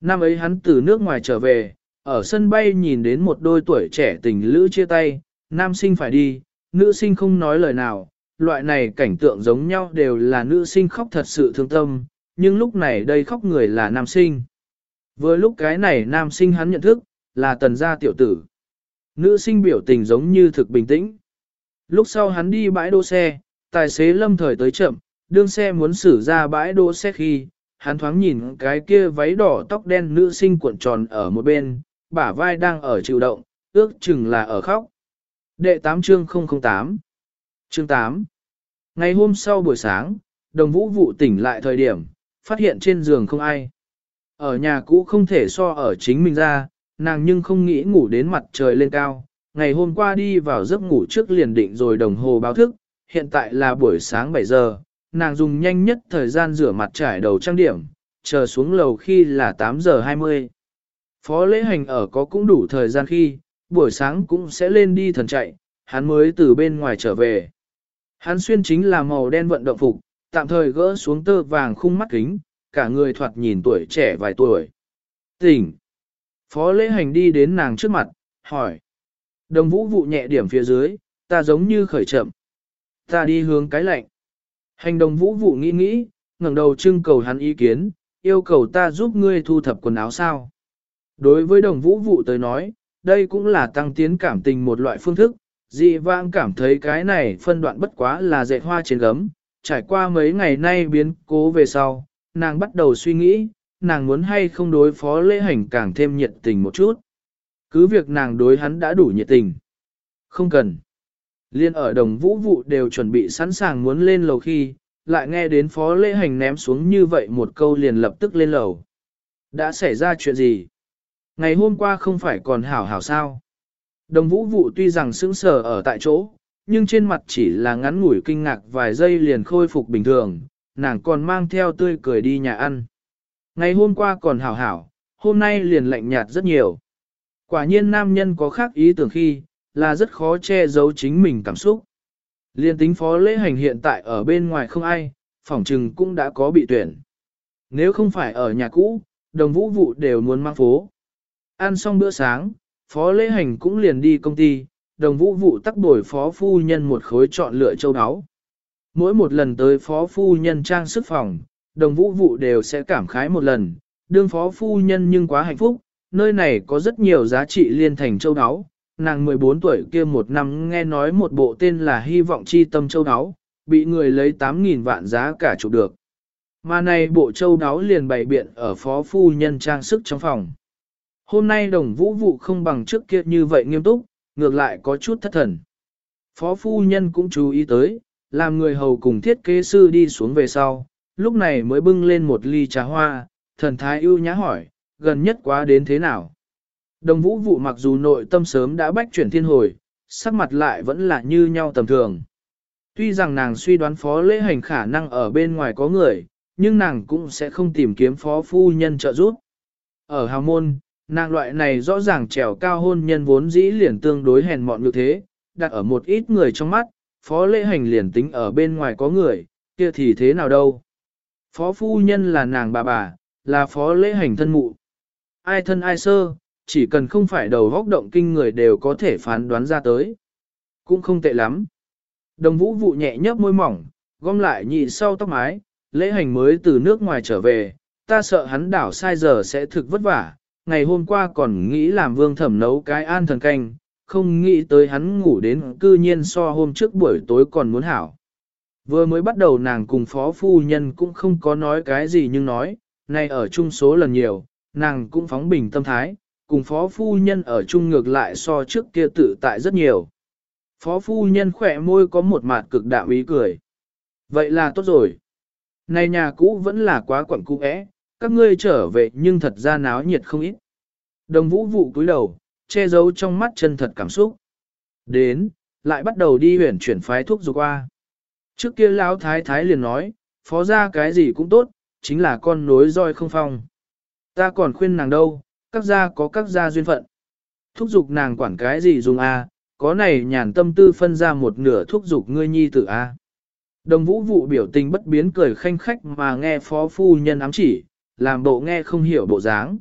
Năm ấy hắn từ nước ngoài trở về, ở sân bay nhìn đến một đôi tuổi trẻ tình lữ chia tay, nam sinh phải đi, nữ sinh không nói lời nào, loại này cảnh tượng giống nhau đều là nữ sinh khóc thật sự thương tâm, nhưng lúc này đây khóc người là nam sinh. Vừa lúc cái này nam sinh hắn nhận thức, là tần gia tiểu tử. Nữ sinh biểu tình giống như thực bình tĩnh. Lúc sau hắn đi bãi đỗ xe, tài xế lâm thời tới chậm, đương xe muốn xử ra bãi đỗ xe khi, hắn thoáng nhìn cái kia váy đỏ tóc đen nữ sinh cuộn tròn ở một bên, bả vai đang ở chịu động, ước chừng là ở khóc. Đệ 8 chương 008 Chương 8 Ngày hôm sau buổi sáng, đồng vũ vụ tỉnh lại thời điểm, phát hiện trên giường không ai. Ở nhà cũ không thể so ở chính mình ra, nàng nhưng không nghĩ ngủ đến mặt trời lên cao. Ngày hôm qua đi vào giấc ngủ trước liền định rồi đồng hồ báo thức, hiện tại là buổi sáng 7 giờ, nàng dùng nhanh nhất thời gian rửa mặt trải đầu trang điểm, chờ xuống lầu khi là 8 giờ 20. Phó lễ hành ở có cũng đủ thời gian khi, buổi sáng cũng sẽ lên đi thần chạy, hắn mới từ bên ngoài trở về. Hắn xuyên chính là màu đen vận động phục, tạm thời gỡ xuống tơ vàng khung mắt kính, cả người thoạt nhìn tuổi trẻ vài tuổi. Tỉnh! Phó lễ hành đi đến nàng trước mặt, hỏi. Đồng vũ vụ nhẹ điểm phía dưới, ta giống như khởi chậm. Ta đi hướng cái lạnh. Hành đồng vũ vụ nghĩ nghĩ, ngẩng đầu trưng cầu hắn ý kiến, yêu cầu ta giúp ngươi thu thập quần áo sao. Đối với đồng vũ vụ tới nói, đây cũng là tăng tiến cảm tình một loại phương thức, dị vãng cảm thấy cái này phân đoạn bất quá là dạy hoa trên gấm, trải qua mấy ngày nay biến cố về sau, nàng bắt đầu suy nghĩ, nàng muốn hay không đối phó lễ hành càng thêm nhiệt tình một chút. Cứ việc nàng đối hắn đã đủ nhiệt tình. Không cần. Liên ở đồng vũ vụ đều chuẩn bị sẵn sàng muốn lên lầu khi, lại nghe đến phó lễ hành ném xuống như vậy một câu liền lập tức lên lầu. Đã xảy ra chuyện gì? Ngày hôm qua không phải còn hảo hảo sao? Đồng vũ vụ tuy rằng sững sờ ở tại chỗ, nhưng trên mặt chỉ là ngắn ngủi kinh ngạc vài giây liền khôi phục bình thường, nàng còn mang theo tươi cười đi nhà ăn. Ngày hôm qua còn hảo hảo, hôm nay liền lạnh nhạt rất nhiều. Quả nhiên nam nhân có khác ý tưởng khi, là rất khó che giấu chính mình cảm xúc. Liên tính phó lễ hành hiện tại ở bên ngoài không ai, phỏng trừng cũng đã có bị tuyển. Nếu không phải ở nhà cũ, đồng vũ vụ đều muốn mang phố. Ăn xong bữa sáng, phó lễ hành cũng liền đi công ty, đồng vũ vụ tắc đổi phó phu nhân một khối chọn lựa châu áo. Mỗi một lần tới phó phu nhân trang sức phòng, đồng vũ vụ đều sẽ cảm khái một lần, đương phó phu nhân nhưng quá hạnh phúc, nơi này có rất nhiều giá trị liên thành châu áo. Nàng 14 tuổi kia một năm nghe nói một bộ tên là hy vọng chi tâm châu áo, bị người lấy 8.000 vạn giá cả chụp được. Mà này bộ châu đáo liền bày biện ở phó phu nhân trang sức trong phòng. Hôm nay đồng vũ vụ không bằng trước kia như vậy nghiêm túc, ngược lại có chút thất thần. Phó phu nhân cũng chú ý tới, làm người hầu cùng thiết kế sư đi xuống về sau, lúc này mới bưng lên một ly trà hoa, thần thái ưu nhã hỏi, gần nhất quá đến thế nào. Đồng vũ vụ mặc dù nội tâm sớm đã bách chuyển thiên hồi, sắc mặt lại vẫn là như nhau tầm thường. Tuy rằng nàng suy đoán phó lễ hành khả năng ở bên ngoài có người, nhưng nàng cũng sẽ không tìm kiếm phó phu nhân trợ giúp. Ở hào môn, nàng loại này rõ ràng trèo cao hôn nhân vốn dĩ liền tương đối hèn mọn như thế, đặt ở một ít người trong mắt, phó lễ hành liền tính ở bên ngoài có người, kia thì thế nào đâu. Phó phu nhân là nàng bà bà, là phó lễ hành thân mụ. Ai thân ai sơ, chỉ cần không phải đầu góc động kinh người đều có thể phán đoán ra tới. Cũng không tệ lắm. Đồng vũ vụ nhẹ nhấp môi mỏng, gom lại nhị sau tóc mái, lễ hành mới từ nước ngoài trở về, ta sợ hắn đảo sai giờ sẽ thực vất vả. Ngày hôm qua còn nghĩ làm vương thẩm nấu cái an thần canh, không nghĩ tới hắn ngủ đến cư nhiên so hôm trước buổi tối còn muốn hảo. Vừa mới bắt đầu nàng cùng phó phu nhân cũng không có nói cái gì nhưng nói, nay ở chung số lần nhiều, nàng cũng phóng bình tâm thái, cùng phó phu nhân ở chung ngược lại so trước kia tự tại rất nhiều. Phó phu nhân khỏe môi có một mặt cực đạo ý cười. Vậy là tốt rồi. Này nhà cũ vẫn là quá quẩn cũ ẽ, các ngươi trở về nhưng thật ra náo nhiệt không ít. Đồng vũ vụ cúi đầu, che giấu trong mắt chân thật cảm xúc. Đến, lại bắt đầu đi huyển chuyển phái thuốc dục qua. Trước kia lão thái thái liền nói, phó ra cái gì cũng tốt, chính là con nối roi không phong. Ta còn khuyên nàng đâu, các gia có các gia duyên phận. Thúc dục nàng quản cái gì dùng a, có này nhàn tâm tư phân ra một nửa thúc dục ngươi nhi tử a. Đồng vũ vụ biểu tình bất biến cười khanh khách mà nghe phó phu nhân ám chỉ, làm bộ nghe không hiểu bộ dáng.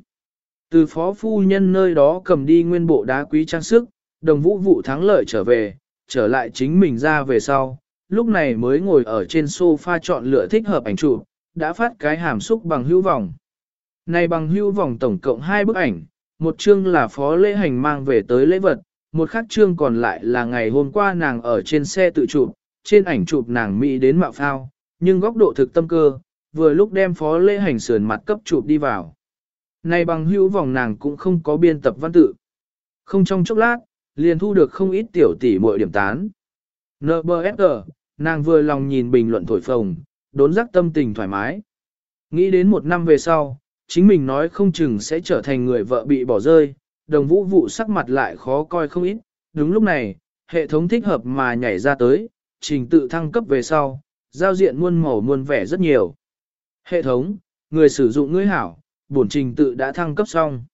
Từ phó phu nhân nơi đó cầm đi nguyên bộ đá quý trang sức, đồng vũ vụ thắng lợi trở về, trở lại chính mình ra về sau, lúc này mới ngồi ở trên sofa chọn lựa thích hợp ảnh chụp, đã phát cái hàm xúc bằng hữu vòng. Này bằng hữu vòng tổng cộng hai bức ảnh, một chương là phó lễ hành mang về tới lễ vật, một khác chương còn lại là ngày hôm qua nàng ở trên xe tự chụp, trên ảnh chụp nàng Mỹ đến mạo phao, nhưng góc độ thực tâm cơ, vừa lúc đem phó lễ hành sườn mặt cấp chụp đi vào. Này bằng hữu vòng nàng cũng không có biên tập văn tự. Không trong chốc lát, liền thu được không ít tiểu tỷ muội điểm tán. NBSG, nàng vừa lòng nhìn bình luận thổi phồng, đốn giác tâm tình thoải mái. Nghĩ đến một năm về sau, chính mình nói không chừng sẽ trở thành người vợ bị bỏ rơi, đồng vũ vụ sắc mặt lại khó coi không ít. Đúng lúc này, hệ thống thích hợp mà nhảy ra tới, trình tự thăng cấp về sau, giao diện muôn màu muôn vẻ rất nhiều. Hệ thống, người sử dụng ngươi hảo, bổn trình tự đã thăng cấp xong.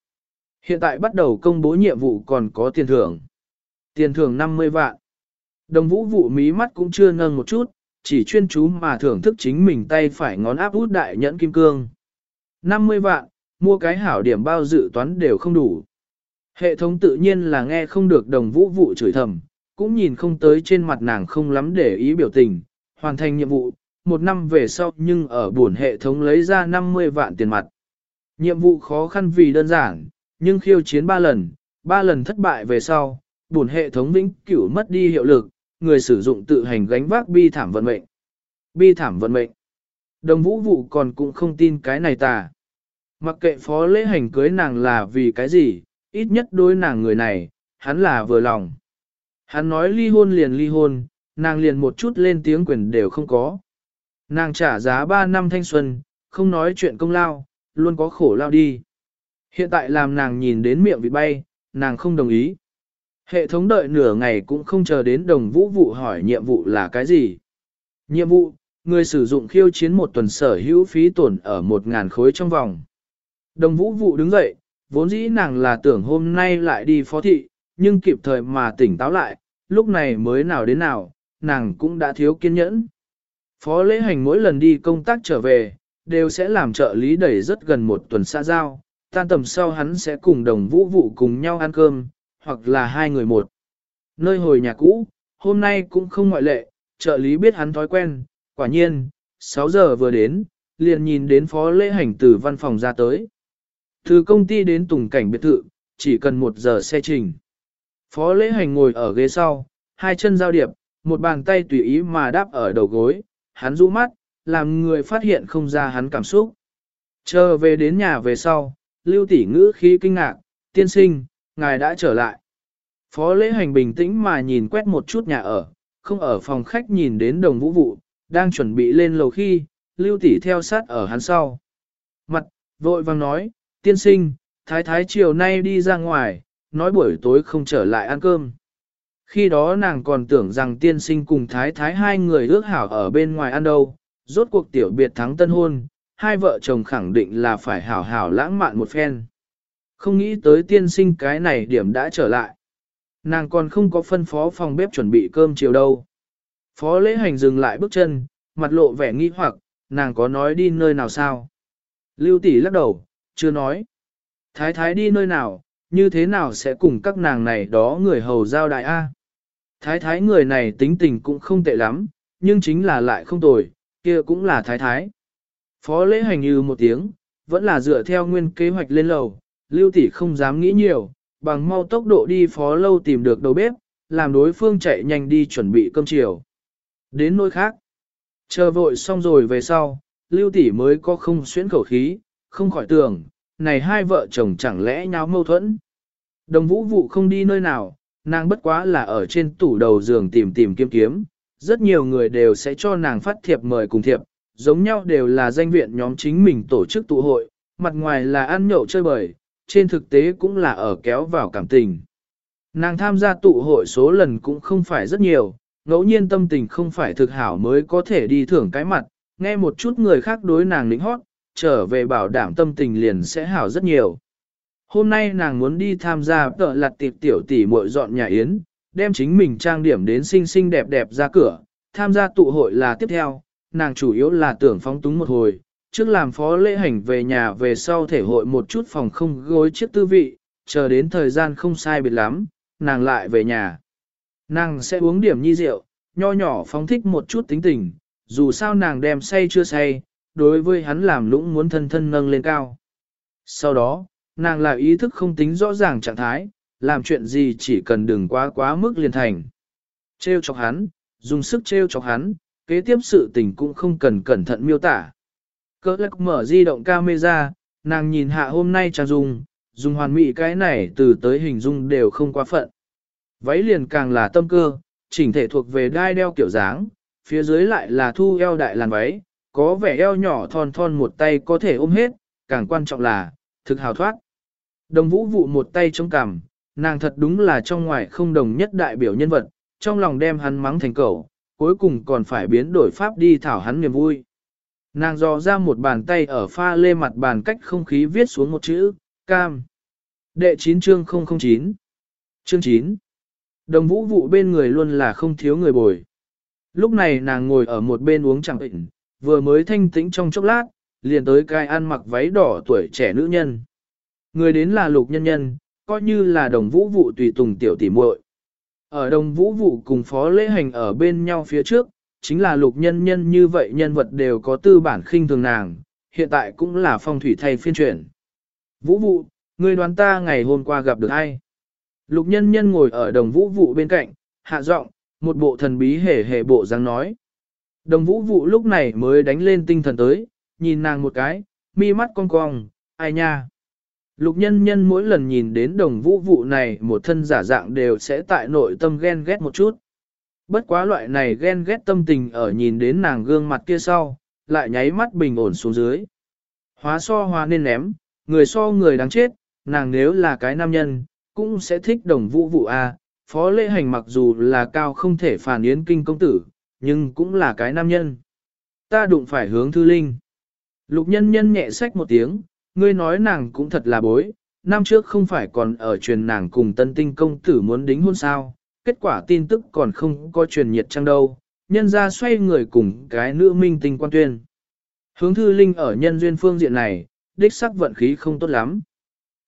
Hiện tại bắt đầu công bố nhiệm vụ còn có tiền thưởng. Tiền thưởng 50 vạn. Đồng vũ vụ mí mắt cũng chưa nâng một chút, chỉ chuyên chú mà thưởng thức chính mình tay phải ngón áp út đại nhẫn kim cương. 50 vạn, mua cái hảo điểm bao dự toán đều không đủ. Hệ thống tự nhiên là nghe không được đồng vũ vụ chửi thầm, cũng nhìn không tới trên mặt nàng không lắm để ý biểu tình, hoàn thành nhiệm vụ, một năm về sau nhưng ở buồn hệ thống lấy ra 50 vạn tiền mặt. Nhiệm vụ khó khăn vì đơn giản, nhưng khiêu chiến 3 lần, 3 lần thất bại về sau, buồn hệ thống vĩnh cửu mất đi hiệu lực, người sử dụng tự hành gánh vác bi thảm vận mệnh. Bi thảm vận mệnh. Đồng vũ vụ còn cũng không tin cái này tà. Mặc kệ phó lễ hành cưới nàng là vì cái gì, ít nhất đối nàng người này, hắn là vừa lòng. Hắn nói ly hôn liền ly hôn, nàng liền một chút lên tiếng quyền đều không có. Nàng trả giá 3 năm thanh xuân, không nói chuyện công lao, luôn có khổ lao đi. Hiện tại làm nàng nhìn đến miệng vịt bay, nàng không đồng ý. Hệ thống đợi nửa ngày cũng không chờ đến đồng vũ vụ hỏi nhiệm vụ là cái gì. Nhiệm vụ, người sử dụng khiêu chiến một tuần sở hữu phí tổn ở 1.000 khối trong vòng. Đồng vũ vụ đứng dậy, vốn dĩ nàng là tưởng hôm nay lại đi phó thị, nhưng kịp thời mà tỉnh táo lại, lúc này mới nào đến nào, nàng cũng đã thiếu kiên nhẫn. Phó lễ hành mỗi lần đi công tác trở về, đều sẽ làm trợ lý đẩy rất gần một tuần xa giao, tan tầm sau hắn sẽ cùng đồng vũ vụ cùng nhau ăn cơm, hoặc là hai người một. Nơi hồi nhà cũ, hôm nay cũng không ngoại lệ, trợ lý biết hắn thói quen, quả nhiên, 6 giờ vừa đến, liền nhìn đến phó lễ hành từ văn phòng ra tới. Từ công ty đến tùng cảnh biệt thự, chỉ cần một giờ xe trình. Phó lễ hành ngồi ở ghế sau, hai chân giao điệp, một bàn tay tùy ý mà đáp ở đầu gối, hắn rũ mắt, làm người phát hiện không ra hắn cảm xúc. Chờ về đến nhà về sau, lưu tỷ ngữ khí kinh ngạc, tiên sinh, ngài đã trở lại. Phó lễ hành bình tĩnh mà nhìn quét một chút nhà ở, không ở phòng khách nhìn đến đồng vũ vụ, đang chuẩn bị lên lầu khi, lưu tỷ theo sát ở hắn sau. Mặt, vội vang nói, tiên sinh, thái thái chiều nay đi ra ngoài, nói buổi tối không trở lại ăn cơm. Khi đó nàng còn tưởng rằng tiên sinh cùng thái thái hai người ước hảo ở bên ngoài ăn đâu, rốt cuộc tiểu biệt thắng tân hôn, hai vợ chồng khẳng định là phải hảo hảo lãng mạn một phen. Không nghĩ tới tiên sinh cái này điểm đã trở lại. Nàng còn không có phân phó phòng bếp chuẩn bị cơm chiều đâu. Phó lễ hành dừng lại bước chân, mặt lộ vẻ nghi hoặc, nàng có nói đi nơi nào sao? Lưu tỷ lắc đầu, chưa nói. Thái thái đi nơi nào, như thế nào sẽ cùng các nàng này đó người hầu giao đại A? Thái thái người này tính tình cũng không tệ lắm, nhưng chính là lại không tồi, kia cũng là thái thái. Phó lễ hành như một tiếng, vẫn là dựa theo nguyên kế hoạch lên lầu, lưu tỷ không dám nghĩ nhiều, bằng mau tốc độ đi phó lâu tìm được đầu bếp, làm đối phương chạy nhanh đi chuẩn bị cơm chiều. Đến nơi khác, chờ vội xong rồi về sau, lưu tỷ mới có không xuyến khẩu khí, không khỏi tưởng, này hai vợ chồng chẳng lẽ nháo mâu thuẫn. Đồng vũ vụ không đi nơi nào, nàng bất quá là ở trên tủ đầu giường tìm tìm kiếm kiếm, rất nhiều người đều sẽ cho nàng phát thiệp mời cùng thiệp, giống nhau đều là danh viện nhóm chính mình tổ chức tụ hội, mặt ngoài là ăn nhậu chơi bời, trên thực tế cũng là ở kéo vào cảm tình. Nàng tham gia tụ hội số lần cũng không phải rất nhiều, ngẫu nhiên tâm tình không phải thực hảo mới có thể đi thưởng cái mặt, nghe một chút người khác đối nàng lĩnh hót, trở về bảo đảm tâm tình liền sẽ hảo rất nhiều. Hôm nay nàng muốn đi tham gia tợ lặt tiệp tiểu tỷ muội dọn nhà yến, đem chính mình trang điểm đến xinh xinh đẹp đẹp ra cửa, tham gia tụ hội là tiếp theo, nàng chủ yếu là tưởng phóng túng một hồi, trước làm phó lễ hành về nhà về sau thể hội một chút phòng không gối chiếc tư vị, chờ đến thời gian không sai biệt lắm, nàng lại về nhà. Nàng sẽ uống điểm nhi rượu, nho nhỏ phóng thích một chút tính tình, dù sao nàng đem say chưa say, đối với hắn làm lũng muốn thân thân nâng lên cao. Sau đó, nàng là ý thức không tính rõ ràng trạng thái, làm chuyện gì chỉ cần đừng quá quá mức liền thành. Trêu chọc hắn, dùng sức trêu chọc hắn, kế tiếp sự tình cũng không cần cẩn thận miêu tả. Cơ lắc mở di động camera, nàng nhìn hạ hôm nay trang dung, dùng hoàn mỹ cái này từ tới hình dung đều không quá phận. Váy liền càng là tâm cơ, chỉnh thể thuộc về đai đeo kiểu dáng, phía dưới lại là thu eo đại làn váy, có vẻ eo nhỏ thon thon một tay có thể ôm hết, càng quan trọng là, thực hào thoát. Đồng vũ vụ một tay chống cằm, nàng thật đúng là trong ngoài không đồng nhất đại biểu nhân vật, trong lòng đem hắn mắng thành cẩu, cuối cùng còn phải biến đổi pháp đi thảo hắn niềm vui. Nàng dò ra một bàn tay ở pha lê mặt bàn cách không khí viết xuống một chữ, cam. Đệ 9 chương 009 Chương 9 Đồng vũ vụ bên người luôn là không thiếu người bồi. Lúc này nàng ngồi ở một bên uống chẳng bệnh, vừa mới thanh tĩnh trong chốc lát, liền tới cai ăn mặc váy đỏ tuổi trẻ nữ nhân. Người đến là lục nhân nhân, coi như là đồng vũ vụ tùy tùng tiểu tỷ muội. Ở đồng vũ vụ cùng phó lễ hành ở bên nhau phía trước, chính là lục nhân nhân như vậy nhân vật đều có tư bản khinh thường nàng, hiện tại cũng là phong thủy thay phiên chuyển. Vũ vụ, người đoán ta ngày hôm qua gặp được ai? Lục nhân nhân ngồi ở đồng vũ vụ bên cạnh, hạ giọng, một bộ thần bí hề hề bộ dáng nói. Đồng vũ vụ lúc này mới đánh lên tinh thần tới, nhìn nàng một cái, mi mắt cong cong, ai nha. Lục nhân nhân mỗi lần nhìn đến đồng vũ vụ này một thân giả dạng đều sẽ tại nội tâm ghen ghét một chút. Bất quá loại này ghen ghét tâm tình ở nhìn đến nàng gương mặt kia sau, lại nháy mắt bình ổn xuống dưới. Hóa so hóa nên ném, người so người đáng chết, nàng nếu là cái nam nhân, cũng sẽ thích đồng vũ vụ A. Phó lễ hành mặc dù là cao không thể phản yến kinh công tử, nhưng cũng là cái nam nhân. Ta đụng phải hướng thư linh. Lục nhân nhân nhẹ sách một tiếng, ngươi nói nàng cũng thật là bối, năm trước không phải còn ở truyền nàng cùng tân tinh công tử muốn đính hôn sao, kết quả tin tức còn không có truyền nhiệt trăng đâu, nhân ra xoay người cùng cái nữ minh tinh quan tuyên. Hướng thư linh ở nhân duyên phương diện này, đích sắc vận khí không tốt lắm.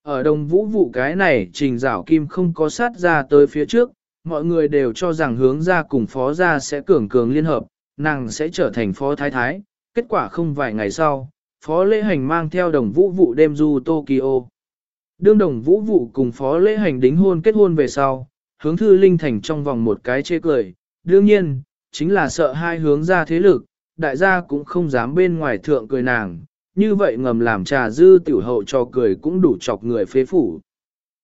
Ở đồng vũ vụ cái này trình rảo kim không có sát ra tới phía trước, mọi người đều cho rằng hướng ra cùng phó ra sẽ cường cường liên hợp, nàng sẽ trở thành phó thái thái, kết quả không vài ngày sau, phó lễ hành mang theo đồng vũ vụ đêm du Tokyo. Đương đồng vũ vụ cùng phó lễ hành đính hôn kết hôn về sau, hướng thư linh thành trong vòng một cái chê cười, đương nhiên, chính là sợ hai hướng ra thế lực, đại gia cũng không dám bên ngoài thượng cười nàng, như vậy ngầm làm trà dư tiểu hậu cho cười cũng đủ chọc người phế phủ.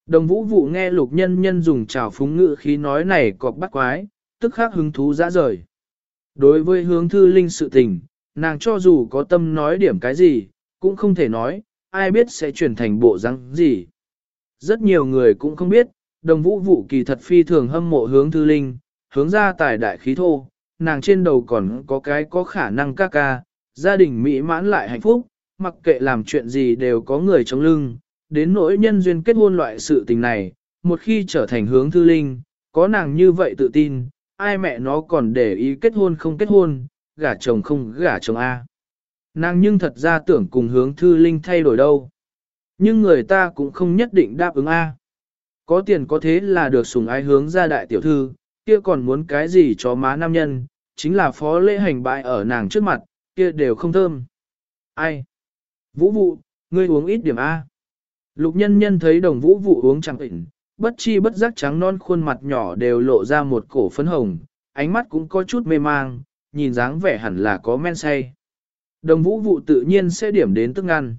Đồng vũ vụ nghe lục nhân nhân dùng trào phúng ngữ khí nói này cọc bắt quái, tức khắc hứng thú dã rời. Đối với hướng thư linh sự tình, nàng cho dù có tâm nói điểm cái gì, cũng không thể nói, ai biết sẽ chuyển thành bộ răng gì. Rất nhiều người cũng không biết, đồng vũ vụ kỳ thật phi thường hâm mộ hướng thư linh, hướng ra tài đại khí thô, nàng trên đầu còn có cái có khả năng ca ca, gia đình mỹ mãn lại hạnh phúc, mặc kệ làm chuyện gì đều có người chống lưng, đến nỗi nhân duyên kết hôn loại sự tình này, một khi trở thành hướng thư linh, có nàng như vậy tự tin, ai mẹ nó còn để ý kết hôn không kết hôn, gả chồng không gả chồng A. Nàng nhưng thật ra tưởng cùng hướng thư linh thay đổi đâu. Nhưng người ta cũng không nhất định đáp ứng A. Có tiền có thế là được sùng ái hướng ra đại tiểu thư, kia còn muốn cái gì cho má nam nhân, chính là phó lễ hành bại ở nàng trước mặt, kia đều không thơm. Ai? Vũ vụ, ngươi uống ít điểm A. Lục nhân nhân thấy đồng vũ vụ uống chẳng tỉnh bất chi bất giác trắng non khuôn mặt nhỏ đều lộ ra một cổ phấn hồng, ánh mắt cũng có chút mê mang, nhìn dáng vẻ hẳn là có men say. Đồng vũ vụ tự nhiên sẽ điểm đến tức ăn.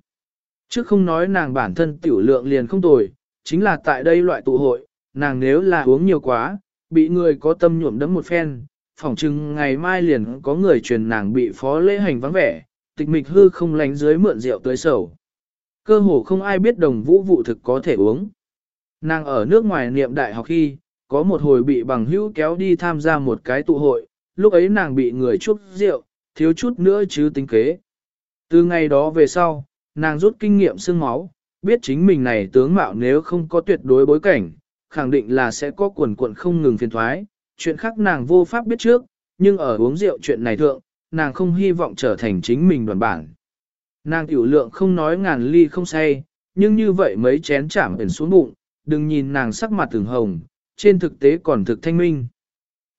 Trước không nói nàng bản thân tiểu lượng liền không tồi, chính là tại đây loại tụ hội, nàng nếu là uống nhiều quá, bị người có tâm nhuộm đấm một phen, phỏng chừng ngày mai liền có người truyền nàng bị phó lễ hành vắng vẻ, tịch mịch hư không lánh dưới mượn rượu tới sầu. Cơ hồ không ai biết đồng vũ vụ thực có thể uống. Nàng ở nước ngoài niệm đại học khi, có một hồi bị bằng hữu kéo đi tham gia một cái tụ hội, lúc ấy nàng bị người chuốc rượu, thiếu chút nữa chứ tính kế. Từ ngày đó về sau, nàng rút kinh nghiệm xương máu, biết chính mình này tướng mạo nếu không có tuyệt đối bối cảnh, khẳng định là sẽ có quần quận không ngừng phiền thoái, chuyện khác nàng vô pháp biết trước, nhưng ở uống rượu chuyện này thượng, nàng không hy vọng trở thành chính mình đoàn bản. Nàng tiểu lượng không nói ngàn ly không say, nhưng như vậy mấy chén chạm ẩn xuống bụng, đừng nhìn nàng sắc mặt từng hồng, trên thực tế còn thực thanh minh.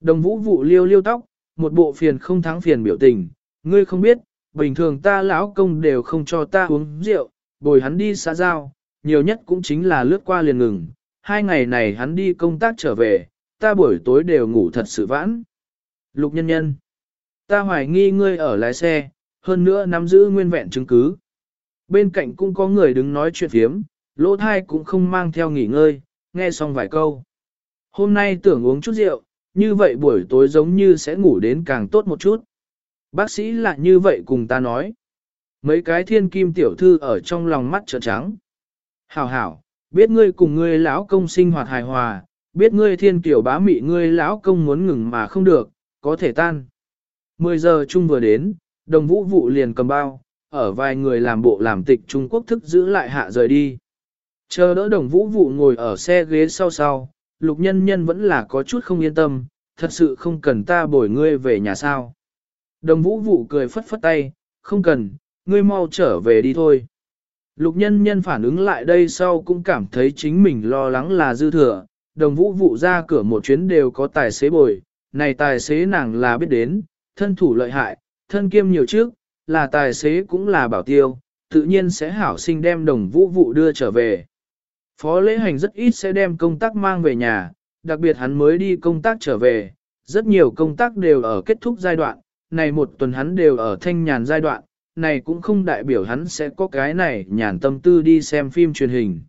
Đồng vũ vụ liêu liêu tóc, một bộ phiền không thắng phiền biểu tình, ngươi không biết, bình thường ta lão công đều không cho ta uống rượu, bồi hắn đi xã giao, nhiều nhất cũng chính là lướt qua liền ngừng, hai ngày này hắn đi công tác trở về, ta buổi tối đều ngủ thật sự vãn. Lục nhân nhân, ta hoài nghi ngươi ở lái xe, hơn nữa nắm giữ nguyên vẹn chứng cứ. Bên cạnh cũng có người đứng nói chuyện phiếm, lỗ thai cũng không mang theo nghỉ ngơi, nghe xong vài câu. Hôm nay tưởng uống chút rượu, như vậy buổi tối giống như sẽ ngủ đến càng tốt một chút. Bác sĩ lại như vậy cùng ta nói. Mấy cái thiên kim tiểu thư ở trong lòng mắt trợn trắng. Hảo hảo, biết ngươi cùng ngươi lão công sinh hoạt hài hòa, biết ngươi thiên kiểu bá mị ngươi lão công muốn ngừng mà không được, có thể tan. 10 giờ chung vừa đến, đồng vũ vụ liền cầm bao, ở vài người làm bộ làm tịch Trung Quốc thức giữ lại hạ rời đi. Chờ đỡ đồng vũ vụ ngồi ở xe ghế sau sau, lục nhân nhân vẫn là có chút không yên tâm, thật sự không cần ta bồi ngươi về nhà sao. Đồng vũ vụ cười phất phất tay, không cần, ngươi mau trở về đi thôi. Lục nhân nhân phản ứng lại đây sau cũng cảm thấy chính mình lo lắng là dư thừa, đồng vũ vụ ra cửa một chuyến đều có tài xế bồi, này tài xế nàng là biết đến, thân thủ lợi hại, thân kiêm nhiều trước, là tài xế cũng là bảo tiêu, tự nhiên sẽ hảo sinh đem đồng vũ vụ đưa trở về. Phó lễ hành rất ít sẽ đem công tác mang về nhà, đặc biệt hắn mới đi công tác trở về, rất nhiều công tác đều ở kết thúc giai đoạn, này một tuần hắn đều ở thanh nhàn giai đoạn, này cũng không đại biểu hắn sẽ có cái này nhàn tâm tư đi xem phim truyền hình.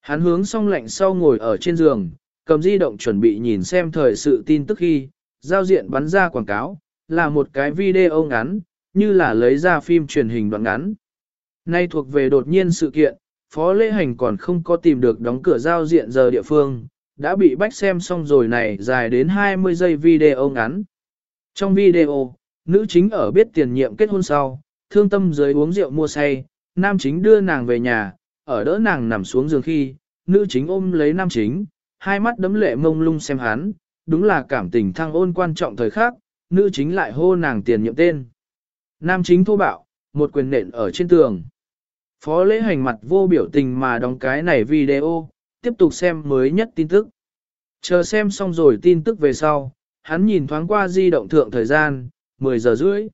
Hắn hướng song lạnh sau ngồi ở trên giường, cầm di động chuẩn bị nhìn xem thời sự tin tức khi, giao diện bắn ra quảng cáo, là một cái video ngắn, như là lấy ra phim truyền hình đoạn ngắn. Nay thuộc về đột nhiên sự kiện, Phó Lễ Hành còn không có tìm được đóng cửa giao diện giờ địa phương, đã bị bách xem xong rồi này dài đến 20 giây video ngắn. Trong video, nữ chính ở biết tiền nhiệm kết hôn sau, thương tâm dưới uống rượu mua say, nam chính đưa nàng về nhà, ở đỡ nàng nằm xuống giường khi, nữ chính ôm lấy nam chính, hai mắt đấm lệ mông lung xem hắn, đúng là cảm tình thăng ôn quan trọng thời khắc, nữ chính lại hô nàng tiền nhiệm tên. Nam chính thô bạo, một quyền nện ở trên tường. Phó lễ hành mặt vô biểu tình mà đóng cái này video, tiếp tục xem mới nhất tin tức. Chờ xem xong rồi tin tức về sau, hắn nhìn thoáng qua di động thượng thời gian, 10 giờ rưỡi.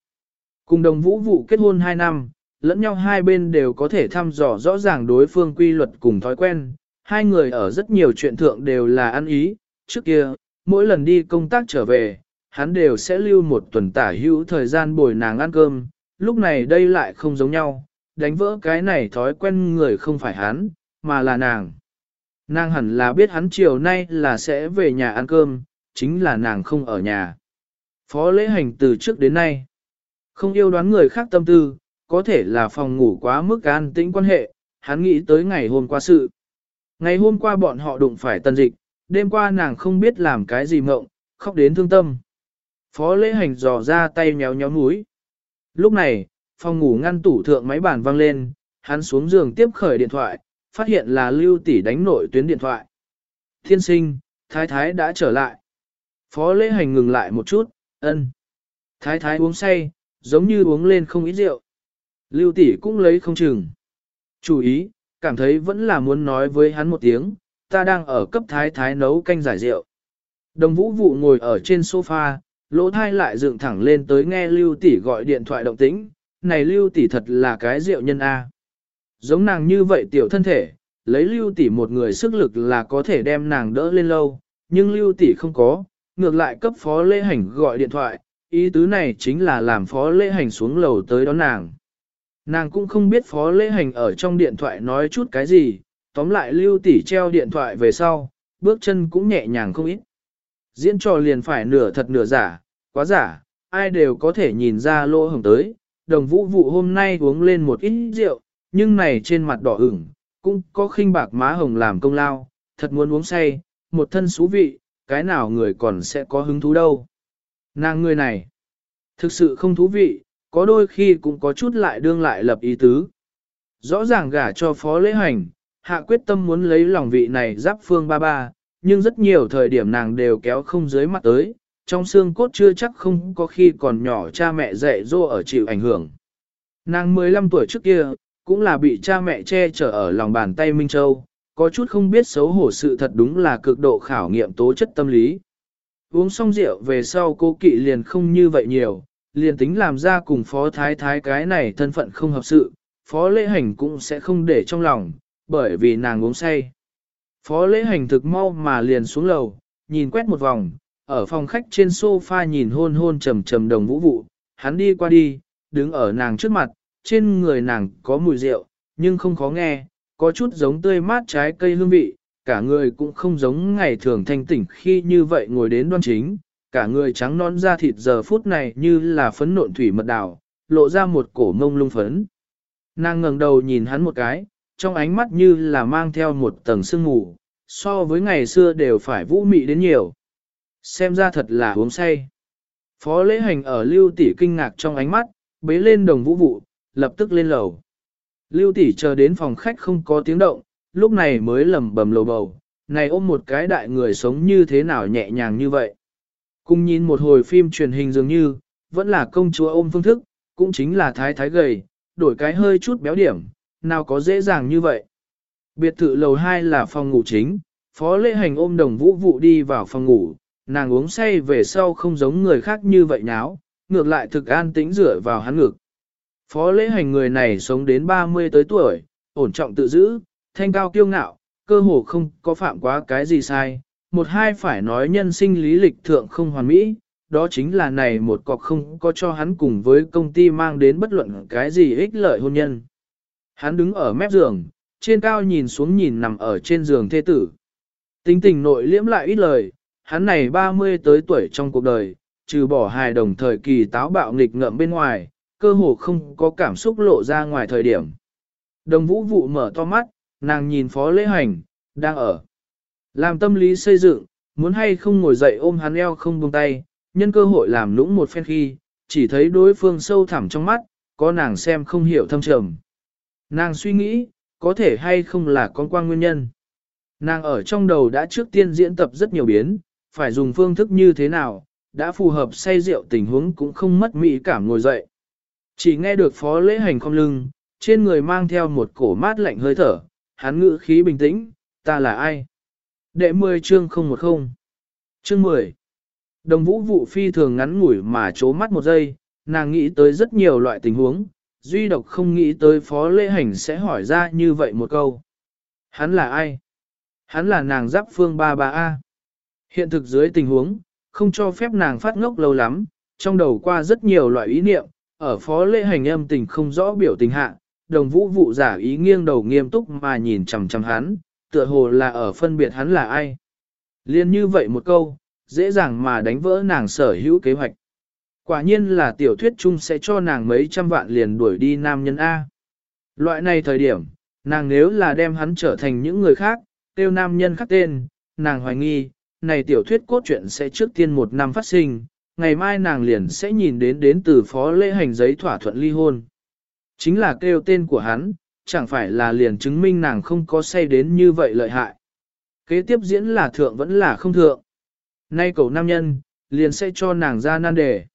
Cùng đồng vũ vụ kết hôn 2 năm, lẫn nhau hai bên đều có thể thăm dò rõ ràng đối phương quy luật cùng thói quen. Hai người ở rất nhiều chuyện thượng đều là ăn ý, trước kia, mỗi lần đi công tác trở về, hắn đều sẽ lưu một tuần tả hữu thời gian bồi nàng ăn cơm, lúc này đây lại không giống nhau, đánh vỡ cái này thói quen người không phải hắn, mà là nàng. Nàng hẳn là biết hắn chiều nay là sẽ về nhà ăn cơm, chính là nàng không ở nhà. Phó lễ hành từ trước đến nay, không yêu đoán người khác tâm tư, có thể là phòng ngủ quá mức an tĩnh quan hệ, hắn nghĩ tới ngày hôm qua sự. Ngày hôm qua bọn họ đụng phải tân dịch, đêm qua nàng không biết làm cái gì mộng, khóc đến thương tâm. Phó lễ hành dò ra tay nhéo nhéo núi. Lúc này, phòng ngủ ngăn tủ thượng máy bàn vang lên, hắn xuống giường tiếp khởi điện thoại, phát hiện là lưu tỷ đánh nội tuyến điện thoại. Thiên sinh, thái thái đã trở lại. Phó lễ hành ngừng lại một chút, ân. Thái thái uống say, giống như uống lên không ít rượu. Lưu tỷ cũng lấy không chừng. Chú ý, cảm thấy vẫn là muốn nói với hắn một tiếng, ta đang ở cấp thái thái nấu canh giải rượu. Đồng vũ vụ ngồi ở trên sofa, lỗ thai lại dựng thẳng lên tới nghe lưu tỷ gọi điện thoại động tĩnh, này lưu tỷ thật là cái rượu nhân A. Giống nàng như vậy tiểu thân thể, lấy lưu tỷ một người sức lực là có thể đem nàng đỡ lên lâu, nhưng lưu tỷ không có, ngược lại cấp phó lễ hành gọi điện thoại, ý tứ này chính là làm phó lễ hành xuống lầu tới đón nàng. Nàng cũng không biết phó lễ hành ở trong điện thoại nói chút cái gì, tóm lại lưu tỷ treo điện thoại về sau, bước chân cũng nhẹ nhàng không ít. Diễn trò liền phải nửa thật nửa giả, quá giả, ai đều có thể nhìn ra lỗ hồng tới. Đồng vũ vụ hôm nay uống lên một ít rượu, nhưng này trên mặt đỏ ửng, cũng có khinh bạc má hồng làm công lao, thật muốn uống say, một thân xú vị, cái nào người còn sẽ có hứng thú đâu. Nàng người này, thực sự không thú vị, có đôi khi cũng có chút lại đương lại lập ý tứ. Rõ ràng gả cho phó lễ hành, hạ quyết tâm muốn lấy lòng vị này giáp phương ba ba, nhưng rất nhiều thời điểm nàng đều kéo không dưới mặt tới, trong xương cốt chưa chắc không có khi còn nhỏ cha mẹ dạy dỗ ở chịu ảnh hưởng. Nàng 15 tuổi trước kia, cũng là bị cha mẹ che chở ở lòng bàn tay Minh Châu, có chút không biết xấu hổ sự thật đúng là cực độ khảo nghiệm tố chất tâm lý. Uống xong rượu về sau cô kỵ liền không như vậy nhiều, liền tính làm ra cùng phó thái thái cái này thân phận không hợp sự, phó lễ hành cũng sẽ không để trong lòng, bởi vì nàng uống say. Phó lễ hành thực mau mà liền xuống lầu, nhìn quét một vòng, ở phòng khách trên sofa nhìn hôn hôn trầm trầm đồng vũ vụ, hắn đi qua đi, đứng ở nàng trước mặt, trên người nàng có mùi rượu, nhưng không khó nghe, có chút giống tươi mát trái cây hương vị, cả người cũng không giống ngày thường thanh tỉnh khi như vậy ngồi đến đoan chính, cả người trắng non da thịt giờ phút này như là phấn nộn thủy mật đào, lộ ra một cổ mông lung phấn. Nàng ngẩng đầu nhìn hắn một cái, trong ánh mắt như là mang theo một tầng sương mù, so với ngày xưa đều phải vũ mị đến nhiều. Xem ra thật là uống say. Phó lễ hành ở lưu tỷ kinh ngạc trong ánh mắt, bế lên đồng vũ vụ, lập tức lên lầu. Lưu tỷ chờ đến phòng khách không có tiếng động, lúc này mới lầm bầm lầu bầu, này ôm một cái đại người sống như thế nào nhẹ nhàng như vậy. Cùng nhìn một hồi phim truyền hình dường như, vẫn là công chúa ôm phương thức, cũng chính là thái thái gầy, đổi cái hơi chút béo điểm, nào có dễ dàng như vậy. Biệt thự lầu 2 là phòng ngủ chính, phó lễ hành ôm đồng vũ vụ đi vào phòng ngủ, nàng uống say về sau không giống người khác như vậy nháo, ngược lại thực an tĩnh rửa vào hắn ngực. Phó lễ hành người này sống đến 30 tới tuổi, ổn trọng tự giữ, thanh cao kiêu ngạo, cơ hồ không có phạm quá cái gì sai, một hai phải nói nhân sinh lý lịch thượng không hoàn mỹ, đó chính là này một cọc không có cho hắn cùng với công ty mang đến bất luận cái gì ích lợi hôn nhân. Hắn đứng ở mép giường, trên cao nhìn xuống nhìn nằm ở trên giường thê tử. Tính tình nội liễm lại ít lời, hắn này 30 tới tuổi trong cuộc đời, trừ bỏ hài đồng thời kỳ táo bạo nghịch ngợm bên ngoài, cơ hồ không có cảm xúc lộ ra ngoài thời điểm. Đồng vũ vụ mở to mắt, nàng nhìn phó lễ hành, đang ở. Làm tâm lý xây dựng, muốn hay không ngồi dậy ôm hắn eo không buông tay, nhân cơ hội làm lũng một phen khi, chỉ thấy đối phương sâu thẳm trong mắt, có nàng xem không hiểu thâm trầm. Nàng suy nghĩ, có thể hay không là con quang nguyên nhân. Nàng ở trong đầu đã trước tiên diễn tập rất nhiều biến, phải dùng phương thức như thế nào, đã phù hợp say rượu tình huống cũng không mất mỹ cảm ngồi dậy. Chỉ nghe được phó lễ hành không lưng, trên người mang theo một cổ mát lạnh hơi thở, hắn ngữ khí bình tĩnh, ta là ai? Đệ 10 chương 010 Chương 10 Đồng vũ vụ phi thường ngắn ngủi mà chố mắt một giây, nàng nghĩ tới rất nhiều loại tình huống, duy độc không nghĩ tới phó lễ hành sẽ hỏi ra như vậy một câu. Hắn là ai? Hắn là nàng giáp phương ba ba a Hiện thực dưới tình huống, không cho phép nàng phát ngốc lâu lắm, trong đầu qua rất nhiều loại ý niệm, ở phó lễ hành âm tình không rõ biểu tình hạ, đồng vũ vụ giả ý nghiêng đầu nghiêm túc mà nhìn chằm chằm hắn, tựa hồ là ở phân biệt hắn là ai. Liên như vậy một câu, dễ dàng mà đánh vỡ nàng sở hữu kế hoạch. Quả nhiên là tiểu thuyết chung sẽ cho nàng mấy trăm vạn liền đuổi đi nam nhân A. Loại này thời điểm, nàng nếu là đem hắn trở thành những người khác, tiêu nam nhân khác tên, nàng hoài nghi, này tiểu thuyết cốt truyện sẽ trước tiên một năm phát sinh, ngày mai nàng liền sẽ nhìn đến đến từ phó lễ hành giấy thỏa thuận ly hôn. Chính là kêu tên của hắn, chẳng phải là liền chứng minh nàng không có say đến như vậy lợi hại. Kế tiếp diễn là thượng vẫn là không thượng. Nay cầu nam nhân, liền sẽ cho nàng ra nan đề.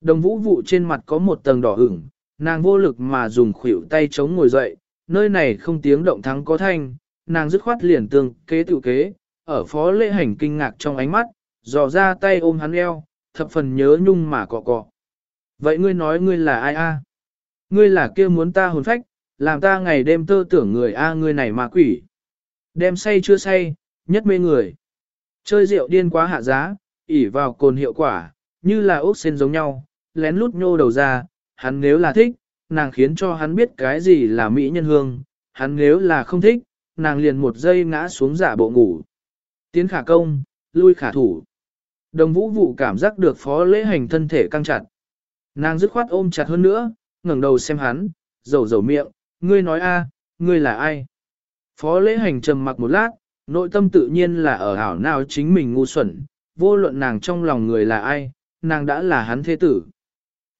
Đồng vũ vụ trên mặt có một tầng đỏ ửng, nàng vô lực mà dùng khuỷu tay chống ngồi dậy, nơi này không tiếng động thắng có thanh, nàng dứt khoát liền tương kế tự kế, ở phó lễ hành kinh ngạc trong ánh mắt, dò ra tay ôm hắn eo, thập phần nhớ nhung mà cọ cọ. Vậy ngươi nói ngươi là ai a? Ngươi là kia muốn ta hồn phách, làm ta ngày đêm tơ tưởng người a ngươi này mà quỷ. Đem say chưa say, nhất mê người. Chơi rượu điên quá hạ giá, ỉ vào cồn hiệu quả, như là ốc sen giống nhau, lén lút nhô đầu ra, hắn nếu là thích, nàng khiến cho hắn biết cái gì là mỹ nhân hương, hắn nếu là không thích, nàng liền một giây ngã xuống giả bộ ngủ. Tiến khả công, lui khả thủ. Đồng vũ vụ cảm giác được phó lễ hành thân thể căng chặt. Nàng dứt khoát ôm chặt hơn nữa, ngẩng đầu xem hắn, dầu dầu miệng, ngươi nói a, ngươi là ai? Phó lễ hành trầm mặc một lát, nội tâm tự nhiên là ở hảo nào chính mình ngu xuẩn, vô luận nàng trong lòng người là ai, nàng đã là hắn thế tử.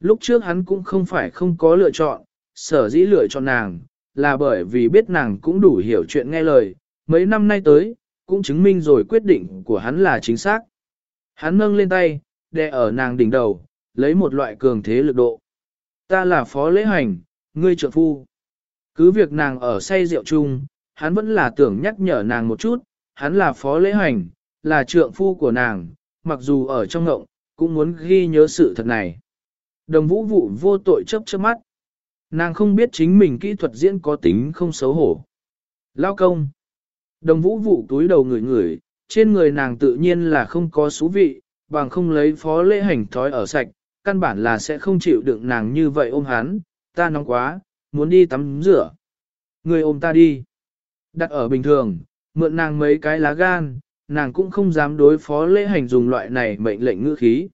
Lúc trước hắn cũng không phải không có lựa chọn, sở dĩ lựa chọn nàng, là bởi vì biết nàng cũng đủ hiểu chuyện nghe lời, mấy năm nay tới, cũng chứng minh rồi quyết định của hắn là chính xác. Hắn nâng lên tay, đè ở nàng đỉnh đầu, lấy một loại cường thế lực độ. Ta là phó lễ hành, ngươi trợ phu. Cứ việc nàng ở say rượu chung, hắn vẫn là tưởng nhắc nhở nàng một chút, hắn là phó lễ hành, là trượng phu của nàng, mặc dù ở trong ngộng, cũng muốn ghi nhớ sự thật này. Đồng vũ vụ vô tội chấp chớp mắt. Nàng không biết chính mình kỹ thuật diễn có tính không xấu hổ. Lao công. Đồng vũ vụ túi đầu người người, trên người nàng tự nhiên là không có xú vị, bằng không lấy phó lễ hành thói ở sạch, căn bản là sẽ không chịu đựng nàng như vậy ôm hắn, ta nóng quá, muốn đi tắm rửa. Người ôm ta đi. Đặt ở bình thường, mượn nàng mấy cái lá gan, nàng cũng không dám đối phó lễ hành dùng loại này mệnh lệnh ngữ khí.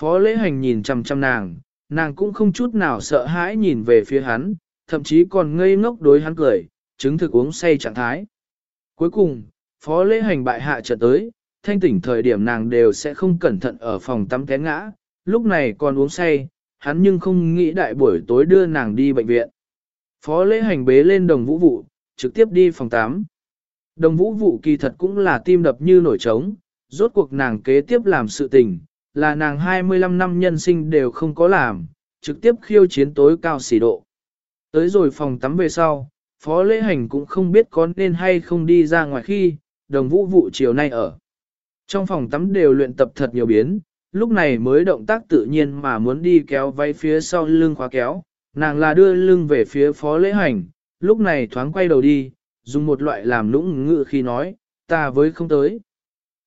Phó lễ hành nhìn chằm chằm nàng, nàng cũng không chút nào sợ hãi nhìn về phía hắn, thậm chí còn ngây ngốc đối hắn cười, chứng thực uống say trạng thái. Cuối cùng, phó lễ hành bại hạ trở tới, thanh tỉnh thời điểm nàng đều sẽ không cẩn thận ở phòng tắm té ngã, lúc này còn uống say, hắn nhưng không nghĩ đại buổi tối đưa nàng đi bệnh viện. Phó lễ hành bế lên đồng vũ vụ, trực tiếp đi phòng 8. Đồng vũ vụ kỳ thật cũng là tim đập như nổi trống, rốt cuộc nàng kế tiếp làm sự tình, là nàng 25 năm nhân sinh đều không có làm, trực tiếp khiêu chiến tối cao xỉ độ. Tới rồi phòng tắm về sau, phó lễ hành cũng không biết có nên hay không đi ra ngoài khi, đồng vũ vụ chiều nay ở. Trong phòng tắm đều luyện tập thật nhiều biến, lúc này mới động tác tự nhiên mà muốn đi kéo váy phía sau lưng khóa kéo, nàng là đưa lưng về phía phó lễ hành, lúc này thoáng quay đầu đi, dùng một loại làm lũng ngự khi nói, ta với không tới.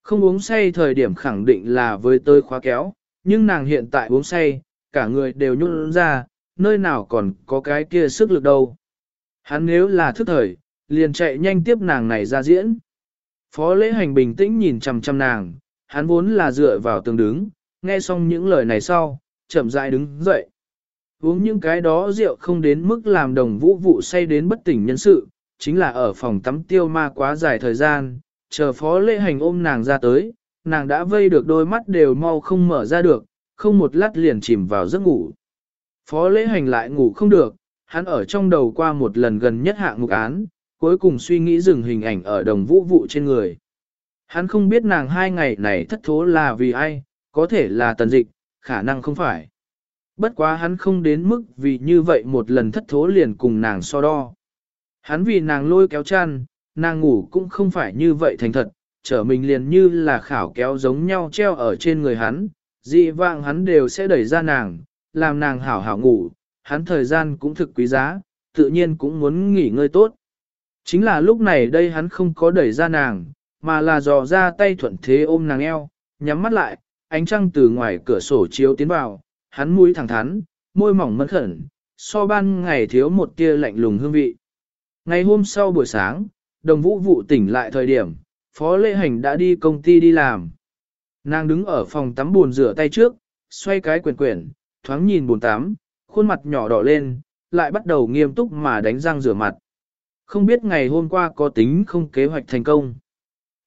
Không uống say thời điểm khẳng định là với tới khóa kéo, nhưng nàng hiện tại uống say, cả người đều nhún ra, nơi nào còn có cái kia sức lực đâu. Hắn nếu là thức thời, liền chạy nhanh tiếp nàng này ra diễn. Phó lễ hành bình tĩnh nhìn chằm chằm nàng, hắn vốn là dựa vào tường đứng, nghe xong những lời này sau, chậm rãi đứng dậy. Uống những cái đó rượu không đến mức làm đồng vũ vụ say đến bất tỉnh nhân sự, chính là ở phòng tắm tiêu ma quá dài thời gian, chờ phó lễ hành ôm nàng ra tới, nàng đã vây được đôi mắt đều mau không mở ra được, không một lát liền chìm vào giấc ngủ. Phó lễ hành lại ngủ không được, hắn ở trong đầu qua một lần gần nhất hạng mục án, cuối cùng suy nghĩ dừng hình ảnh ở đồng vũ vụ trên người. Hắn không biết nàng hai ngày này thất thố là vì ai, có thể là tần dịch, khả năng không phải. Bất quá hắn không đến mức vì như vậy một lần thất thố liền cùng nàng so đo. Hắn vì nàng lôi kéo chăn, nàng ngủ cũng không phải như vậy thành thật, trở mình liền như là khảo kéo giống nhau treo ở trên người hắn, dị vạng hắn đều sẽ đẩy ra nàng, làm nàng hảo hảo ngủ, hắn thời gian cũng thực quý giá, tự nhiên cũng muốn nghỉ ngơi tốt. Chính là lúc này đây hắn không có đẩy ra nàng, mà là dò ra tay thuận thế ôm nàng eo, nhắm mắt lại, ánh trăng từ ngoài cửa sổ chiếu tiến vào, hắn mũi thẳng thắn, môi mỏng mẫn khẩn, so ban ngày thiếu một tia lạnh lùng hương vị. Ngày hôm sau buổi sáng, đồng vũ vụ tỉnh lại thời điểm, phó lễ hành đã đi công ty đi làm. Nàng đứng ở phòng tắm buồn rửa tay trước, xoay cái quyển quyển, thoáng nhìn buồn tắm, khuôn mặt nhỏ đỏ lên, lại bắt đầu nghiêm túc mà đánh răng rửa mặt. Không biết ngày hôm qua có tính không kế hoạch thành công.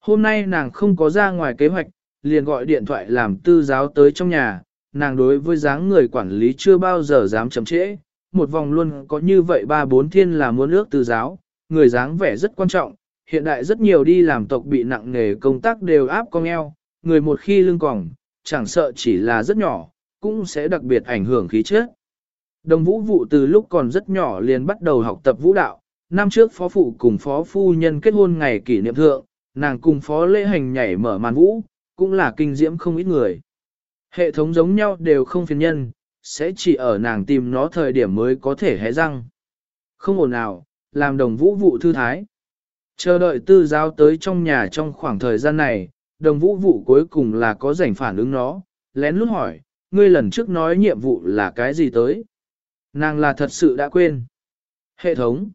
Hôm nay nàng không có ra ngoài kế hoạch, liền gọi điện thoại làm tư giáo tới trong nhà, nàng đối với dáng người quản lý chưa bao giờ dám chậm trễ, một vòng luôn có như vậy ba bốn thiên là muốn ước tư giáo, người dáng vẻ rất quan trọng, hiện đại rất nhiều đi làm tộc bị nặng nghề công tác đều áp con eo, người một khi lưng còng, chẳng sợ chỉ là rất nhỏ, cũng sẽ đặc biệt ảnh hưởng khí chất. Đồng vũ vụ từ lúc còn rất nhỏ liền bắt đầu học tập vũ đạo, năm trước phó phụ cùng phó phu nhân kết hôn ngày kỷ niệm thượng, nàng cùng phó lễ hành nhảy mở màn vũ, cũng là kinh diễm không ít người. Hệ thống giống nhau đều không phiền nhân, sẽ chỉ ở nàng tìm nó thời điểm mới có thể hé răng. Không ổn nào, làm đồng vũ vụ thư thái. Chờ đợi tư giáo tới trong nhà trong khoảng thời gian này, đồng vũ vụ cuối cùng là có rảnh phản ứng nó, lén lút hỏi, ngươi lần trước nói nhiệm vụ là cái gì tới? Nàng là thật sự đã quên. Hệ thống.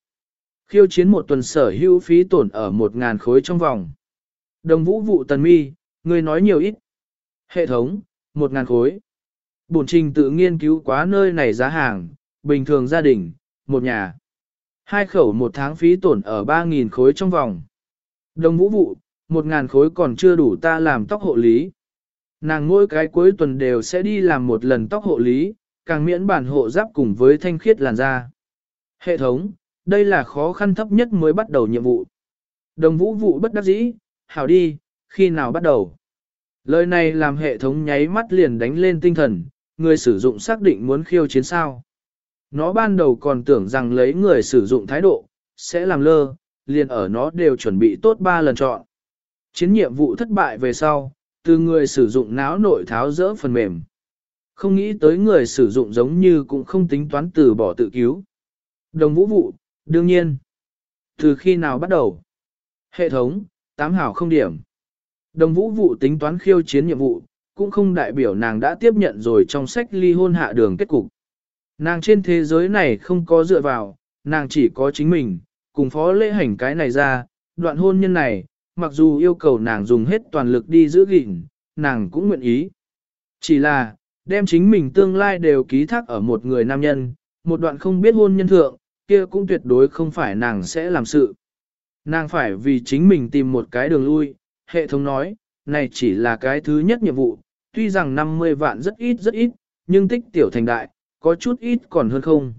Khiêu chiến một tuần sở hữu phí tổn ở một ngàn khối trong vòng. Đồng vũ vụ tần mi, người nói nhiều ít. Hệ thống, một ngàn khối. Bổn trình tự nghiên cứu quá nơi này giá hàng, bình thường gia đình, một nhà. Hai khẩu một tháng phí tổn ở ba nghìn khối trong vòng. Đồng vũ vụ, một ngàn khối còn chưa đủ ta làm tóc hộ lý. Nàng mỗi cái cuối tuần đều sẽ đi làm một lần tóc hộ lý, càng miễn bản hộ giáp cùng với thanh khiết làn da. Hệ thống, đây là khó khăn thấp nhất mới bắt đầu nhiệm vụ. Đồng vũ vụ bất đắc dĩ, hảo đi, khi nào bắt đầu. Lời này làm hệ thống nháy mắt liền đánh lên tinh thần, người sử dụng xác định muốn khiêu chiến sao. Nó ban đầu còn tưởng rằng lấy người sử dụng thái độ, sẽ làm lơ, liền ở nó đều chuẩn bị tốt 3 lần chọn. Chiến nhiệm vụ thất bại về sau, từ người sử dụng não nội tháo rỡ phần mềm. Không nghĩ tới người sử dụng giống như cũng không tính toán từ bỏ tự cứu. Đồng vũ vụ, đương nhiên. Từ khi nào bắt đầu? Hệ thống, tám hảo không điểm. Đồng vũ vụ tính toán khiêu chiến nhiệm vụ, cũng không đại biểu nàng đã tiếp nhận rồi trong sách ly hôn hạ đường kết cục. Nàng trên thế giới này không có dựa vào, nàng chỉ có chính mình, cùng phó lễ hành cái này ra, đoạn hôn nhân này, mặc dù yêu cầu nàng dùng hết toàn lực đi giữ gìn, nàng cũng nguyện ý. Chỉ là, đem chính mình tương lai đều ký thác ở một người nam nhân, một đoạn không biết hôn nhân thượng, kia cũng tuyệt đối không phải nàng sẽ làm sự. Nàng phải vì chính mình tìm một cái đường lui, hệ thống nói, này chỉ là cái thứ nhất nhiệm vụ, tuy rằng 50 vạn rất ít rất ít, nhưng tích tiểu thành đại, có chút ít còn hơn không.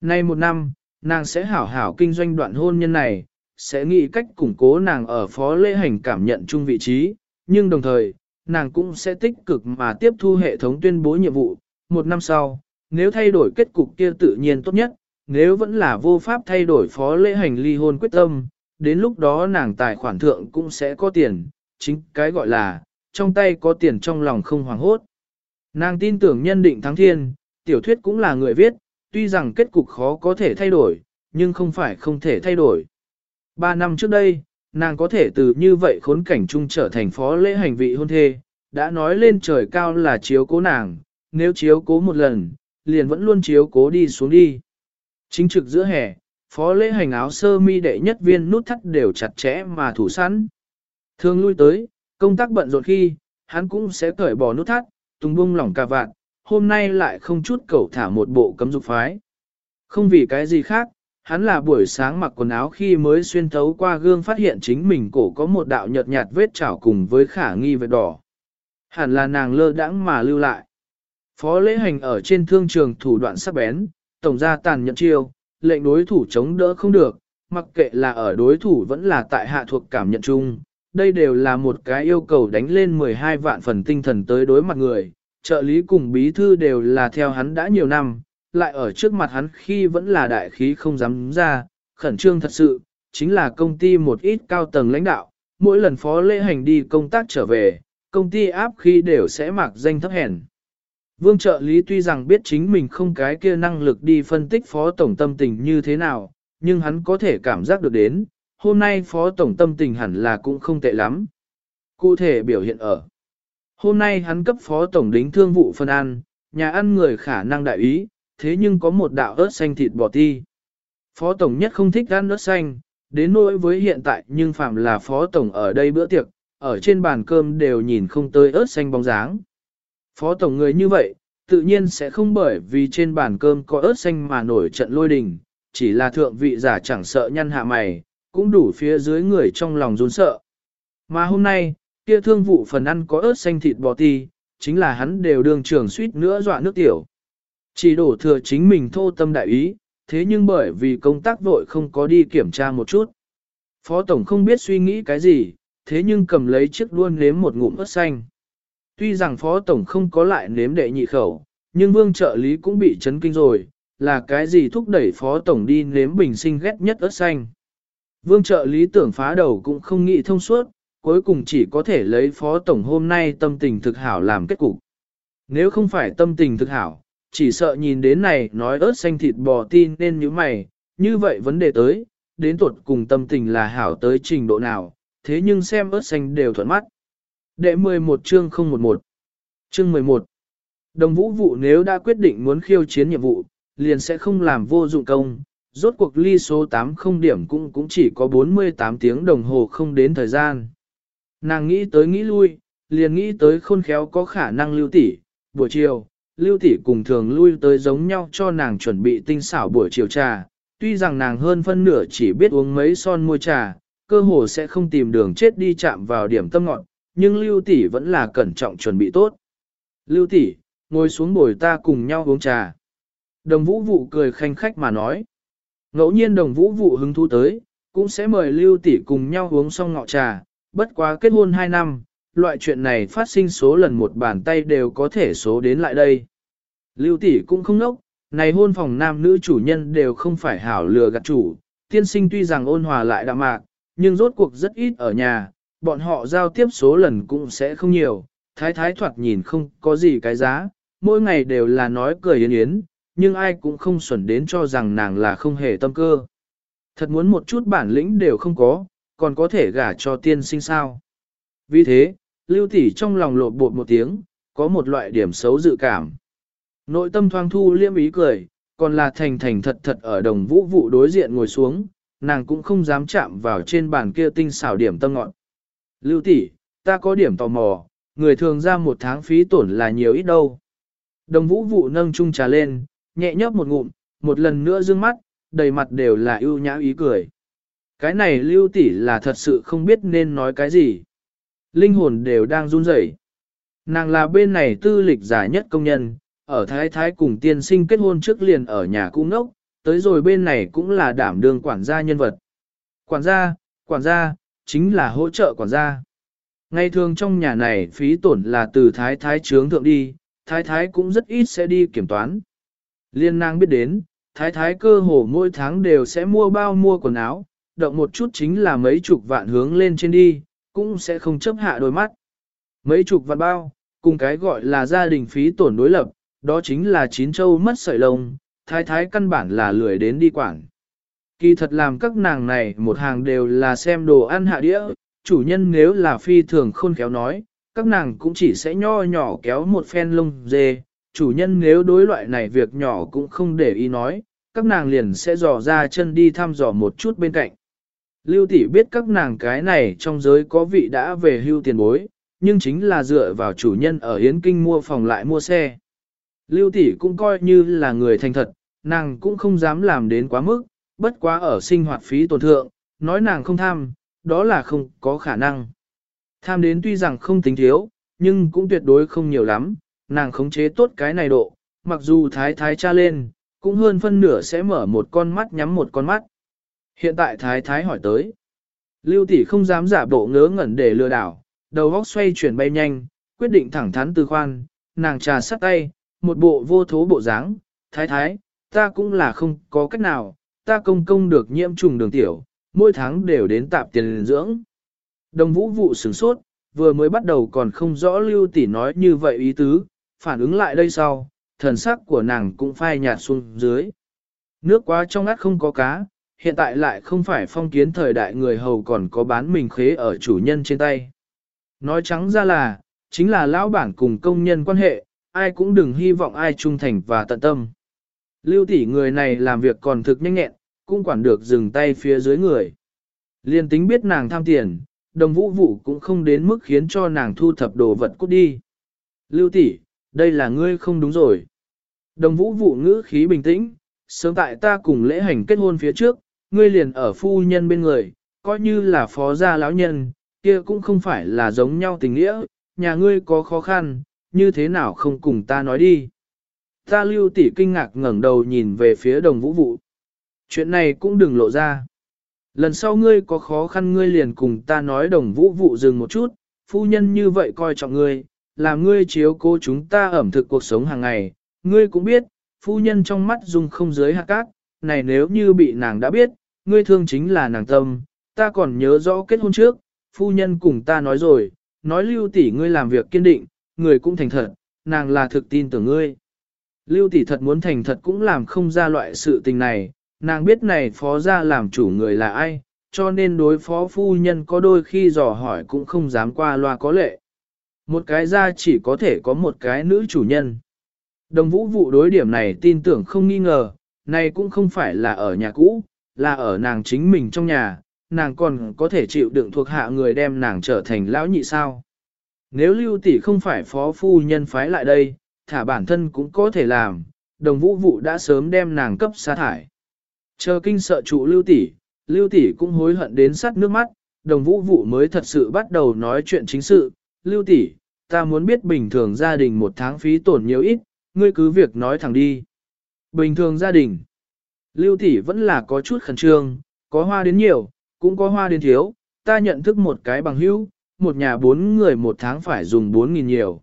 Nay một năm, nàng sẽ hảo hảo kinh doanh đoạn hôn nhân này, sẽ nghĩ cách củng cố nàng ở phó lễ hành cảm nhận chung vị trí, nhưng đồng thời, nàng cũng sẽ tích cực mà tiếp thu hệ thống tuyên bố nhiệm vụ. Một năm sau, nếu thay đổi kết cục kia tự nhiên tốt nhất, nếu vẫn là vô pháp thay đổi phó lễ hành ly hôn quyết tâm, đến lúc đó nàng tài khoản thượng cũng sẽ có tiền, chính cái gọi là, trong tay có tiền trong lòng không hoảng hốt. Nàng tin tưởng nhân định thắng thiên, tiểu thuyết cũng là người viết, tuy rằng kết cục khó có thể thay đổi, nhưng không phải không thể thay đổi. Ba năm trước đây, nàng có thể từ như vậy khốn cảnh chung trở thành phó lễ hành vị hôn thê, đã nói lên trời cao là chiếu cố nàng, nếu chiếu cố một lần, liền vẫn luôn chiếu cố đi xuống đi. Chính trực giữa hè, phó lễ hành áo sơ mi đệ nhất viên nút thắt đều chặt chẽ mà thủ sẵn. Thường lui tới, công tác bận rộn khi, hắn cũng sẽ cởi bỏ nút thắt, tung bung lỏng cà vạn, hôm nay lại không chút cầu thả một bộ cấm dục phái. Không vì cái gì khác, hắn là buổi sáng mặc quần áo khi mới xuyên thấu qua gương phát hiện chính mình cổ có một đạo nhợt nhạt vết chảo cùng với khả nghi vết đỏ. Hẳn là nàng lơ đãng mà lưu lại. Phó lễ hành ở trên thương trường thủ đoạn sắc bén, tổng gia tàn nhận chiêu, lệnh đối thủ chống đỡ không được, mặc kệ là ở đối thủ vẫn là tại hạ thuộc cảm nhận chung. Đây đều là một cái yêu cầu đánh lên 12 vạn phần tinh thần tới đối mặt người, trợ lý cùng bí thư đều là theo hắn đã nhiều năm, lại ở trước mặt hắn khi vẫn là đại khí không dám ra, khẩn trương thật sự, chính là công ty một ít cao tầng lãnh đạo, mỗi lần phó lễ hành đi công tác trở về, công ty áp khi đều sẽ mặc danh thấp hèn. Vương trợ lý tuy rằng biết chính mình không cái kia năng lực đi phân tích phó tổng tâm tình như thế nào, nhưng hắn có thể cảm giác được đến, hôm nay phó tổng tâm tình hẳn là cũng không tệ lắm. Cụ thể biểu hiện ở. Hôm nay hắn cấp phó tổng đính thương vụ phân ăn, nhà ăn người khả năng đại ý, thế nhưng có một đạo ớt xanh thịt bò ti. Phó tổng nhất không thích ăn ớt xanh, đến nỗi với hiện tại nhưng phạm là phó tổng ở đây bữa tiệc, ở trên bàn cơm đều nhìn không tới ớt xanh bóng dáng. Phó tổng người như vậy, tự nhiên sẽ không bởi vì trên bàn cơm có ớt xanh mà nổi trận lôi đình, chỉ là thượng vị giả chẳng sợ nhăn hạ mày, cũng đủ phía dưới người trong lòng run sợ. Mà hôm nay, kia thương vụ phần ăn có ớt xanh thịt bò ti, chính là hắn đều đường trường suýt nữa dọa nước tiểu. Chỉ đổ thừa chính mình thô tâm đại ý, thế nhưng bởi vì công tác vội không có đi kiểm tra một chút. Phó Tổng không biết suy nghĩ cái gì, thế nhưng cầm lấy chiếc đuôn nếm một ngụm ớt xanh. Tuy rằng Phó Tổng không có lại nếm đệ nhị khẩu, nhưng vương trợ lý cũng bị chấn kinh rồi, là cái gì thúc đẩy Phó Tổng đi nếm bình sinh ghét nhất ớt xanh. Vương trợ lý tưởng phá đầu cũng không nghĩ thông suốt, cuối cùng chỉ có thể lấy Phó Tổng hôm nay tâm tình thực hảo làm kết cục. Nếu không phải tâm tình thực hảo, chỉ sợ nhìn đến này nói ớt xanh thịt bò tin nên như mày, như vậy vấn đề tới, đến tuột cùng tâm tình là hảo tới trình độ nào, thế nhưng xem ớt xanh đều thuận mắt. Đệ 11 chương 011 Chương 11 Đồng vũ vụ nếu đã quyết định muốn khiêu chiến nhiệm vụ, liền sẽ không làm vô dụng công, rốt cuộc ly số 8 không điểm cũng cũng chỉ có 48 tiếng đồng hồ không đến thời gian. Nàng nghĩ tới nghĩ lui, liền nghĩ tới khôn khéo có khả năng lưu tỷ, buổi chiều, lưu tỷ cùng thường lui tới giống nhau cho nàng chuẩn bị tinh xảo buổi chiều trà, tuy rằng nàng hơn phân nửa chỉ biết uống mấy son môi trà, cơ hồ sẽ không tìm đường chết đi chạm vào điểm tâm ngọn, nhưng lưu tỷ vẫn là cẩn trọng chuẩn bị tốt. Lưu tỷ, ngồi xuống bồi ta cùng nhau uống trà. Đồng vũ vụ cười khanh khách mà nói. Ngẫu nhiên đồng vũ vụ hứng thú tới, cũng sẽ mời lưu tỷ cùng nhau uống xong ngọ trà, bất quá kết hôn 2 năm, loại chuyện này phát sinh số lần một bàn tay đều có thể số đến lại đây. Lưu tỷ cũng không nốc, này hôn phòng nam nữ chủ nhân đều không phải hảo lừa gạt chủ, tiên sinh tuy rằng ôn hòa lại đạm mạc, nhưng rốt cuộc rất ít ở nhà, bọn họ giao tiếp số lần cũng sẽ không nhiều, thái thái thoạt nhìn không có gì cái giá, mỗi ngày đều là nói cười yến yến, nhưng ai cũng không xuẩn đến cho rằng nàng là không hề tâm cơ. Thật muốn một chút bản lĩnh đều không có, còn có thể gả cho tiên sinh sao. Vì thế, lưu tỷ trong lòng lột bột một tiếng, có một loại điểm xấu dự cảm. Nội tâm thoang thu liêm ý cười, còn là thành thành thật thật ở đồng vũ vụ đối diện ngồi xuống, nàng cũng không dám chạm vào trên bàn kia tinh xảo điểm tâm ngọn. Lưu tỷ, ta có điểm tò mò, người thường ra một tháng phí tổn là nhiều ít đâu. Đồng vũ vụ nâng chung trà lên, nhẹ nhấp một ngụm, một lần nữa dương mắt, đầy mặt đều là ưu nhã ý cười. Cái này lưu tỷ là thật sự không biết nên nói cái gì. Linh hồn đều đang run rẩy. Nàng là bên này tư lịch giả nhất công nhân, ở Thái Thái cùng tiên sinh kết hôn trước liền ở nhà cung ngốc, tới rồi bên này cũng là đảm đương quản gia nhân vật. Quản gia, quản gia, chính là hỗ trợ quản gia. Ngày thường trong nhà này phí tổn là từ Thái Thái trướng thượng đi, Thái Thái cũng rất ít sẽ đi kiểm toán. Liên nàng biết đến, Thái Thái cơ hồ mỗi tháng đều sẽ mua bao mua quần áo, động một chút chính là mấy chục vạn hướng lên trên đi, cũng sẽ không chấp hạ đôi mắt. Mấy chục vạn bao, cùng cái gọi là gia đình phí tổn đối lập, đó chính là chín châu mất sợi lông, thái thái căn bản là lười đến đi quảng. Kỳ thật làm các nàng này một hàng đều là xem đồ ăn hạ đĩa, chủ nhân nếu là phi thường khôn khéo nói, các nàng cũng chỉ sẽ nho nhỏ kéo một phen lông dê, chủ nhân nếu đối loại này việc nhỏ cũng không để ý nói, các nàng liền sẽ dò ra chân đi thăm dò một chút bên cạnh. Lưu tỷ biết các nàng cái này trong giới có vị đã về hưu tiền bối, nhưng chính là dựa vào chủ nhân ở Yến Kinh mua phòng lại mua xe. Lưu tỷ cũng coi như là người thành thật, nàng cũng không dám làm đến quá mức, bất quá ở sinh hoạt phí tổn thượng, nói nàng không tham, đó là không có khả năng. Tham đến tuy rằng không tính thiếu, nhưng cũng tuyệt đối không nhiều lắm, nàng khống chế tốt cái này độ, mặc dù thái thái cha lên, cũng hơn phân nửa sẽ mở một con mắt nhắm một con mắt. Hiện tại thái thái hỏi tới. Lưu tỷ không dám giả bộ ngớ ngẩn để lừa đảo, đầu óc xoay chuyển bay nhanh, quyết định thẳng thắn từ khoan, nàng trà sắt tay, một bộ vô thố bộ dáng, thái thái, ta cũng là không có cách nào, ta công công được nhiễm trùng đường tiểu, mỗi tháng đều đến tạp tiền dưỡng. Đồng vũ vụ sửng sốt, vừa mới bắt đầu còn không rõ lưu tỷ nói như vậy ý tứ, phản ứng lại đây sau, thần sắc của nàng cũng phai nhạt xuống dưới. Nước quá trong át không có cá, hiện tại lại không phải phong kiến thời đại người hầu còn có bán mình khế ở chủ nhân trên tay. Nói trắng ra là, chính là lão bản cùng công nhân quan hệ, ai cũng đừng hy vọng ai trung thành và tận tâm. Lưu tỷ người này làm việc còn thực nhanh nhẹn, cũng quản được dừng tay phía dưới người. Liên tính biết nàng tham tiền, đồng vũ vụ cũng không đến mức khiến cho nàng thu thập đồ vật cút đi. Lưu tỷ, đây là ngươi không đúng rồi. Đồng vũ vụ ngữ khí bình tĩnh, sớm tại ta cùng lễ hành kết hôn phía trước, ngươi liền ở phu nhân bên người, coi như là phó gia lão nhân, kia cũng không phải là giống nhau tình nghĩa, nhà ngươi có khó khăn, như thế nào không cùng ta nói đi. Ta lưu tỷ kinh ngạc ngẩng đầu nhìn về phía đồng vũ vụ. Chuyện này cũng đừng lộ ra. Lần sau ngươi có khó khăn ngươi liền cùng ta nói đồng vũ vụ dừng một chút, phu nhân như vậy coi trọng ngươi, làm ngươi chiếu cố chúng ta ẩm thực cuộc sống hàng ngày. Ngươi cũng biết, phu nhân trong mắt dung không dưới hạt cát, này nếu như bị nàng đã biết, ngươi thương chính là nàng tâm, ta còn nhớ rõ kết hôn trước, phu nhân cùng ta nói rồi, nói lưu tỷ ngươi làm việc kiên định, người cũng thành thật, nàng là thực tin tưởng ngươi. Lưu tỷ thật muốn thành thật cũng làm không ra loại sự tình này, nàng biết này phó ra làm chủ người là ai, cho nên đối phó phu nhân có đôi khi dò hỏi cũng không dám qua loa có lệ. Một cái ra chỉ có thể có một cái nữ chủ nhân. Đồng vũ vụ đối điểm này tin tưởng không nghi ngờ, này cũng không phải là ở nhà cũ, là ở nàng chính mình trong nhà, nàng còn có thể chịu đựng thuộc hạ người đem nàng trở thành lão nhị sao. Nếu lưu tỷ không phải phó phu nhân phái lại đây, thả bản thân cũng có thể làm, đồng vũ vụ đã sớm đem nàng cấp sa thải. Chờ kinh sợ trụ lưu tỷ, lưu tỷ cũng hối hận đến sắt nước mắt, đồng vũ vụ mới thật sự bắt đầu nói chuyện chính sự, lưu tỷ, ta muốn biết bình thường gia đình một tháng phí tổn nhiều ít, ngươi cứ việc nói thẳng đi. Bình thường gia đình, lưu tỷ vẫn là có chút khẩn trương, có hoa đến nhiều, cũng có hoa đến thiếu, ta nhận thức một cái bằng hữu, một nhà bốn người một tháng phải dùng bốn nghìn nhiều.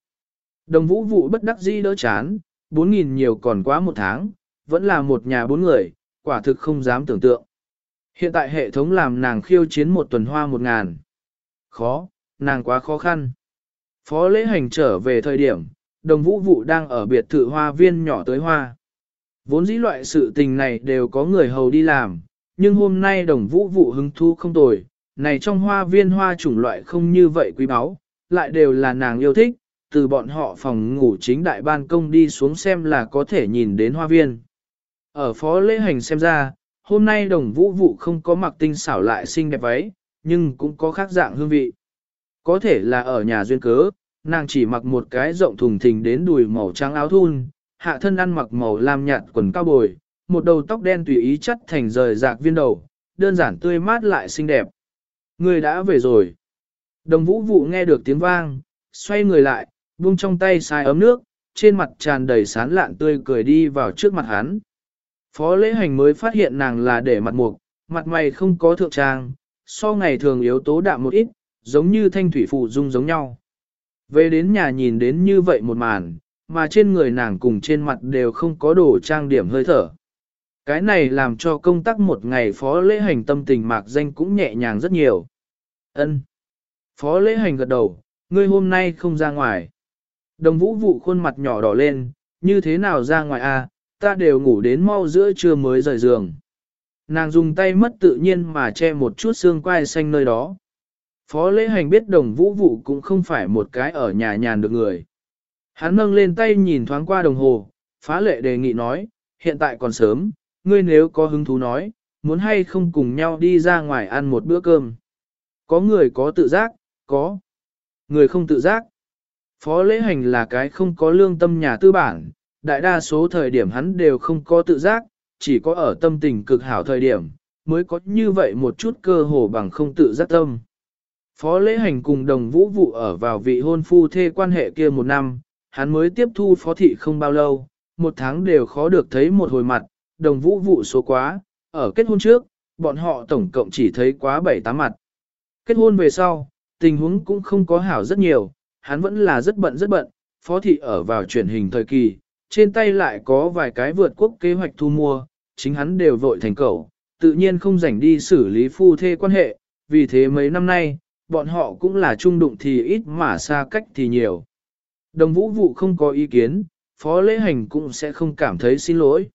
Đồng vũ vụ bất đắc dĩ đỡ chán, bốn nghìn nhiều còn quá một tháng, vẫn là một nhà bốn người, quả thực không dám tưởng tượng. Hiện tại hệ thống làm nàng khiêu chiến một tuần hoa một ngàn. Khó, nàng quá khó khăn. Phó lễ hành trở về thời điểm, đồng vũ vụ đang ở biệt thự hoa viên nhỏ tới hoa. Vốn dĩ loại sự tình này đều có người hầu đi làm, nhưng hôm nay đồng vũ vụ hứng thú không tồi, này trong hoa viên hoa chủng loại không như vậy quý báu, lại đều là nàng yêu thích, từ bọn họ phòng ngủ chính đại ban công đi xuống xem là có thể nhìn đến hoa viên. Ở phó lễ hành xem ra, hôm nay đồng vũ vụ không có mặc tinh xảo lại xinh đẹp váy, nhưng cũng có khác dạng hương vị. Có thể là ở nhà duyên cớ, nàng chỉ mặc một cái rộng thùng thình đến đùi màu trắng áo thun, hạ thân ăn mặc màu lam nhạt quần cao bồi, một đầu tóc đen tùy ý chất thành rời rạc viên đầu, đơn giản tươi mát lại xinh đẹp. Người đã về rồi. Đồng vũ vụ nghe được tiếng vang, xoay người lại, buông trong tay xài ấm nước, trên mặt tràn đầy sán lạn tươi cười đi vào trước mặt hắn. Phó lễ hành mới phát hiện nàng là để mặt mục, mặt mày không có thượng trang, so ngày thường yếu tố đạm một ít, giống như thanh thủy phụ dung giống nhau. Về đến nhà nhìn đến như vậy một màn, mà trên người nàng cùng trên mặt đều không có đồ trang điểm hơi thở. Cái này làm cho công tác một ngày phó lễ hành tâm tình mạc danh cũng nhẹ nhàng rất nhiều. Ân. Phó lễ hành gật đầu, ngươi hôm nay không ra ngoài. Đồng vũ vụ khuôn mặt nhỏ đỏ lên, như thế nào ra ngoài a? À, ta đều ngủ đến mau giữa trưa mới rời giường. Nàng dùng tay mất tự nhiên mà che một chút xương quai xanh nơi đó. Phó lễ hành biết đồng vũ vụ cũng không phải một cái ở nhà nhàn được người. Hắn nâng lên tay nhìn thoáng qua đồng hồ, phá lệ đề nghị nói, hiện tại còn sớm, ngươi nếu có hứng thú nói, muốn hay không cùng nhau đi ra ngoài ăn một bữa cơm. Có người có tự giác, có. Người không tự giác. Phó lễ hành là cái không có lương tâm nhà tư bản, đại đa số thời điểm hắn đều không có tự giác, chỉ có ở tâm tình cực hảo thời điểm, mới có như vậy một chút cơ hồ bằng không tự giác tâm. Phó lễ hành cùng đồng vũ vụ ở vào vị hôn phu thê quan hệ kia một năm, hắn mới tiếp thu phó thị không bao lâu, một tháng đều khó được thấy một hồi mặt, đồng vũ vụ số quá, ở kết hôn trước, bọn họ tổng cộng chỉ thấy quá bảy tám mặt. Kết hôn về sau, tình huống cũng không có hảo rất nhiều, hắn vẫn là rất bận rất bận, phó thị ở vào truyền hình thời kỳ, trên tay lại có vài cái vượt quốc kế hoạch thu mua, chính hắn đều vội thành cầu, tự nhiên không rảnh đi xử lý phu thê quan hệ, vì thế mấy năm nay, bọn họ cũng là trung đụng thì ít mà xa cách thì nhiều. Đồng vũ vụ không có ý kiến, phó lễ hành cũng sẽ không cảm thấy xin lỗi.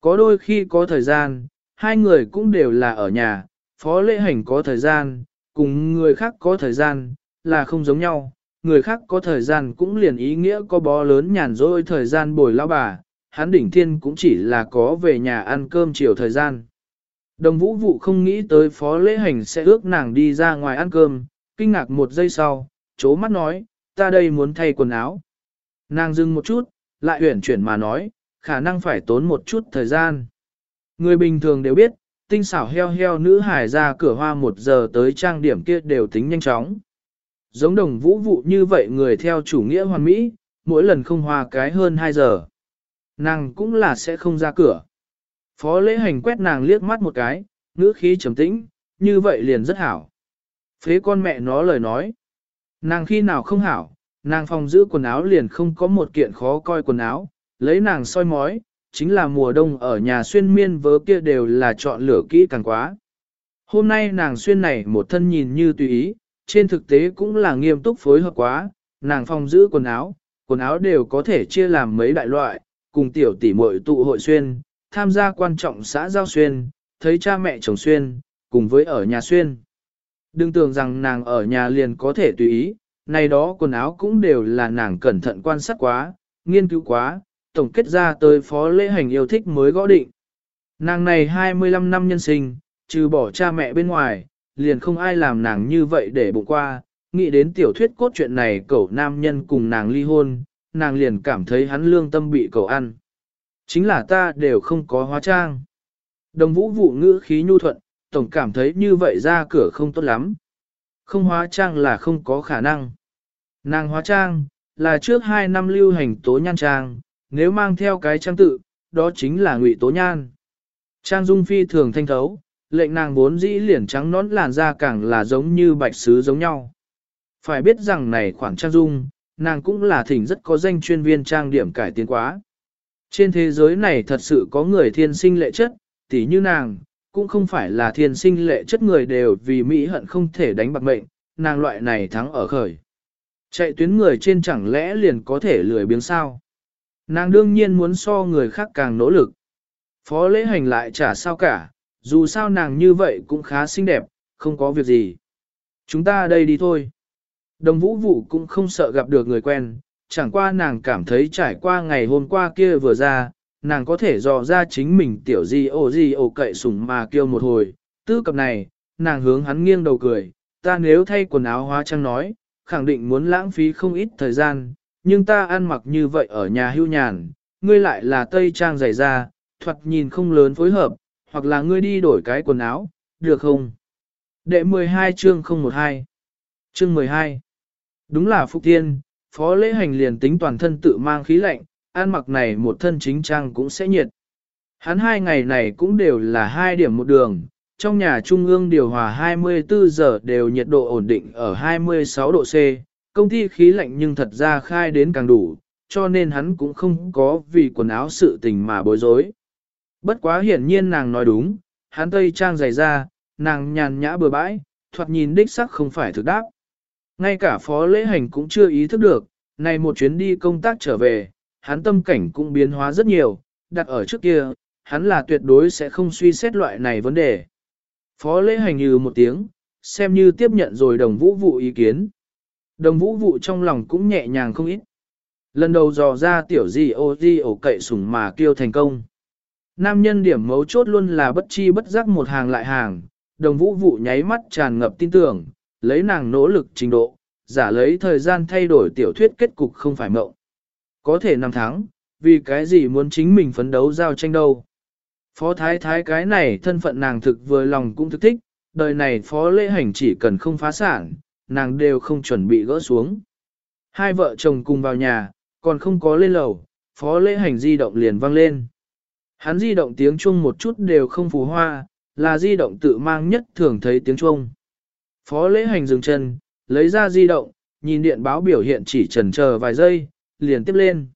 Có đôi khi có thời gian, hai người cũng đều là ở nhà, phó lễ hành có thời gian, cùng người khác có thời gian, là không giống nhau. Người khác có thời gian cũng liền ý nghĩa có bó lớn nhàn rỗi thời gian bồi lao bà, hắn đỉnh thiên cũng chỉ là có về nhà ăn cơm chiều thời gian. Đồng vũ vụ không nghĩ tới phó lễ hành sẽ ước nàng đi ra ngoài ăn cơm, kinh ngạc một giây sau, chố mắt nói, ta đây muốn thay quần áo. Nàng dừng một chút, lại huyển chuyển mà nói, khả năng phải tốn một chút thời gian. Người bình thường đều biết, tinh xảo heo heo nữ hải ra cửa hoa một giờ tới trang điểm kia đều tính nhanh chóng. Giống đồng vũ vụ như vậy người theo chủ nghĩa hoàn mỹ, mỗi lần không hoa cái hơn 2 giờ. Nàng cũng là sẽ không ra cửa. Phó lễ hành quét nàng liếc mắt một cái, ngữ khí trầm tĩnh, như vậy liền rất hảo. Phế con mẹ nó lời nói. Nàng khi nào không hảo, nàng phòng giữ quần áo liền không có một kiện khó coi quần áo, lấy nàng soi mói, chính là mùa đông ở nhà xuyên miên vớ kia đều là chọn lửa kỹ càng quá. Hôm nay nàng xuyên này một thân nhìn như tùy ý, trên thực tế cũng là nghiêm túc phối hợp quá, nàng phòng giữ quần áo, quần áo đều có thể chia làm mấy đại loại, cùng tiểu tỷ muội tụ hội xuyên, tham gia quan trọng xã giao xuyên, thấy cha mẹ chồng xuyên, cùng với ở nhà xuyên. Đừng tưởng rằng nàng ở nhà liền có thể tùy ý, này đó quần áo cũng đều là nàng cẩn thận quan sát quá, nghiên cứu quá, tổng kết ra tới phó lễ hành yêu thích mới gõ định. Nàng này 25 năm nhân sinh, trừ bỏ cha mẹ bên ngoài, liền không ai làm nàng như vậy để bụng qua, nghĩ đến tiểu thuyết cốt truyện này cậu nam nhân cùng nàng ly hôn, nàng liền cảm thấy hắn lương tâm bị cậu ăn. Chính là ta đều không có hóa trang. Đồng vũ vụ ngữ khí nhu thuận, tổng cảm thấy như vậy ra cửa không tốt lắm. Không hóa trang là không có khả năng. Nàng hóa trang, là trước 2 năm lưu hành tố nhan trang, nếu mang theo cái trang tự, đó chính là ngụy tố nhan. Trang dung phi thường thanh thấu, lệnh nàng vốn dĩ liền trắng nón làn da càng là giống như bạch sứ giống nhau. Phải biết rằng này khoảng trang dung, nàng cũng là thỉnh rất có danh chuyên viên trang điểm cải tiến quá. Trên thế giới này thật sự có người thiên sinh lệ chất, tỉ như nàng, cũng không phải là thiên sinh lệ chất người đều vì Mỹ hận không thể đánh bạc mệnh, nàng loại này thắng ở khởi. Chạy tuyến người trên chẳng lẽ liền có thể lười biếng sao? Nàng đương nhiên muốn so người khác càng nỗ lực. Phó lễ hành lại chả sao cả, dù sao nàng như vậy cũng khá xinh đẹp, không có việc gì. Chúng ta đây đi thôi. Đồng vũ vụ cũng không sợ gặp được người quen, chẳng qua nàng cảm thấy trải qua ngày hôm qua kia vừa ra, nàng có thể dò ra chính mình tiểu gì ô gì ô cậy sủng mà kêu một hồi. Tư cập này, nàng hướng hắn nghiêng đầu cười, ta nếu thay quần áo hóa trang nói, khẳng định muốn lãng phí không ít thời gian, nhưng ta ăn mặc như vậy ở nhà hưu nhàn, ngươi lại là tây trang dày da, thoạt nhìn không lớn phối hợp, hoặc là ngươi đi đổi cái quần áo, được không? Đệ 12 chương 012 Chương 12 Đúng là Phúc Thiên, Phó Lễ Hành liền tính toàn thân tự mang khí lạnh, ăn mặc này một thân chính trang cũng sẽ nhiệt. Hắn hai ngày này cũng đều là hai điểm một đường, trong nhà trung ương điều hòa 24 giờ đều nhiệt độ ổn định ở 26 độ C, công ty khí lạnh nhưng thật ra khai đến càng đủ, cho nên hắn cũng không có vì quần áo sự tình mà bối rối. Bất quá hiển nhiên nàng nói đúng, hắn tây trang dày ra, nàng nhàn nhã bừa bãi, thoạt nhìn đích sắc không phải thực đáp. Ngay cả phó lễ hành cũng chưa ý thức được, này một chuyến đi công tác trở về, hắn tâm cảnh cũng biến hóa rất nhiều, đặt ở trước kia, hắn là tuyệt đối sẽ không suy xét loại này vấn đề. Phó lễ hành như một tiếng, xem như tiếp nhận rồi đồng vũ vụ ý kiến. Đồng vũ vụ trong lòng cũng nhẹ nhàng không ít. Lần đầu dò ra tiểu gì ô di ổ cậy sủng mà kêu thành công. Nam nhân điểm mấu chốt luôn là bất chi bất giác một hàng lại hàng, đồng vũ vụ nháy mắt tràn ngập tin tưởng, lấy nàng nỗ lực trình độ, giả lấy thời gian thay đổi tiểu thuyết kết cục không phải mộng. Có thể năm tháng, vì cái gì muốn chính mình phấn đấu giao tranh đâu. Phó thái thái cái này thân phận nàng thực vừa lòng cũng thực thích, đời này phó lễ hành chỉ cần không phá sản, nàng đều không chuẩn bị gỡ xuống. Hai vợ chồng cùng vào nhà, còn không có lên lầu, phó lễ hành di động liền vang lên. Hắn di động tiếng chuông một chút đều không phù hoa, là di động tự mang nhất thường thấy tiếng chuông. Phó lễ hành dừng chân, lấy ra di động, nhìn điện báo biểu hiện chỉ trần chờ vài giây, liền tiếp lên.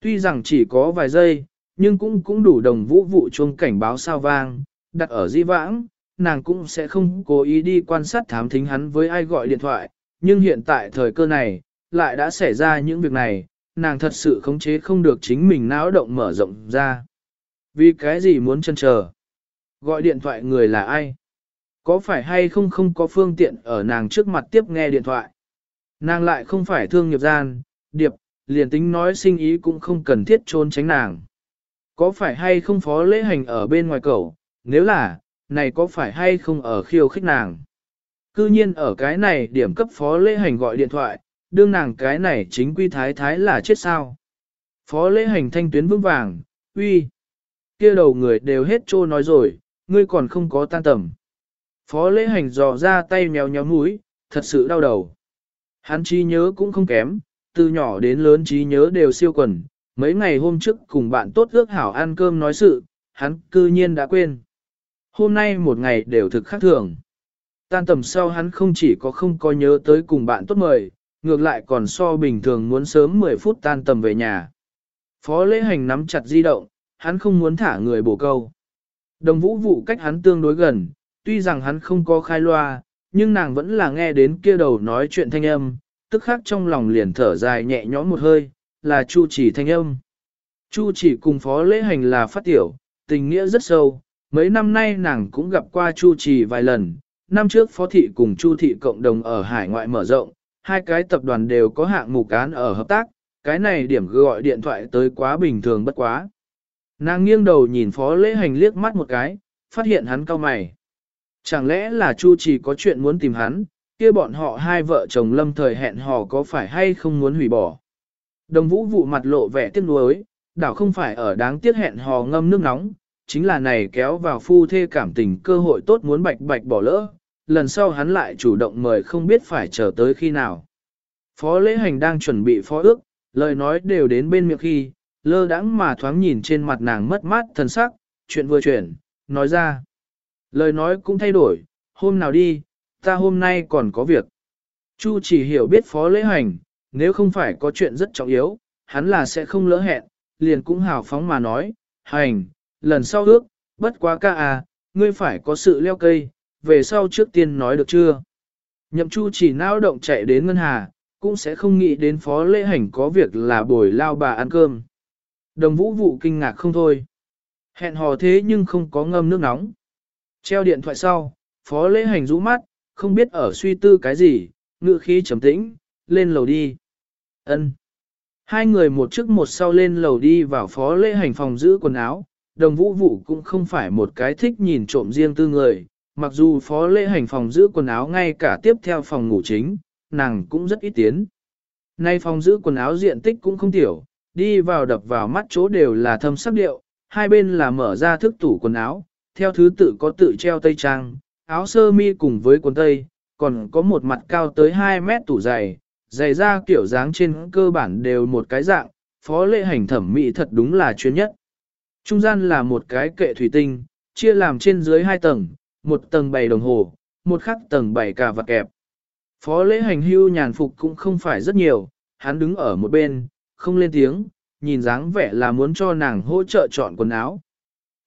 Tuy rằng chỉ có vài giây, nhưng cũng cũng đủ đồng vũ vụ chuông cảnh báo sao vang, đặt ở di vãng, nàng cũng sẽ không cố ý đi quan sát thám thính hắn với ai gọi điện thoại, nhưng hiện tại thời cơ này, lại đã xảy ra những việc này, nàng thật sự khống chế không được chính mình não động mở rộng ra. Vì cái gì muốn chân chờ? Gọi điện thoại người là ai? Có phải hay không không có phương tiện ở nàng trước mặt tiếp nghe điện thoại? Nàng lại không phải thương nghiệp gian, điệp, liền tính nói sinh ý cũng không cần thiết trốn tránh nàng. Có phải hay không phó lễ hành ở bên ngoài cậu? Nếu là, này có phải hay không ở khiêu khích nàng? Cư nhiên ở cái này điểm cấp phó lễ hành gọi điện thoại, đương nàng cái này chính quy thái thái là chết sao? Phó lễ hành thanh tuyến vững vàng, uy, kia đầu người đều hết trô nói rồi, ngươi còn không có tan tầm. Phó lễ hành dò ra tay mèo nhéo mũi, thật sự đau đầu. Hắn trí nhớ cũng không kém, từ nhỏ đến lớn trí nhớ đều siêu quần. Mấy ngày hôm trước cùng bạn tốt ước hảo ăn cơm nói sự, hắn cư nhiên đã quên. Hôm nay một ngày đều thực khác thường. Tan tầm sau hắn không chỉ có không có nhớ tới cùng bạn tốt mời, ngược lại còn so bình thường muốn sớm 10 phút tan tầm về nhà. Phó lễ hành nắm chặt di động, hắn không muốn thả người bổ câu. Đồng vũ vụ cách hắn tương đối gần, tuy rằng hắn không có khai loa, nhưng nàng vẫn là nghe đến kia đầu nói chuyện thanh âm, tức khắc trong lòng liền thở dài nhẹ nhõm một hơi, là Chu chỉ thanh âm. Chu chỉ cùng phó lễ hành là phát tiểu, tình nghĩa rất sâu, mấy năm nay nàng cũng gặp qua Chu chỉ vài lần, năm trước phó thị cùng Chu thị cộng đồng ở hải ngoại mở rộng, hai cái tập đoàn đều có hạng mục cán ở hợp tác, cái này điểm gọi điện thoại tới quá bình thường bất quá. Nàng nghiêng đầu nhìn phó lễ hành liếc mắt một cái, phát hiện hắn cau mày. Chẳng lẽ là Chu chỉ có chuyện muốn tìm hắn, kia bọn họ hai vợ chồng lâm thời hẹn hò có phải hay không muốn hủy bỏ. Đồng vũ vụ mặt lộ vẻ tiếc nuối, đảo không phải ở đáng tiếc hẹn hò ngâm nước nóng, chính là này kéo vào phu thê cảm tình cơ hội tốt muốn bạch bạch bỏ lỡ, lần sau hắn lại chủ động mời không biết phải chờ tới khi nào. Phó lễ hành đang chuẩn bị phó ước, lời nói đều đến bên miệng khi, lơ đãng mà thoáng nhìn trên mặt nàng mất mát thần sắc, chuyện vừa chuyển, nói ra. Lời nói cũng thay đổi, hôm nào đi, ta hôm nay còn có việc. Chu chỉ hiểu biết phó lễ hành, nếu không phải có chuyện rất trọng yếu, hắn là sẽ không lỡ hẹn, liền cũng hào phóng mà nói, hành, lần sau ước, bất quá ca à, ngươi phải có sự leo cây, về sau trước tiên nói được chưa? Nhậm chu chỉ nao động chạy đến ngân hà, cũng sẽ không nghĩ đến phó lễ hành có việc là bồi lao bà ăn cơm. Đồng vũ vụ kinh ngạc không thôi. Hẹn hò thế nhưng không có ngâm nước nóng. Treo điện thoại sau, phó lễ hành rũ mắt, không biết ở suy tư cái gì, ngự khí trầm tĩnh, lên lầu đi. Ân. Hai người một trước một sau lên lầu đi vào phó lễ hành phòng giữ quần áo, đồng vũ vụ cũng không phải một cái thích nhìn trộm riêng tư người, mặc dù phó lễ hành phòng giữ quần áo ngay cả tiếp theo phòng ngủ chính, nàng cũng rất ít tiến. Nay phòng giữ quần áo diện tích cũng không tiểu, đi vào đập vào mắt chỗ đều là thâm sắc điệu, hai bên là mở ra thức tủ quần áo, theo thứ tự có tự treo tây trang, áo sơ mi cùng với quần tây, còn có một mặt cao tới 2 mét tủ dày, dày ra kiểu dáng trên cơ bản đều một cái dạng, phó lệ hành thẩm mỹ thật đúng là chuyên nhất. Trung gian là một cái kệ thủy tinh, chia làm trên dưới hai tầng, một tầng bày đồng hồ, một khắc tầng bày cà vạt kẹp. Phó lễ hành hưu nhàn phục cũng không phải rất nhiều, hắn đứng ở một bên, không lên tiếng, nhìn dáng vẻ là muốn cho nàng hỗ trợ chọn quần áo.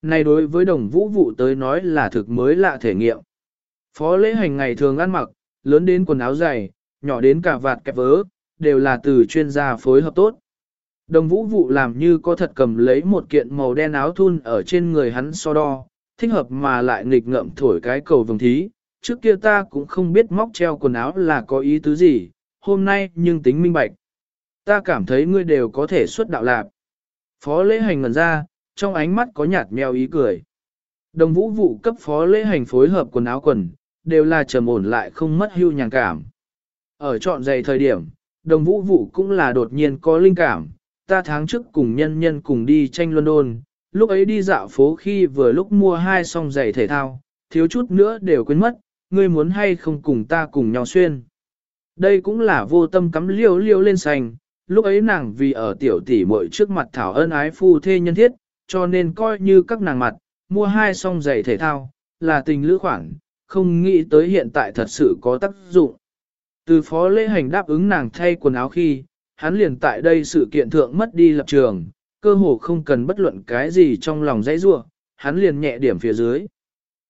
Này đối với đồng vũ vụ tới nói là thực mới lạ thể nghiệm. Phó lễ hành ngày thường ăn mặc, lớn đến quần áo dày, nhỏ đến cả vạt kẹp vớ, đều là từ chuyên gia phối hợp tốt. Đồng vũ vụ làm như có thật cầm lấy một kiện màu đen áo thun ở trên người hắn so đo, thích hợp mà lại nghịch ngợm thổi cái cầu vồng thí. Trước kia ta cũng không biết móc treo quần áo là có ý tứ gì, hôm nay nhưng tính minh bạch. Ta cảm thấy ngươi đều có thể xuất đạo lạc. Phó lễ hành ngần ra, trong ánh mắt có nhạt mèo ý cười. Đồng vũ vụ cấp phó lễ hành phối hợp quần áo quần, đều là trầm ổn lại không mất hưu nhàn cảm. Ở chọn giày thời điểm, đồng vũ vụ cũng là đột nhiên có linh cảm, ta tháng trước cùng nhân nhân cùng đi tranh London, lúc ấy đi dạo phố khi vừa lúc mua hai song giày thể thao, thiếu chút nữa đều quên mất, ngươi muốn hay không cùng ta cùng nhau xuyên. Đây cũng là vô tâm cắm liêu liêu lên sành, lúc ấy nàng vì ở tiểu tỷ muội trước mặt thảo ân ái phu thê nhân thiết, cho nên coi như các nàng mặt, mua hai song giày thể thao, là tình lữ khoản, không nghĩ tới hiện tại thật sự có tác dụng. Từ phó lễ hành đáp ứng nàng thay quần áo khi, hắn liền tại đây sự kiện thượng mất đi lập trường, cơ hồ không cần bất luận cái gì trong lòng dãy rua, hắn liền nhẹ điểm phía dưới.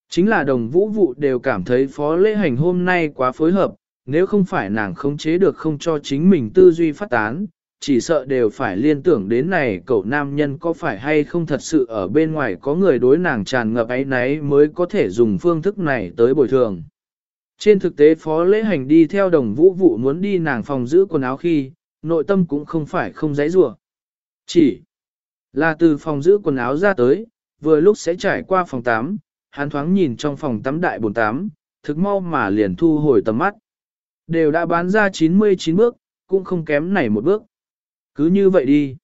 Chính là đồng vũ vụ đều cảm thấy phó lễ hành hôm nay quá phối hợp, nếu không phải nàng khống chế được không cho chính mình tư duy phát tán, chỉ sợ đều phải liên tưởng đến này cậu nam nhân có phải hay không thật sự ở bên ngoài có người đối nàng tràn ngập ấy nấy mới có thể dùng phương thức này tới bồi thường. Trên thực tế phó lễ hành đi theo đồng vũ vụ muốn đi nàng phòng giữ quần áo khi, nội tâm cũng không phải không dãy rủa Chỉ là từ phòng giữ quần áo ra tới, vừa lúc sẽ trải qua phòng 8, hắn thoáng nhìn trong phòng tắm đại bồn 8, thực mau mà liền thu hồi tầm mắt. Đều đã bán ra 99 bước, cũng không kém này một bước. Cứ như vậy đi.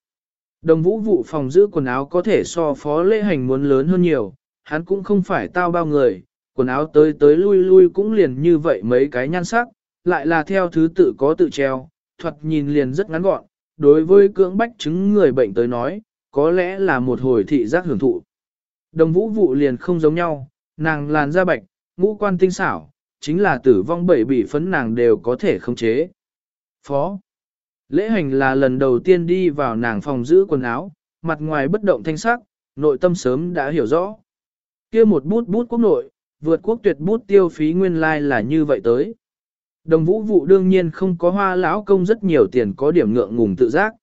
Đồng vũ vụ phòng giữ quần áo có thể so phó lễ hành muốn lớn hơn nhiều, hắn cũng không phải tao bao người, quần áo tới tới lui lui cũng liền như vậy mấy cái nhan sắc, lại là theo thứ tự có tự treo, thuật nhìn liền rất ngắn gọn, đối với cưỡng bách chứng người bệnh tới nói, có lẽ là một hồi thị giác hưởng thụ. Đồng vũ vụ liền không giống nhau, nàng làn da bạch, ngũ quan tinh xảo, chính là tử vong bảy bị phấn nàng đều có thể khống chế. Phó Lễ hành là lần đầu tiên đi vào nàng phòng giữ quần áo, mặt ngoài bất động thanh sắc, nội tâm sớm đã hiểu rõ. kia một bút bút quốc nội, vượt quốc tuyệt bút tiêu phí nguyên lai like là như vậy tới. Đồng vũ vụ đương nhiên không có hoa lão công rất nhiều tiền có điểm ngượng ngùng tự giác.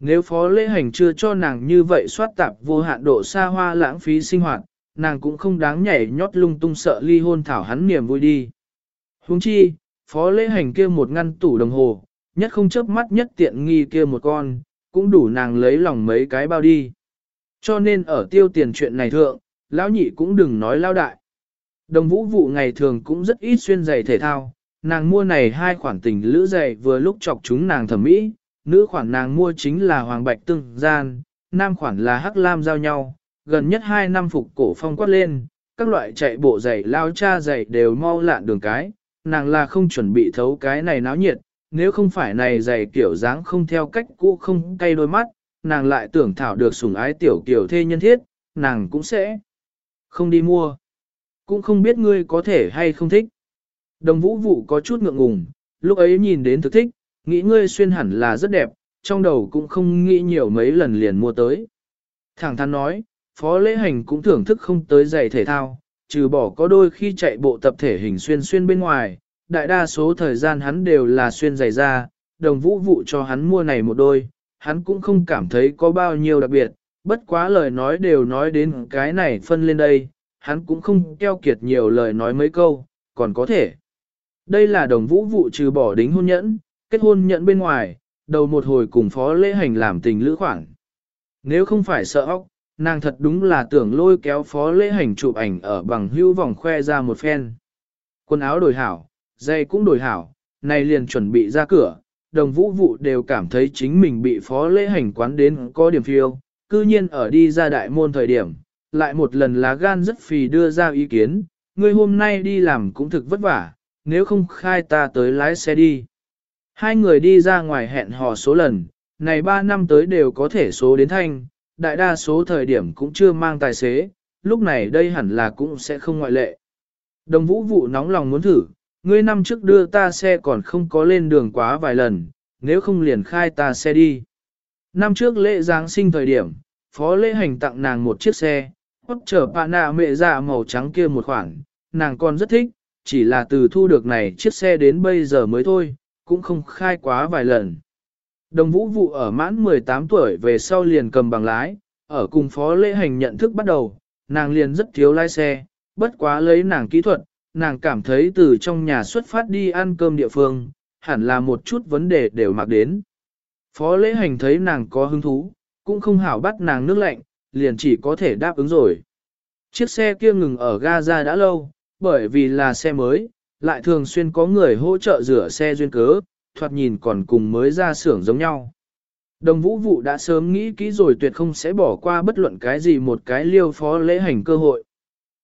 Nếu phó lễ hành chưa cho nàng như vậy soát tạp vô hạn độ xa hoa lãng phí sinh hoạt, nàng cũng không đáng nhảy nhót lung tung sợ ly hôn thảo hắn niềm vui đi. Huống chi, phó lễ hành kia một ngăn tủ đồng hồ, nhất không chớp mắt nhất tiện nghi kia một con, cũng đủ nàng lấy lòng mấy cái bao đi. Cho nên ở tiêu tiền chuyện này thượng, lão nhị cũng đừng nói lao đại. Đồng vũ vụ ngày thường cũng rất ít xuyên giày thể thao, nàng mua này hai khoản tình lữ giày vừa lúc chọc chúng nàng thẩm mỹ, nữ khoản nàng mua chính là hoàng bạch tương gian, nam khoản là hắc lam giao nhau, gần nhất hai năm phục cổ phong quát lên, các loại chạy bộ giày lao cha giày đều mau lạn đường cái, nàng là không chuẩn bị thấu cái này náo nhiệt, nếu không phải này giày kiểu dáng không theo cách cũ không cay đôi mắt, nàng lại tưởng thảo được sủng ái tiểu kiểu thê nhân thiết, nàng cũng sẽ không đi mua. Cũng không biết ngươi có thể hay không thích. Đồng vũ vụ có chút ngượng ngùng, lúc ấy nhìn đến thực thích, nghĩ ngươi xuyên hẳn là rất đẹp, trong đầu cũng không nghĩ nhiều mấy lần liền mua tới. Thẳng thắn nói, phó lễ hành cũng thưởng thức không tới giày thể thao, trừ bỏ có đôi khi chạy bộ tập thể hình xuyên xuyên bên ngoài, đại đa số thời gian hắn đều là xuyên giày ra, đồng vũ vụ cho hắn mua này một đôi, hắn cũng không cảm thấy có bao nhiêu đặc biệt, bất quá lời nói đều nói đến cái này phân lên đây, hắn cũng không keo kiệt nhiều lời nói mấy câu, còn có thể Đây là đồng vũ vụ trừ bỏ đính hôn nhẫn, kết hôn nhẫn bên ngoài, đầu một hồi cùng phó lễ hành làm tình lữ khoảng. Nếu không phải sợ óc, nàng thật đúng là tưởng lôi kéo phó lễ hành chụp ảnh ở bằng hưu vòng khoe ra một phen. Quần áo đổi hảo, dây cũng đổi hảo, này liền chuẩn bị ra cửa, đồng vũ vụ đều cảm thấy chính mình bị phó lễ hành quán đến có điểm phiêu, cư nhiên ở đi ra đại môn thời điểm, lại một lần lá gan rất phì đưa ra ý kiến, người hôm nay đi làm cũng thực vất vả, nếu không khai ta tới lái xe đi. Hai người đi ra ngoài hẹn hò số lần, này ba năm tới đều có thể số đến thanh, đại đa số thời điểm cũng chưa mang tài xế, lúc này đây hẳn là cũng sẽ không ngoại lệ. Đồng vũ vụ nóng lòng muốn thử, ngươi năm trước đưa ta xe còn không có lên đường quá vài lần, nếu không liền khai ta xe đi. Năm trước lễ Giáng sinh thời điểm, phó lễ hành tặng nàng một chiếc xe, hót trở bà nạ mẹ dạ màu trắng kia một khoản, nàng còn rất thích, chỉ là từ thu được này chiếc xe đến bây giờ mới thôi, cũng không khai quá vài lần. Đồng vũ vụ ở mãn 18 tuổi về sau liền cầm bằng lái, ở cùng phó lễ hành nhận thức bắt đầu, nàng liền rất thiếu lái xe, bất quá lấy nàng kỹ thuật, nàng cảm thấy từ trong nhà xuất phát đi ăn cơm địa phương, hẳn là một chút vấn đề đều mặc đến. Phó lễ hành thấy nàng có hứng thú, cũng không hảo bắt nàng nước lạnh, liền chỉ có thể đáp ứng rồi. Chiếc xe kia ngừng ở ga ra đã lâu, bởi vì là xe mới, lại thường xuyên có người hỗ trợ rửa xe duyên cớ, thoạt nhìn còn cùng mới ra xưởng giống nhau. Đồng vũ vụ đã sớm nghĩ kỹ rồi tuyệt không sẽ bỏ qua bất luận cái gì một cái liêu phó lễ hành cơ hội.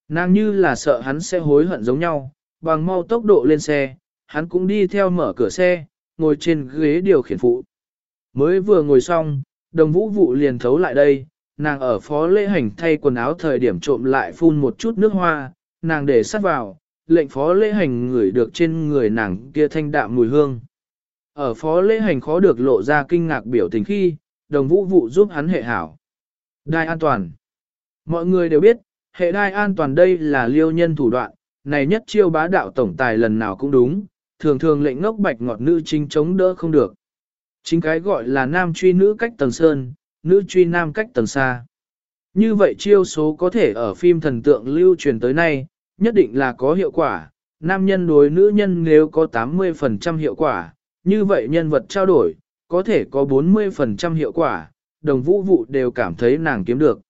Nàng như là sợ hắn sẽ hối hận giống nhau, bằng mau tốc độ lên xe, hắn cũng đi theo mở cửa xe, ngồi trên ghế điều khiển phụ. Mới vừa ngồi xong, đồng vũ vụ liền thấu lại đây, nàng ở phó lễ hành thay quần áo thời điểm trộm lại phun một chút nước hoa, nàng để sát vào, lệnh phó lễ hành ngửi được trên người nàng kia thanh đạm mùi hương. Ở phó lễ hành khó được lộ ra kinh ngạc biểu tình khi, đồng vũ vụ giúp hắn hệ hảo. Đai an toàn. Mọi người đều biết, hệ đai an toàn đây là liêu nhân thủ đoạn, này nhất chiêu bá đạo tổng tài lần nào cũng đúng, thường thường lệnh ngốc bạch ngọt nữ chính chống đỡ không được. Chính cái gọi là nam truy nữ cách tầng sơn, nữ truy nam cách tầng xa. Như vậy chiêu số có thể ở phim thần tượng lưu truyền tới nay, nhất định là có hiệu quả. Nam nhân đối nữ nhân nếu có 80% hiệu quả, như vậy nhân vật trao đổi, có thể có 40% hiệu quả, đồng vũ vụ đều cảm thấy nàng kiếm được.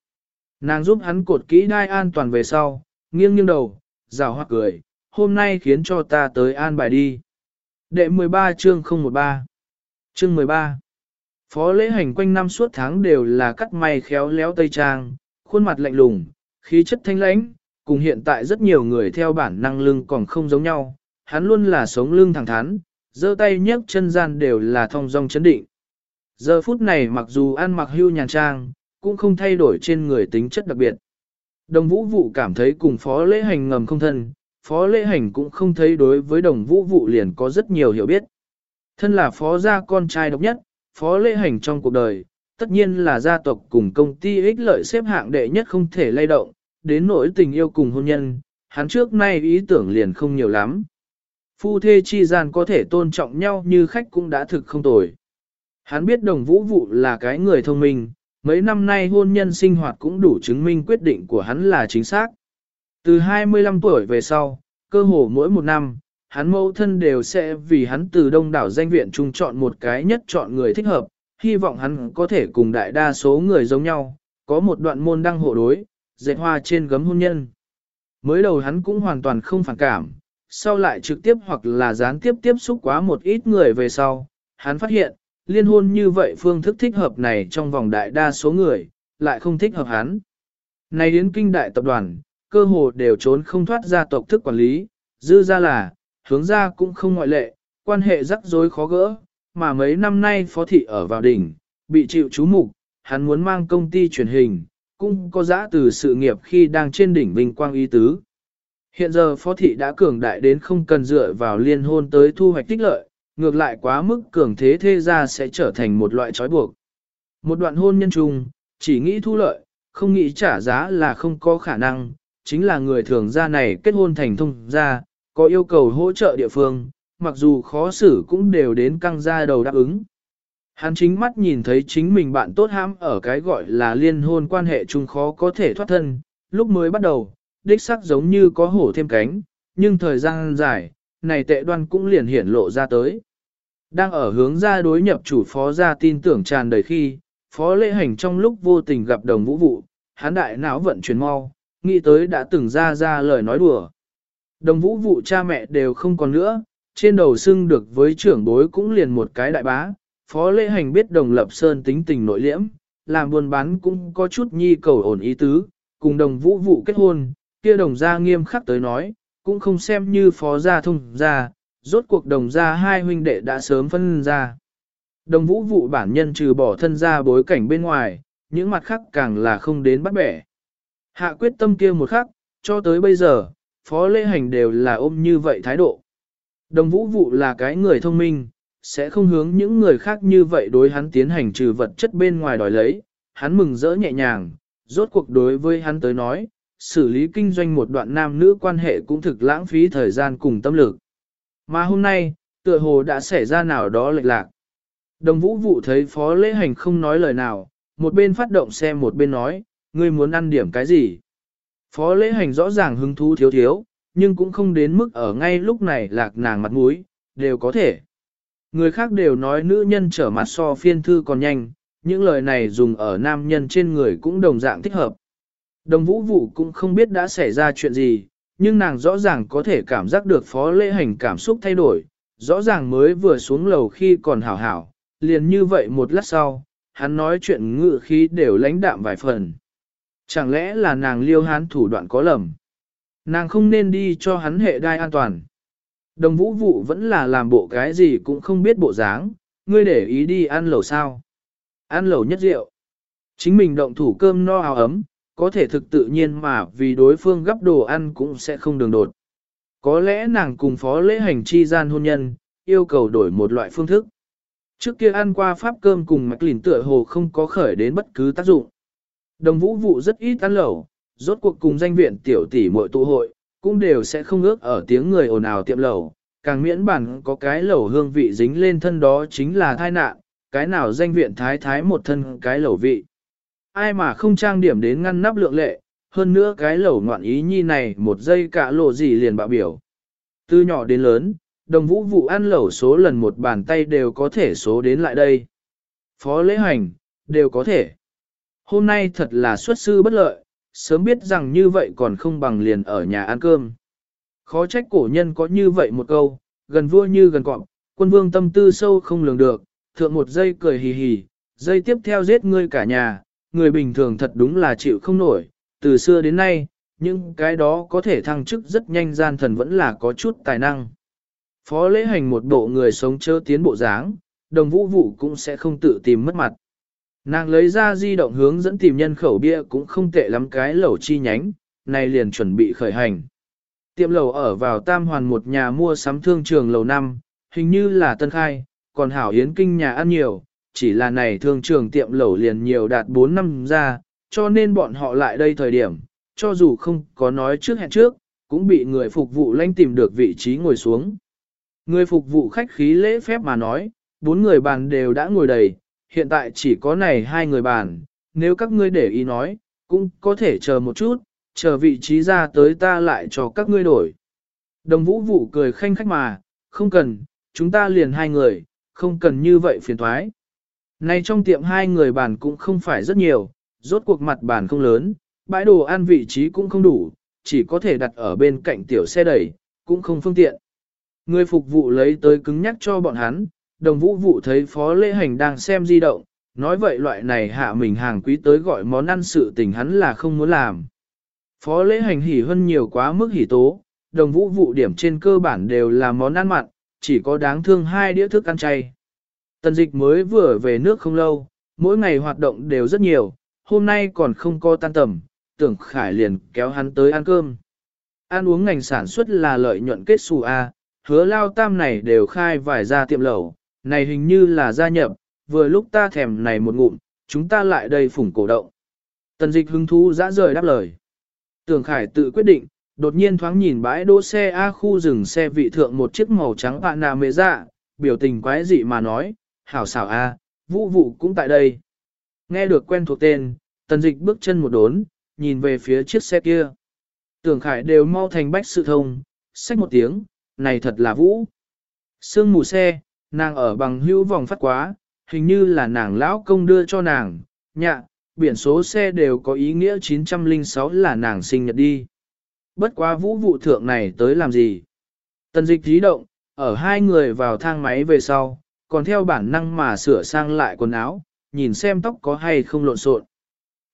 Nàng giúp hắn cột kỹ đai an toàn về sau, nghiêng nghiêng đầu, rào hoặc cười, hôm nay khiến cho ta tới an bài đi. Đệ 13 chương 013 Chương 13 Phó lễ hành quanh năm suốt tháng đều là cắt may khéo léo tây trang, khuôn mặt lạnh lùng, khí chất thanh lãnh, cùng hiện tại rất nhiều người theo bản năng lưng còn không giống nhau, hắn luôn là sống lưng thẳng thắn, giơ tay nhấc chân gian đều là thong dong chấn định. Giờ phút này mặc dù ăn mặc hưu nhàn trang, cũng không thay đổi trên người tính chất đặc biệt. Đồng vũ vụ cảm thấy cùng phó lễ hành ngầm không thân, phó lễ hành cũng không thấy đối với đồng vũ vụ liền có rất nhiều hiểu biết. Thân là phó gia con trai độc nhất, phó lễ hành trong cuộc đời, tất nhiên là gia tộc cùng công ty ích lợi xếp hạng đệ nhất không thể lay động, đến nỗi tình yêu cùng hôn nhân, hắn trước nay ý tưởng liền không nhiều lắm. Phu thê chi gian có thể tôn trọng nhau như khách cũng đã thực không tồi. Hắn biết đồng vũ vụ là cái người thông minh, mấy năm nay hôn nhân sinh hoạt cũng đủ chứng minh quyết định của hắn là chính xác. Từ 25 tuổi về sau, cơ hồ mỗi một năm, hắn mẫu thân đều sẽ vì hắn từ đông đảo danh viện trung chọn một cái nhất chọn người thích hợp, hy vọng hắn có thể cùng đại đa số người giống nhau, có một đoạn môn đăng hộ đối, dệt hoa trên gấm hôn nhân. Mới đầu hắn cũng hoàn toàn không phản cảm, sau lại trực tiếp hoặc là gián tiếp tiếp xúc quá một ít người về sau, hắn phát hiện, liên hôn như vậy phương thức thích hợp này trong vòng đại đa số người, lại không thích hợp hắn. Này đến kinh đại tập đoàn, cơ hồ đều trốn không thoát ra tộc thức quản lý, dư ra là, hướng ra cũng không ngoại lệ, quan hệ rắc rối khó gỡ, mà mấy năm nay phó thị ở vào đỉnh, bị chịu chú mục, hắn muốn mang công ty truyền hình, cũng có giá từ sự nghiệp khi đang trên đỉnh vinh quang y tứ. Hiện giờ phó thị đã cường đại đến không cần dựa vào liên hôn tới thu hoạch tích lợi, ngược lại quá mức cường thế thế ra sẽ trở thành một loại trói buộc. Một đoạn hôn nhân chung, chỉ nghĩ thu lợi, không nghĩ trả giá là không có khả năng, chính là người thường gia này kết hôn thành thông gia, có yêu cầu hỗ trợ địa phương, mặc dù khó xử cũng đều đến căng ra đầu đáp ứng. Hắn chính mắt nhìn thấy chính mình bạn tốt hãm ở cái gọi là liên hôn quan hệ chung khó có thể thoát thân, lúc mới bắt đầu, đích sắc giống như có hổ thêm cánh, nhưng thời gian dài, này tệ đoan cũng liền hiển lộ ra tới. Đang ở hướng ra đối nhập chủ phó ra tin tưởng tràn đầy khi, phó lễ hành trong lúc vô tình gặp đồng vũ vụ, hán đại não vận chuyển mau, nghĩ tới đã từng ra ra lời nói đùa. Đồng vũ vụ cha mẹ đều không còn nữa, trên đầu xưng được với trưởng bối cũng liền một cái đại bá, phó lễ hành biết đồng lập sơn tính tình nội liễm, làm buôn bán cũng có chút nhi cầu ổn ý tứ, cùng đồng vũ vụ kết hôn, kia đồng gia nghiêm khắc tới nói, cũng không xem như phó gia thông gia, rốt cuộc đồng gia hai huynh đệ đã sớm phân ra. Đồng vũ vụ bản nhân trừ bỏ thân gia bối cảnh bên ngoài, những mặt khác càng là không đến bắt bẻ. Hạ quyết tâm kia một khắc, cho tới bây giờ, phó lễ hành đều là ôm như vậy thái độ. Đồng vũ vụ là cái người thông minh, sẽ không hướng những người khác như vậy đối hắn tiến hành trừ vật chất bên ngoài đòi lấy, hắn mừng rỡ nhẹ nhàng, rốt cuộc đối với hắn tới nói, xử lý kinh doanh một đoạn nam nữ quan hệ cũng thực lãng phí thời gian cùng tâm lực. Mà hôm nay, tựa hồ đã xảy ra nào đó lệch lạc. Đồng vũ vụ thấy phó lễ hành không nói lời nào, một bên phát động xe một bên nói, ngươi muốn ăn điểm cái gì? Phó lễ hành rõ ràng hứng thú thiếu thiếu, nhưng cũng không đến mức ở ngay lúc này lạc nàng mặt mũi, đều có thể. Người khác đều nói nữ nhân trở mặt so phiên thư còn nhanh, những lời này dùng ở nam nhân trên người cũng đồng dạng thích hợp. Đồng vũ vụ cũng không biết đã xảy ra chuyện gì, nhưng nàng rõ ràng có thể cảm giác được phó lễ hành cảm xúc thay đổi, rõ ràng mới vừa xuống lầu khi còn hảo hảo, liền như vậy một lát sau, hắn nói chuyện ngự khí đều lãnh đạm vài phần. Chẳng lẽ là nàng liêu hán thủ đoạn có lầm? Nàng không nên đi cho hắn hệ đai an toàn. Đồng vũ vụ vẫn là làm bộ cái gì cũng không biết bộ dáng, ngươi để ý đi ăn lẩu sao. Ăn lẩu nhất rượu. Chính mình động thủ cơm no áo ấm, có thể thực tự nhiên mà vì đối phương gấp đồ ăn cũng sẽ không đường đột. Có lẽ nàng cùng phó lễ hành chi gian hôn nhân, yêu cầu đổi một loại phương thức. Trước kia ăn qua pháp cơm cùng mạch lìn tựa hồ không có khởi đến bất cứ tác dụng. Đồng vũ vụ rất ít ăn lẩu, rốt cuộc cùng danh viện tiểu tỷ muội tụ hội, cũng đều sẽ không ước ở tiếng người ồn ào tiệm lẩu, càng miễn bản có cái lẩu hương vị dính lên thân đó chính là thai nạn, cái nào danh viện thái thái một thân cái lẩu vị. Ai mà không trang điểm đến ngăn nắp lượng lệ, hơn nữa cái lẩu ngoạn ý nhi này một giây cả lộ gì liền bạo biểu. Từ nhỏ đến lớn, đồng vũ vụ ăn lẩu số lần một bàn tay đều có thể số đến lại đây. Phó lễ hành, đều có thể. Hôm nay thật là xuất sư bất lợi, sớm biết rằng như vậy còn không bằng liền ở nhà ăn cơm. Khó trách cổ nhân có như vậy một câu, gần vua như gần cọp, quân vương tâm tư sâu không lường được, thượng một giây cười hì hì, giây tiếp theo giết ngươi cả nhà, người bình thường thật đúng là chịu không nổi, từ xưa đến nay, nhưng cái đó có thể thăng chức rất nhanh gian thần vẫn là có chút tài năng. Phó lễ hành một bộ người sống chớ tiến bộ dáng, đồng vũ vụ cũng sẽ không tự tìm mất mặt. Nàng lấy ra di động hướng dẫn tìm nhân khẩu bia cũng không tệ lắm cái lẩu chi nhánh, này liền chuẩn bị khởi hành. Tiệm lẩu ở vào Tam Hoàn một nhà mua sắm thương trường lầu năm, hình như là tân khai, còn hảo yến kinh nhà ăn nhiều, chỉ là này thương trường tiệm lẩu liền nhiều đạt 4 năm ra, cho nên bọn họ lại đây thời điểm, cho dù không có nói trước hẹn trước, cũng bị người phục vụ lanh tìm được vị trí ngồi xuống. Người phục vụ khách khí lễ phép mà nói, bốn người bàn đều đã ngồi đầy, hiện tại chỉ có này hai người bàn, nếu các ngươi để ý nói, cũng có thể chờ một chút, chờ vị trí ra tới ta lại cho các ngươi đổi. Đồng vũ vụ cười khanh khách mà, không cần, chúng ta liền hai người, không cần như vậy phiền thoái. Này trong tiệm hai người bàn cũng không phải rất nhiều, rốt cuộc mặt bàn không lớn, bãi đồ ăn vị trí cũng không đủ, chỉ có thể đặt ở bên cạnh tiểu xe đẩy, cũng không phương tiện. Người phục vụ lấy tới cứng nhắc cho bọn hắn, đồng vũ vụ thấy phó lễ hành đang xem di động, nói vậy loại này hạ mình hàng quý tới gọi món ăn sự tình hắn là không muốn làm. Phó lễ hành hỉ hơn nhiều quá mức hỉ tố, đồng vũ vụ điểm trên cơ bản đều là món ăn mặn, chỉ có đáng thương hai đĩa thức ăn chay. Tần dịch mới vừa về nước không lâu, mỗi ngày hoạt động đều rất nhiều, hôm nay còn không có tan tầm, tưởng khải liền kéo hắn tới ăn cơm. Ăn uống ngành sản xuất là lợi nhuận kết xù A, hứa lao tam này đều khai vài ra tiệm lẩu, này hình như là gia nhập, vừa lúc ta thèm này một ngụm, chúng ta lại đây phủng cổ động. Tần dịch hứng thú dã rời đáp lời. Tưởng Khải tự quyết định, đột nhiên thoáng nhìn bãi đỗ xe A khu dừng xe vị thượng một chiếc màu trắng bạn nà mê dạ, biểu tình quái dị mà nói, hảo xảo A, vũ vụ cũng tại đây. Nghe được quen thuộc tên, tần dịch bước chân một đốn, nhìn về phía chiếc xe kia. Tưởng Khải đều mau thành bách sự thông, xách một tiếng, này thật là vũ. Sương mù xe, nàng ở bằng hữu vòng phát quá, hình như là nàng lão công đưa cho nàng, nhạ, biển số xe đều có ý nghĩa 906 là nàng sinh nhật đi. Bất quá vũ vụ thượng này tới làm gì? Tần dịch dí động, ở hai người vào thang máy về sau, còn theo bản năng mà sửa sang lại quần áo, nhìn xem tóc có hay không lộn xộn.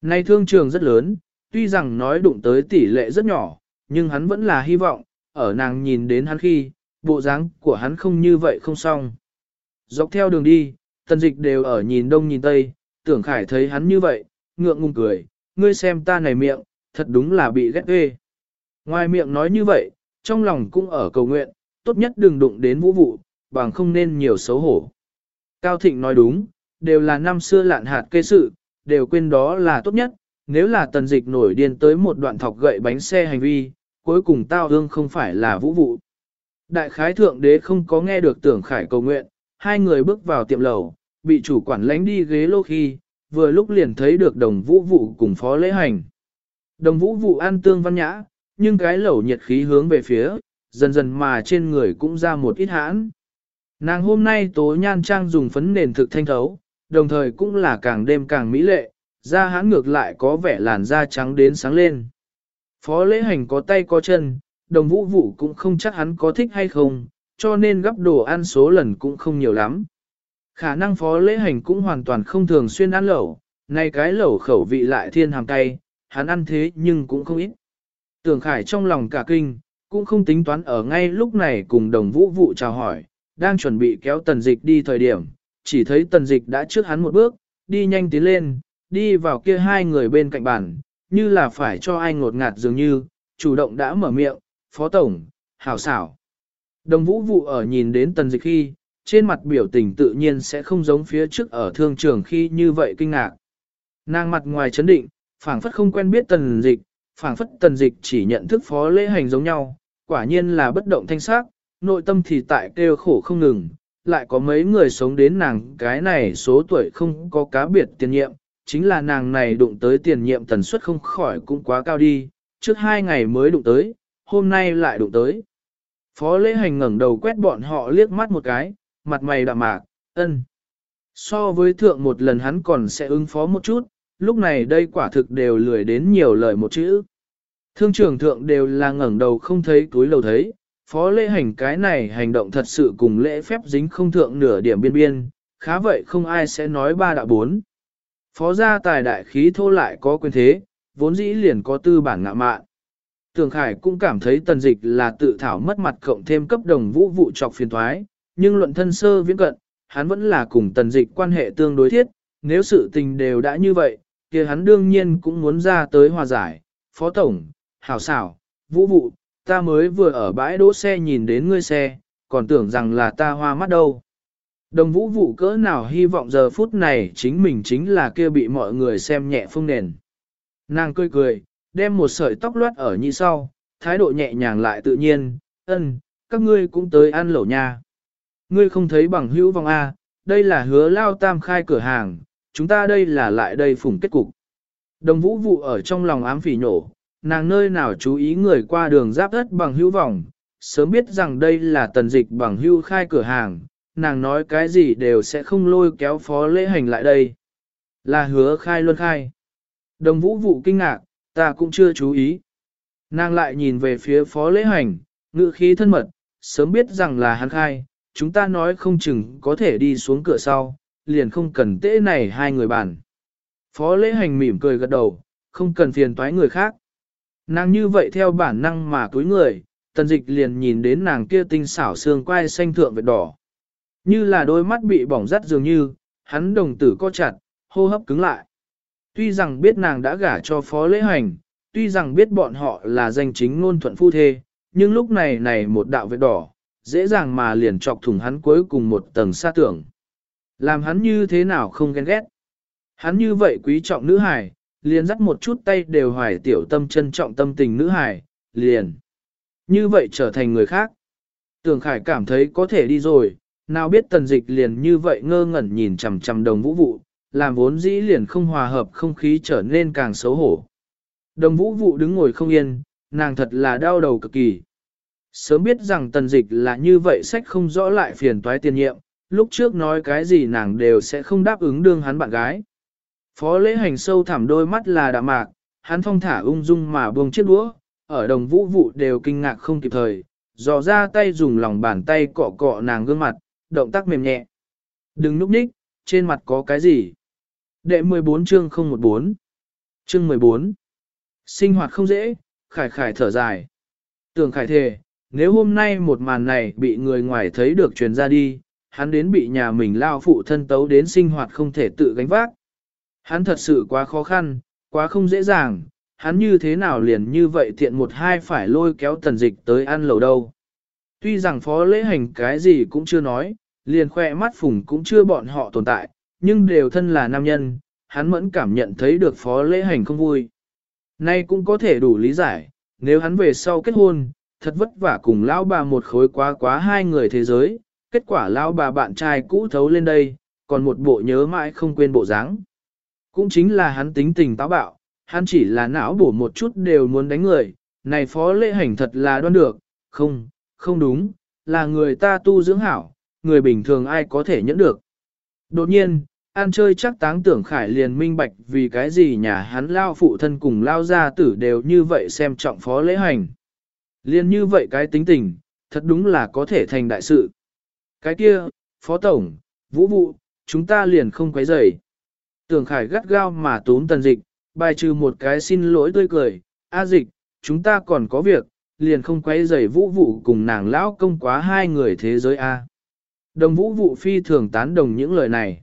Nay thương trường rất lớn, tuy rằng nói đụng tới tỷ lệ rất nhỏ, nhưng hắn vẫn là hy vọng, ở nàng nhìn đến hắn khi, bộ dáng của hắn không như vậy không xong. Dọc theo đường đi, tần dịch đều ở nhìn đông nhìn tây, tưởng khải thấy hắn như vậy, ngượng ngùng cười, ngươi xem ta này miệng, thật đúng là bị ghét ghê. Ngoài miệng nói như vậy, trong lòng cũng ở cầu nguyện, tốt nhất đừng đụng đến vũ vụ, bằng không nên nhiều xấu hổ. Cao Thịnh nói đúng, đều là năm xưa lạn hạt kê sự, đều quên đó là tốt nhất, nếu là tần dịch nổi điên tới một đoạn thọc gậy bánh xe hành vi, cuối cùng tao hương không phải là vũ vụ. Đại khái thượng đế không có nghe được tưởng khải cầu nguyện, hai người bước vào tiệm lầu, bị chủ quản lánh đi ghế lô khi, vừa lúc liền thấy được đồng vũ vụ cùng phó lễ hành. Đồng vũ vụ ăn tương văn nhã, nhưng cái lẩu nhiệt khí hướng về phía, dần dần mà trên người cũng ra một ít hãn. Nàng hôm nay tố nhan trang dùng phấn nền thực thanh thấu, đồng thời cũng là càng đêm càng mỹ lệ, da hãn ngược lại có vẻ làn da trắng đến sáng lên. Phó lễ hành có tay có chân, đồng vũ vụ cũng không chắc hắn có thích hay không, cho nên gấp đồ ăn số lần cũng không nhiều lắm. Khả năng phó lễ hành cũng hoàn toàn không thường xuyên ăn lẩu, nay cái lẩu khẩu vị lại thiên hàm tay, hắn ăn thế nhưng cũng không ít. Tưởng khải trong lòng cả kinh, cũng không tính toán ở ngay lúc này cùng đồng vũ vụ chào hỏi, đang chuẩn bị kéo tần dịch đi thời điểm, chỉ thấy tần dịch đã trước hắn một bước, đi nhanh tiến lên, đi vào kia hai người bên cạnh bàn, như là phải cho ai ngột ngạt dường như, chủ động đã mở miệng, phó tổng, hảo xảo. Đồng vũ vụ ở nhìn đến tần dịch khi, trên mặt biểu tình tự nhiên sẽ không giống phía trước ở thương trường khi như vậy kinh ngạc. Nàng mặt ngoài chấn định, phảng phất không quen biết tần dịch, phảng phất tần dịch chỉ nhận thức phó lễ hành giống nhau, quả nhiên là bất động thanh sắc, nội tâm thì tại kêu khổ không ngừng, lại có mấy người sống đến nàng cái này số tuổi không có cá biệt tiền nhiệm, chính là nàng này đụng tới tiền nhiệm tần suất không khỏi cũng quá cao đi, trước hai ngày mới đụng tới, hôm nay lại đụng tới. Phó lễ hành ngẩng đầu quét bọn họ liếc mắt một cái, mặt mày đạm mạc, ân. So với thượng một lần hắn còn sẽ ứng phó một chút, lúc này đây quả thực đều lười đến nhiều lời một chữ. Thương trưởng thượng đều là ngẩng đầu không thấy túi lầu thấy, phó lễ hành cái này hành động thật sự cùng lễ phép dính không thượng nửa điểm biên biên, khá vậy không ai sẽ nói ba đạo bốn. Phó gia tài đại khí thô lại có quyền thế, vốn dĩ liền có tư bản ngạ mạn. Tường Khải cũng cảm thấy tần dịch là tự thảo mất mặt cộng thêm cấp đồng vũ vụ trọc phiền thoái, nhưng luận thân sơ viễn cận, hắn vẫn là cùng tần dịch quan hệ tương đối thiết, nếu sự tình đều đã như vậy, kia hắn đương nhiên cũng muốn ra tới hòa giải. Phó Tổng, Hảo xảo, Vũ vụ, ta mới vừa ở bãi đỗ xe nhìn đến ngươi xe, còn tưởng rằng là ta hoa mắt đâu. Đồng vũ vụ cỡ nào hy vọng giờ phút này chính mình chính là kia bị mọi người xem nhẹ phương nền. Nàng cười cười, đem một sợi tóc loát ở như sau, thái độ nhẹ nhàng lại tự nhiên, ân, các ngươi cũng tới ăn lẩu nha. Ngươi không thấy bằng hữu vong A, à, đây là hứa lao tam khai cửa hàng, chúng ta đây là lại đây phủng kết cục. Đồng vũ vụ ở trong lòng ám phỉ nhổ, nàng nơi nào chú ý người qua đường giáp đất bằng hữu vọng sớm biết rằng đây là tần dịch bằng hữu khai cửa hàng, nàng nói cái gì đều sẽ không lôi kéo phó lễ hành lại đây. Là hứa khai luân khai. Đồng vũ vụ kinh ngạc, ta cũng chưa chú ý. Nàng lại nhìn về phía phó lễ hành, ngự khí thân mật, sớm biết rằng là hắn khai, chúng ta nói không chừng có thể đi xuống cửa sau, liền không cần tễ này hai người bàn. Phó lễ hành mỉm cười gật đầu, không cần phiền toái người khác. Nàng như vậy theo bản năng mà cúi người, tần dịch liền nhìn đến nàng kia tinh xảo xương quai xanh thượng vệt đỏ. Như là đôi mắt bị bỏng rắt dường như, hắn đồng tử co chặt, hô hấp cứng lại. Tuy rằng biết nàng đã gả cho phó lễ hành, tuy rằng biết bọn họ là danh chính ngôn thuận phu thê, nhưng lúc này này một đạo vệt đỏ, dễ dàng mà liền chọc thủng hắn cuối cùng một tầng xa tưởng. Làm hắn như thế nào không ghen ghét. Hắn như vậy quý trọng nữ hài, liền dắt một chút tay đều hoài tiểu tâm trân trọng tâm tình nữ hải liền. Như vậy trở thành người khác. Tưởng Khải cảm thấy có thể đi rồi, nào biết tần dịch liền như vậy ngơ ngẩn nhìn chằm chằm đồng vũ vụ, làm vốn dĩ liền không hòa hợp không khí trở nên càng xấu hổ. Đồng vũ vụ đứng ngồi không yên, nàng thật là đau đầu cực kỳ. Sớm biết rằng tần dịch là như vậy sách không rõ lại phiền toái tiền nhiệm, lúc trước nói cái gì nàng đều sẽ không đáp ứng đương hắn bạn gái. Phó lễ hành sâu thẳm đôi mắt là đạm mạc, hắn phong thả ung dung mà buông chiếc đũa, ở đồng vũ vụ đều kinh ngạc không kịp thời, dò ra tay dùng lòng bàn tay cọ cọ nàng gương mặt, động tác mềm nhẹ. Đừng núp nhích, trên mặt có cái gì? Đệ 14 chương 014 Chương 14 Sinh hoạt không dễ, khải khải thở dài. Tưởng khải thề, nếu hôm nay một màn này bị người ngoài thấy được truyền ra đi, hắn đến bị nhà mình lao phụ thân tấu đến sinh hoạt không thể tự gánh vác. Hắn thật sự quá khó khăn, quá không dễ dàng, hắn như thế nào liền như vậy tiện một hai phải lôi kéo tần dịch tới ăn lầu đâu. Tuy rằng phó lễ hành cái gì cũng chưa nói, liền khoe mắt phùng cũng chưa bọn họ tồn tại, nhưng đều thân là nam nhân, hắn vẫn cảm nhận thấy được phó lễ hành không vui. Nay cũng có thể đủ lý giải, nếu hắn về sau kết hôn, thật vất vả cùng lão bà một khối quá quá hai người thế giới, kết quả lão bà bạn trai cũ thấu lên đây, còn một bộ nhớ mãi không quên bộ dáng. Cũng chính là hắn tính tình táo bạo, hắn chỉ là não bổ một chút đều muốn đánh người, này phó lễ hành thật là đoan được, không, không đúng, là người ta tu dưỡng hảo, người bình thường ai có thể nhẫn được. Đột nhiên, An chơi chắc táng tưởng khải liền minh bạch vì cái gì nhà hắn lao phụ thân cùng lao gia tử đều như vậy xem trọng phó lễ hành. Liên như vậy cái tính tình, thật đúng là có thể thành đại sự. Cái kia, phó tổng, vũ vụ, chúng ta liền không quấy rầy. Tưởng khải gắt gao mà tốn tần dịch, bài trừ một cái xin lỗi tươi cười, a dịch, chúng ta còn có việc, liền không quay giày vũ vụ cùng nàng lão công quá hai người thế giới a. Đồng vũ vụ phi thường tán đồng những lời này.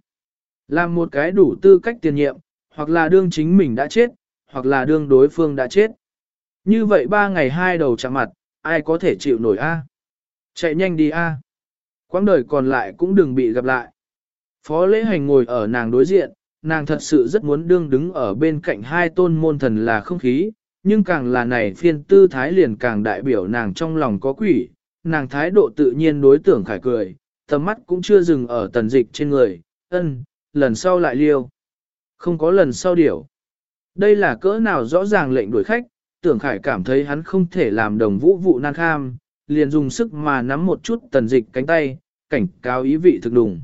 Làm một cái đủ tư cách tiền nhiệm, hoặc là đương chính mình đã chết, hoặc là đương đối phương đã chết. Như vậy ba ngày hai đầu chạm mặt, ai có thể chịu nổi a? Chạy nhanh đi a. Quãng đời còn lại cũng đừng bị gặp lại. Phó lễ hành ngồi ở nàng đối diện, nàng thật sự rất muốn đương đứng ở bên cạnh hai tôn môn thần là không khí, nhưng càng là này phiên tư thái liền càng đại biểu nàng trong lòng có quỷ, nàng thái độ tự nhiên đối tưởng khải cười, tầm mắt cũng chưa dừng ở tần dịch trên người, ân, lần sau lại liêu. Không có lần sau điểu. Đây là cỡ nào rõ ràng lệnh đuổi khách, tưởng khải cảm thấy hắn không thể làm đồng vũ vụ nan kham, liền dùng sức mà nắm một chút tần dịch cánh tay, cảnh cáo ý vị thực đùng.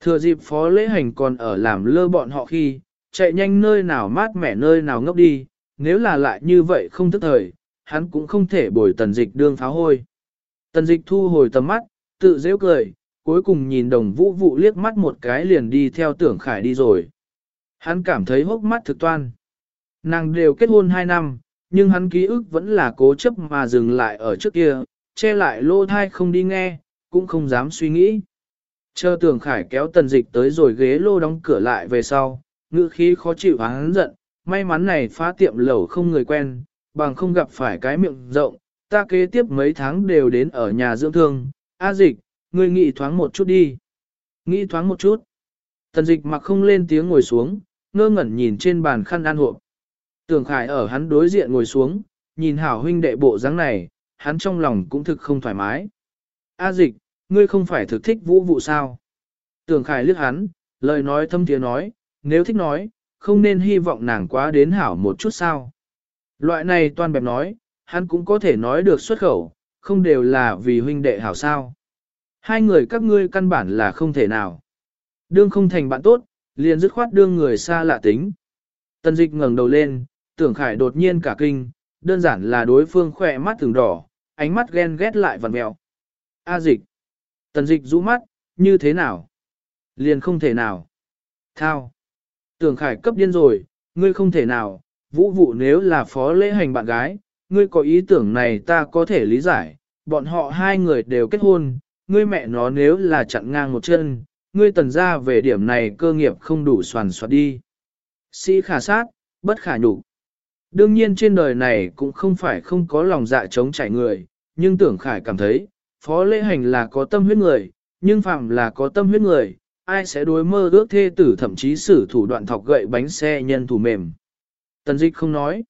Thừa dịp phó lễ hành còn ở làm lơ bọn họ khi, chạy nhanh nơi nào mát mẻ nơi nào ngốc đi, nếu là lại như vậy không thức thời, hắn cũng không thể bồi tần dịch đương pháo hôi. Tần dịch thu hồi tầm mắt, tự dễ cười, cuối cùng nhìn đồng vũ vụ liếc mắt một cái liền đi theo tưởng khải đi rồi. Hắn cảm thấy hốc mắt thực toan. Nàng đều kết hôn 2 năm, nhưng hắn ký ức vẫn là cố chấp mà dừng lại ở trước kia, che lại lô thai không đi nghe, cũng không dám suy nghĩ. Chờ tường khải kéo tần dịch tới rồi ghế lô đóng cửa lại về sau, ngữ khí khó chịu và hắn giận, may mắn này phá tiệm lẩu không người quen, bằng không gặp phải cái miệng rộng, ta kế tiếp mấy tháng đều đến ở nhà dưỡng thương, A dịch, ngươi nghĩ thoáng một chút đi. Nghĩ thoáng một chút. Tần dịch mặc không lên tiếng ngồi xuống, ngơ ngẩn nhìn trên bàn khăn ăn hộp. tường khải ở hắn đối diện ngồi xuống, nhìn hảo huynh đệ bộ dáng này, hắn trong lòng cũng thực không thoải mái. A dịch, ngươi không phải thực thích vũ vụ sao? Tưởng khải liếc hắn, lời nói thâm tiếng nói, nếu thích nói, không nên hy vọng nàng quá đến hảo một chút sao. Loại này toàn bẹp nói, hắn cũng có thể nói được xuất khẩu, không đều là vì huynh đệ hảo sao. Hai người các ngươi căn bản là không thể nào. Đương không thành bạn tốt, liền dứt khoát đương người xa lạ tính. Tần dịch ngẩng đầu lên, tưởng khải đột nhiên cả kinh, đơn giản là đối phương khỏe mắt thường đỏ, ánh mắt ghen ghét lại vằn mẹo. A dịch. Tần dịch rũ mắt, như thế nào? Liền không thể nào. Thao. Tưởng khải cấp điên rồi, ngươi không thể nào, vũ vụ nếu là phó lễ hành bạn gái, ngươi có ý tưởng này ta có thể lý giải, bọn họ hai người đều kết hôn, ngươi mẹ nó nếu là chặn ngang một chân, ngươi tần ra về điểm này cơ nghiệp không đủ soàn soạt đi. Sĩ khả sát, bất khả nhục. Đương nhiên trên đời này cũng không phải không có lòng dạ chống chảy người, nhưng tưởng khải cảm thấy, phó lễ hành là có tâm huyết người, nhưng phạm là có tâm huyết người, ai sẽ đối mơ ước thê tử thậm chí xử thủ đoạn thọc gậy bánh xe nhân thủ mềm. Tần dịch không nói.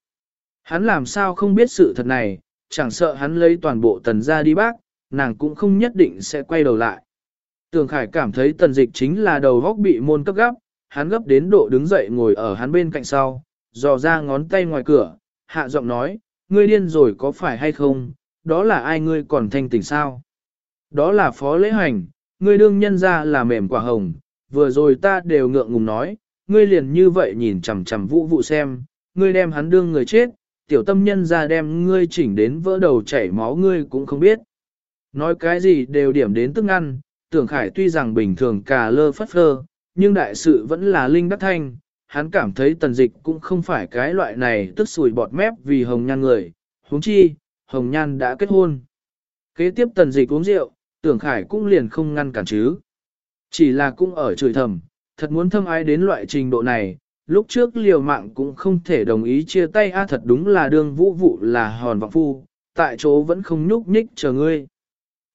Hắn làm sao không biết sự thật này, chẳng sợ hắn lấy toàn bộ tần ra đi bác, nàng cũng không nhất định sẽ quay đầu lại. Tường Khải cảm thấy tần dịch chính là đầu góc bị môn cấp gấp, hắn gấp đến độ đứng dậy ngồi ở hắn bên cạnh sau, dò ra ngón tay ngoài cửa, hạ giọng nói, ngươi điên rồi có phải hay không, đó là ai ngươi còn thanh tỉnh sao? Đó là phó lễ hành, ngươi đương nhân ra là mềm quả hồng, vừa rồi ta đều ngượng ngùng nói, ngươi liền như vậy nhìn chằm chằm vũ vụ xem, ngươi đem hắn đương người chết, tiểu tâm nhân ra đem ngươi chỉnh đến vỡ đầu chảy máu ngươi cũng không biết. Nói cái gì đều điểm đến tức ăn, tưởng khải tuy rằng bình thường cà lơ phất phơ, nhưng đại sự vẫn là linh đắc thanh, hắn cảm thấy tần dịch cũng không phải cái loại này tức sùi bọt mép vì hồng nhan người, huống chi, hồng nhan đã kết hôn. Kế tiếp tần dịch uống rượu, tưởng khải cũng liền không ngăn cản chứ. Chỉ là cũng ở chửi thầm, thật muốn thâm ái đến loại trình độ này, lúc trước liều mạng cũng không thể đồng ý chia tay a thật đúng là đương vũ vụ là hòn vọng phu, tại chỗ vẫn không nhúc nhích chờ ngươi.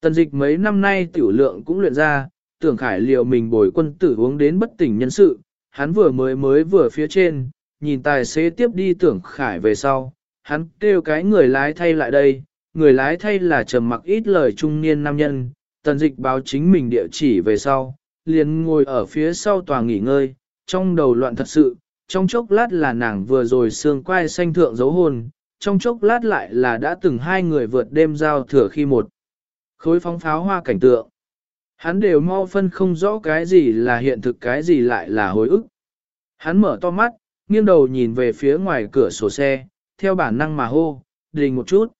Tần dịch mấy năm nay tiểu lượng cũng luyện ra, tưởng khải liều mình bồi quân tử uống đến bất tỉnh nhân sự, hắn vừa mới mới vừa phía trên, nhìn tài xế tiếp đi tưởng khải về sau, hắn kêu cái người lái thay lại đây, người lái thay là trầm mặc ít lời trung niên nam nhân, tần dịch báo chính mình địa chỉ về sau, liền ngồi ở phía sau tòa nghỉ ngơi, trong đầu loạn thật sự, trong chốc lát là nàng vừa rồi xương quai xanh thượng dấu hồn trong chốc lát lại là đã từng hai người vượt đêm giao thừa khi một khối phóng pháo hoa cảnh tượng. Hắn đều mau phân không rõ cái gì là hiện thực cái gì lại là hồi ức. Hắn mở to mắt, nghiêng đầu nhìn về phía ngoài cửa sổ xe, theo bản năng mà hô, đình một chút.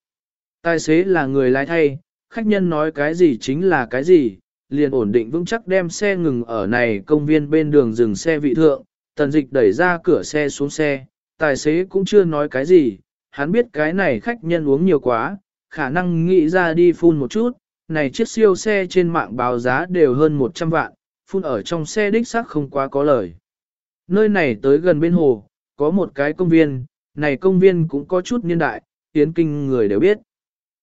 Tài xế là người lái thay, khách nhân nói cái gì chính là cái gì, liền ổn định vững chắc đem xe ngừng ở này công viên bên đường dừng xe vị thượng, tần dịch đẩy ra cửa xe xuống xe, tài xế cũng chưa nói cái gì, hắn biết cái này khách nhân uống nhiều quá, khả năng nghĩ ra đi phun một chút, này chiếc siêu xe trên mạng báo giá đều hơn 100 vạn, phun ở trong xe đích xác không quá có lời. Nơi này tới gần bên hồ, có một cái công viên, này công viên cũng có chút niên đại, tiến kinh người đều biết.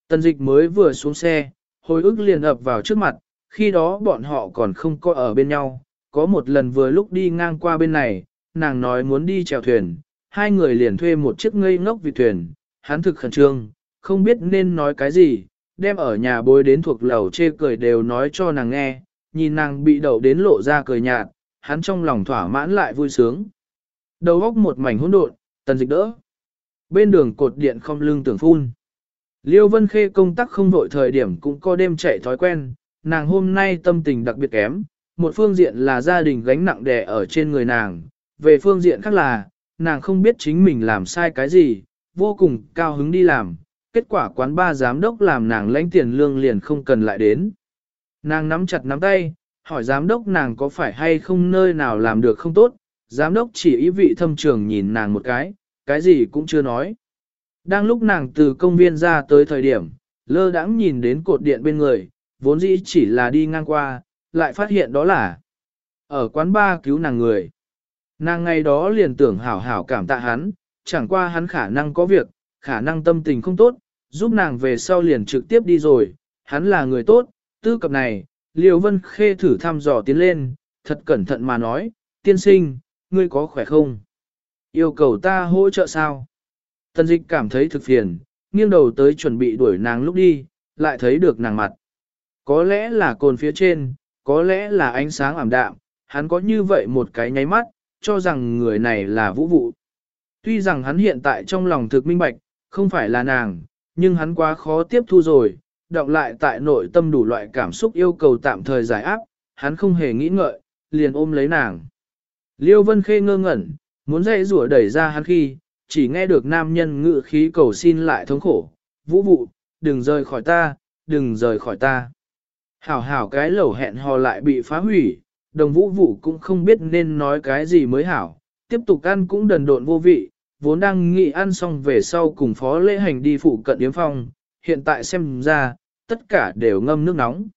Tần dịch mới vừa xuống xe, hồi ức liền ập vào trước mặt, khi đó bọn họ còn không có ở bên nhau, có một lần vừa lúc đi ngang qua bên này, nàng nói muốn đi chèo thuyền, hai người liền thuê một chiếc ngây ngốc vị thuyền, hắn thực khẩn trương, không biết nên nói cái gì, đem ở nhà bối đến thuộc lầu chê cười đều nói cho nàng nghe, nhìn nàng bị đậu đến lộ ra cười nhạt, hắn trong lòng thỏa mãn lại vui sướng. Đầu góc một mảnh hỗn độn, tần dịch đỡ. Bên đường cột điện không lưng tưởng phun. Liêu Vân Khê công tác không vội thời điểm cũng có đêm chạy thói quen, nàng hôm nay tâm tình đặc biệt kém, một phương diện là gia đình gánh nặng đè ở trên người nàng, về phương diện khác là, nàng không biết chính mình làm sai cái gì, vô cùng cao hứng đi làm, kết quả quán ba giám đốc làm nàng lãnh tiền lương liền không cần lại đến. Nàng nắm chặt nắm tay, hỏi giám đốc nàng có phải hay không nơi nào làm được không tốt, giám đốc chỉ ý vị thâm trường nhìn nàng một cái, cái gì cũng chưa nói. Đang lúc nàng từ công viên ra tới thời điểm, lơ đãng nhìn đến cột điện bên người, vốn dĩ chỉ là đi ngang qua, lại phát hiện đó là ở quán ba cứu nàng người. Nàng ngày đó liền tưởng hảo hảo cảm tạ hắn, chẳng qua hắn khả năng có việc, khả năng tâm tình không tốt, giúp nàng về sau liền trực tiếp đi rồi, hắn là người tốt, tư cập này, Liêu Vân Khê thử thăm dò tiến lên, thật cẩn thận mà nói, tiên sinh, ngươi có khỏe không? Yêu cầu ta hỗ trợ sao? Tần dịch cảm thấy thực phiền, nghiêng đầu tới chuẩn bị đuổi nàng lúc đi, lại thấy được nàng mặt. Có lẽ là cồn phía trên, có lẽ là ánh sáng ảm đạm, hắn có như vậy một cái nháy mắt, cho rằng người này là vũ vụ. Tuy rằng hắn hiện tại trong lòng thực minh bạch, không phải là nàng, nhưng hắn quá khó tiếp thu rồi, đọc lại tại nội tâm đủ loại cảm xúc yêu cầu tạm thời giải áp, hắn không hề nghĩ ngợi, liền ôm lấy nàng. Liêu Vân Khê ngơ ngẩn, muốn dây rủa đẩy ra hắn khi, chỉ nghe được nam nhân ngự khí cầu xin lại thống khổ, vũ vụ, đừng rời khỏi ta, đừng rời khỏi ta. Hảo hảo cái lẩu hẹn hò lại bị phá hủy, đồng vũ vụ cũng không biết nên nói cái gì mới hảo, tiếp tục ăn cũng đần độn vô vị, vốn đang nghĩ ăn xong về sau cùng phó lễ hành đi phụ cận yếm phong, hiện tại xem ra, tất cả đều ngâm nước nóng.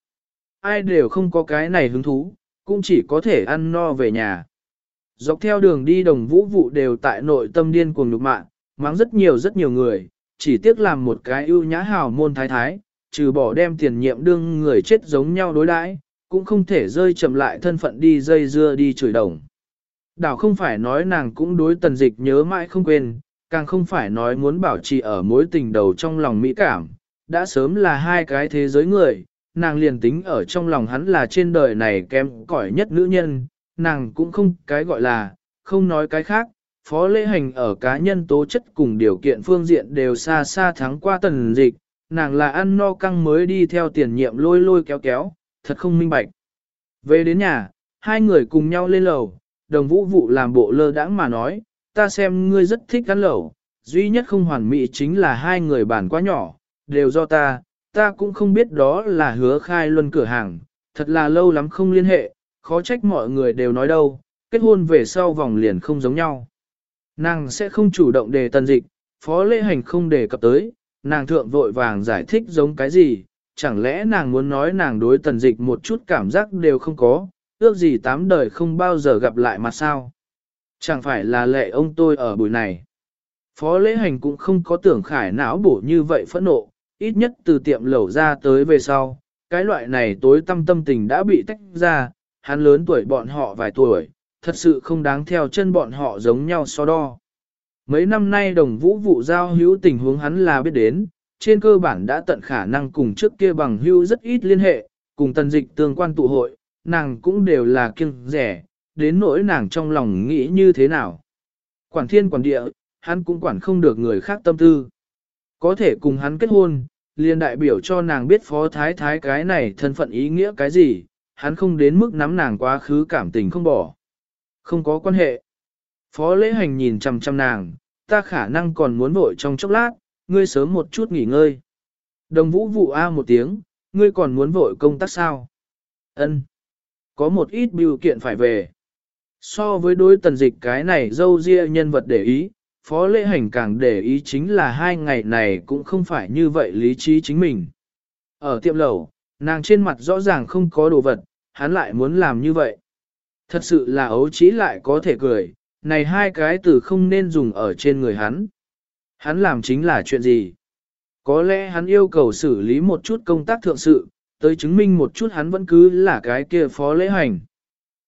Ai đều không có cái này hứng thú, cũng chỉ có thể ăn no về nhà. Dọc theo đường đi đồng vũ vụ đều tại nội tâm điên cuồng nhục mạng, mắng rất nhiều rất nhiều người, chỉ tiếc làm một cái ưu nhã hào môn thái thái, trừ bỏ đem tiền nhiệm đương người chết giống nhau đối đãi, cũng không thể rơi chậm lại thân phận đi dây dưa đi chửi đồng. Đảo không phải nói nàng cũng đối tần dịch nhớ mãi không quên, càng không phải nói muốn bảo trì ở mối tình đầu trong lòng mỹ cảm, đã sớm là hai cái thế giới người, nàng liền tính ở trong lòng hắn là trên đời này kém cỏi nhất nữ nhân, nàng cũng không cái gọi là, không nói cái khác, phó lễ hành ở cá nhân tố chất cùng điều kiện phương diện đều xa xa thắng qua tần dịch, nàng là ăn no căng mới đi theo tiền nhiệm lôi lôi kéo kéo, thật không minh bạch. Về đến nhà, hai người cùng nhau lên lầu, đồng vũ vụ làm bộ lơ đãng mà nói, ta xem ngươi rất thích ăn lẩu, duy nhất không hoàn mỹ chính là hai người bản quá nhỏ, đều do ta, ta cũng không biết đó là hứa khai luân cửa hàng, thật là lâu lắm không liên hệ, khó trách mọi người đều nói đâu, kết hôn về sau vòng liền không giống nhau. Nàng sẽ không chủ động đề tần dịch, phó lễ hành không đề cập tới, nàng thượng vội vàng giải thích giống cái gì, chẳng lẽ nàng muốn nói nàng đối tần dịch một chút cảm giác đều không có, ước gì tám đời không bao giờ gặp lại mà sao. Chẳng phải là lệ ông tôi ở buổi này. Phó lễ hành cũng không có tưởng khải não bổ như vậy phẫn nộ, ít nhất từ tiệm lẩu ra tới về sau, cái loại này tối tâm tâm tình đã bị tách ra, hắn lớn tuổi bọn họ vài tuổi, thật sự không đáng theo chân bọn họ giống nhau so đo. Mấy năm nay đồng vũ vụ giao hữu tình huống hắn là biết đến, trên cơ bản đã tận khả năng cùng trước kia bằng hữu rất ít liên hệ, cùng tần dịch tương quan tụ hội, nàng cũng đều là kiêng rẻ, đến nỗi nàng trong lòng nghĩ như thế nào. Quản thiên quản địa, hắn cũng quản không được người khác tâm tư. Có thể cùng hắn kết hôn, liền đại biểu cho nàng biết phó thái thái cái này thân phận ý nghĩa cái gì, hắn không đến mức nắm nàng quá khứ cảm tình không bỏ. Không có quan hệ. Phó lễ hành nhìn chăm chăm nàng, ta khả năng còn muốn vội trong chốc lát, ngươi sớm một chút nghỉ ngơi. Đồng vũ vụ A một tiếng, ngươi còn muốn vội công tác sao? Ân, Có một ít biểu kiện phải về. So với đối tần dịch cái này dâu ria nhân vật để ý, phó lễ hành càng để ý chính là hai ngày này cũng không phải như vậy lý trí chính mình. Ở tiệm lẩu, nàng trên mặt rõ ràng không có đồ vật, hắn lại muốn làm như vậy. Thật sự là ấu trí lại có thể cười, này hai cái từ không nên dùng ở trên người hắn. Hắn làm chính là chuyện gì? Có lẽ hắn yêu cầu xử lý một chút công tác thượng sự, tới chứng minh một chút hắn vẫn cứ là cái kia phó lễ hành.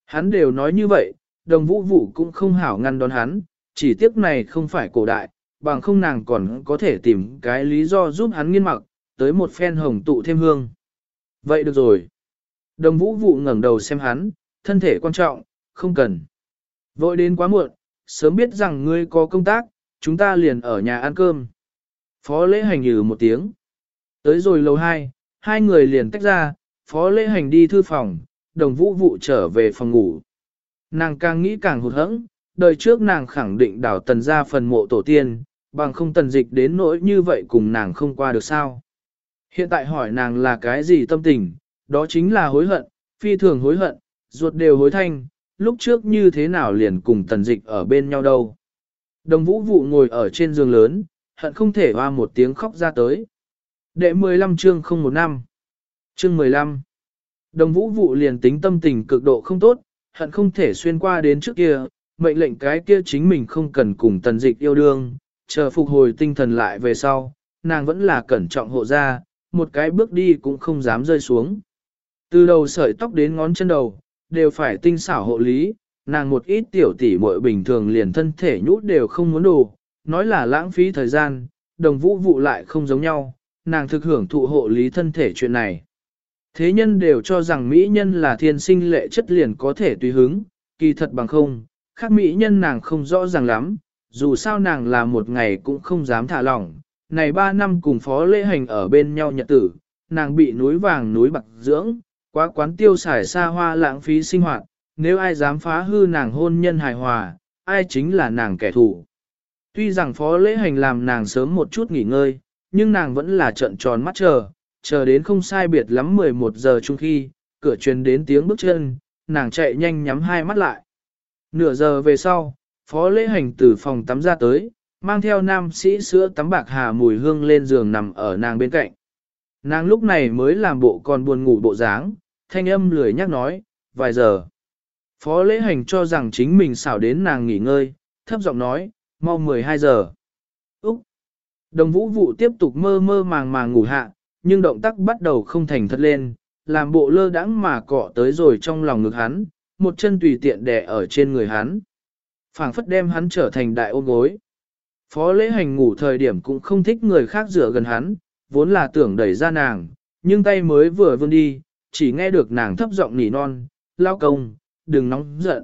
Hắn đều nói như vậy, đồng vũ vũ cũng không hảo ngăn đón hắn, chỉ tiếc này không phải cổ đại, bằng không nàng còn có thể tìm cái lý do giúp hắn nghiên mặc, tới một phen hồng tụ thêm hương. Vậy được rồi. Đồng vũ vụ ngẩng đầu xem hắn, thân thể quan trọng, không cần. Vội đến quá muộn, sớm biết rằng ngươi có công tác, chúng ta liền ở nhà ăn cơm. Phó lễ hành nhừ một tiếng. Tới rồi lầu hai, hai người liền tách ra, phó lễ hành đi thư phòng, đồng vũ vụ trở về phòng ngủ. Nàng càng nghĩ càng hụt hẫng, đời trước nàng khẳng định đảo tần ra phần mộ tổ tiên, bằng không tần dịch đến nỗi như vậy cùng nàng không qua được sao. Hiện tại hỏi nàng là cái gì tâm tình, đó chính là hối hận, phi thường hối hận, ruột đều hối thanh, lúc trước như thế nào liền cùng tần dịch ở bên nhau đâu. Đồng vũ vụ ngồi ở trên giường lớn, hận không thể hoa một tiếng khóc ra tới. Đệ 15 chương không một năm. Chương 15. Đồng vũ vụ liền tính tâm tình cực độ không tốt, hận không thể xuyên qua đến trước kia, mệnh lệnh cái kia chính mình không cần cùng tần dịch yêu đương, chờ phục hồi tinh thần lại về sau, nàng vẫn là cẩn trọng hộ ra, một cái bước đi cũng không dám rơi xuống. Từ đầu sợi tóc đến ngón chân đầu, đều phải tinh xảo hộ lý, nàng một ít tiểu tỷ muội bình thường liền thân thể nhút đều không muốn đồ, nói là lãng phí thời gian, đồng vũ vụ lại không giống nhau, nàng thực hưởng thụ hộ lý thân thể chuyện này. Thế nhân đều cho rằng mỹ nhân là thiên sinh lệ chất liền có thể tùy hứng, kỳ thật bằng không, khác mỹ nhân nàng không rõ ràng lắm, dù sao nàng là một ngày cũng không dám thả lỏng. Này ba năm cùng phó lễ hành ở bên nhau nhật tử, nàng bị núi vàng núi bạc dưỡng, quá quán tiêu xài xa hoa lãng phí sinh hoạt, nếu ai dám phá hư nàng hôn nhân hài hòa, ai chính là nàng kẻ thù. Tuy rằng phó lễ hành làm nàng sớm một chút nghỉ ngơi, nhưng nàng vẫn là trận tròn mắt chờ, chờ đến không sai biệt lắm 11 giờ chung khi, cửa truyền đến tiếng bước chân, nàng chạy nhanh nhắm hai mắt lại. Nửa giờ về sau, phó lễ hành từ phòng tắm ra tới, mang theo nam sĩ sữa tắm bạc hà mùi hương lên giường nằm ở nàng bên cạnh. Nàng lúc này mới làm bộ còn buồn ngủ bộ dáng, thanh âm lười nhắc nói, vài giờ. Phó lễ hành cho rằng chính mình xảo đến nàng nghỉ ngơi, thấp giọng nói, mau 12 giờ. Úc! Đồng vũ vụ tiếp tục mơ mơ màng màng ngủ hạ, nhưng động tác bắt đầu không thành thật lên, làm bộ lơ đãng mà cọ tới rồi trong lòng ngực hắn, một chân tùy tiện đè ở trên người hắn. phảng phất đem hắn trở thành đại ôm gối. Phó lễ hành ngủ thời điểm cũng không thích người khác dựa gần hắn, vốn là tưởng đẩy ra nàng, nhưng tay mới vừa vươn đi, chỉ nghe được nàng thấp giọng nỉ non, lao công, đừng nóng giận.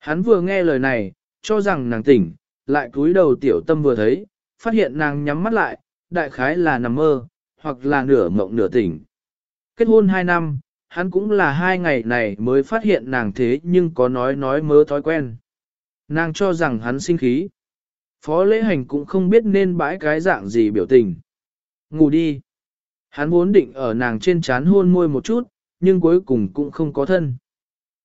Hắn vừa nghe lời này, cho rằng nàng tỉnh, lại cúi đầu tiểu tâm vừa thấy, phát hiện nàng nhắm mắt lại, đại khái là nằm mơ, hoặc là nửa mộng nửa tỉnh. Kết hôn 2 năm, hắn cũng là hai ngày này mới phát hiện nàng thế nhưng có nói nói mớ thói quen. Nàng cho rằng hắn sinh khí. Phó lễ hành cũng không biết nên bãi cái dạng gì biểu tình. Ngủ đi. Hắn vốn định ở nàng trên chán hôn môi một chút, nhưng cuối cùng cũng không có thân.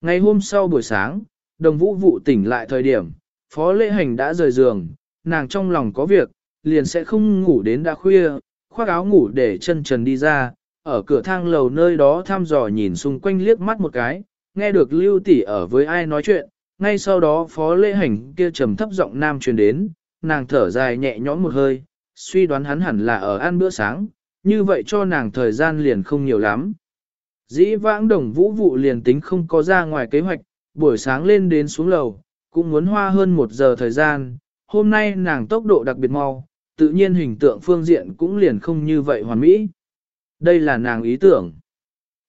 Ngày hôm sau buổi sáng, đồng vũ vụ tỉnh lại thời điểm, phó lễ hành đã rời giường, nàng trong lòng có việc, liền sẽ không ngủ đến đã khuya, khoác áo ngủ để chân trần đi ra, ở cửa thang lầu nơi đó thăm dò nhìn xung quanh liếc mắt một cái, nghe được lưu tỷ ở với ai nói chuyện, ngay sau đó phó lễ hành kia trầm thấp giọng nam truyền đến, nàng thở dài nhẹ nhõm một hơi, suy đoán hắn hẳn là ở ăn bữa sáng, như vậy cho nàng thời gian liền không nhiều lắm. Dĩ vãng đồng vũ vụ liền tính không có ra ngoài kế hoạch, buổi sáng lên đến xuống lầu, cũng muốn hoa hơn một giờ thời gian, hôm nay nàng tốc độ đặc biệt mau, tự nhiên hình tượng phương diện cũng liền không như vậy hoàn mỹ. Đây là nàng ý tưởng.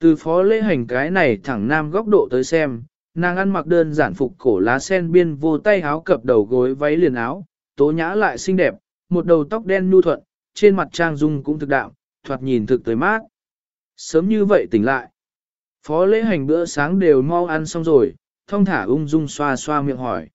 Từ phó lễ hành cái này thẳng nam góc độ tới xem, nàng ăn mặc đơn giản phục cổ lá sen biên vô tay áo cập đầu gối váy liền áo, tố nhã lại xinh đẹp, một đầu tóc đen nhu thuận, trên mặt trang dung cũng thực đạo, thoạt nhìn thực tới mát. Sớm như vậy tỉnh lại. Phó lễ hành bữa sáng đều mau ăn xong rồi, thông thả ung dung xoa xoa miệng hỏi.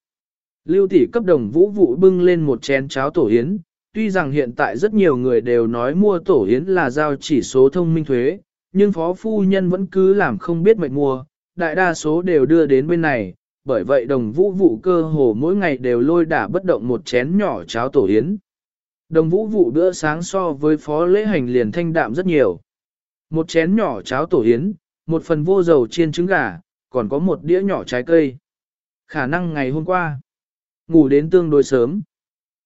Lưu tỷ cấp đồng vũ vụ bưng lên một chén cháo tổ yến, tuy rằng hiện tại rất nhiều người đều nói mua tổ yến là giao chỉ số thông minh thuế, nhưng phó phu nhân vẫn cứ làm không biết mệnh mua, đại đa số đều đưa đến bên này, bởi vậy đồng vũ vụ cơ hồ mỗi ngày đều lôi đả bất động một chén nhỏ cháo tổ yến. Đồng vũ vụ bữa sáng so với phó lễ hành liền thanh đạm rất nhiều. Một chén nhỏ cháo tổ yến, một phần vô dầu chiên trứng gà, còn có một đĩa nhỏ trái cây. Khả năng ngày hôm qua, ngủ đến tương đối sớm.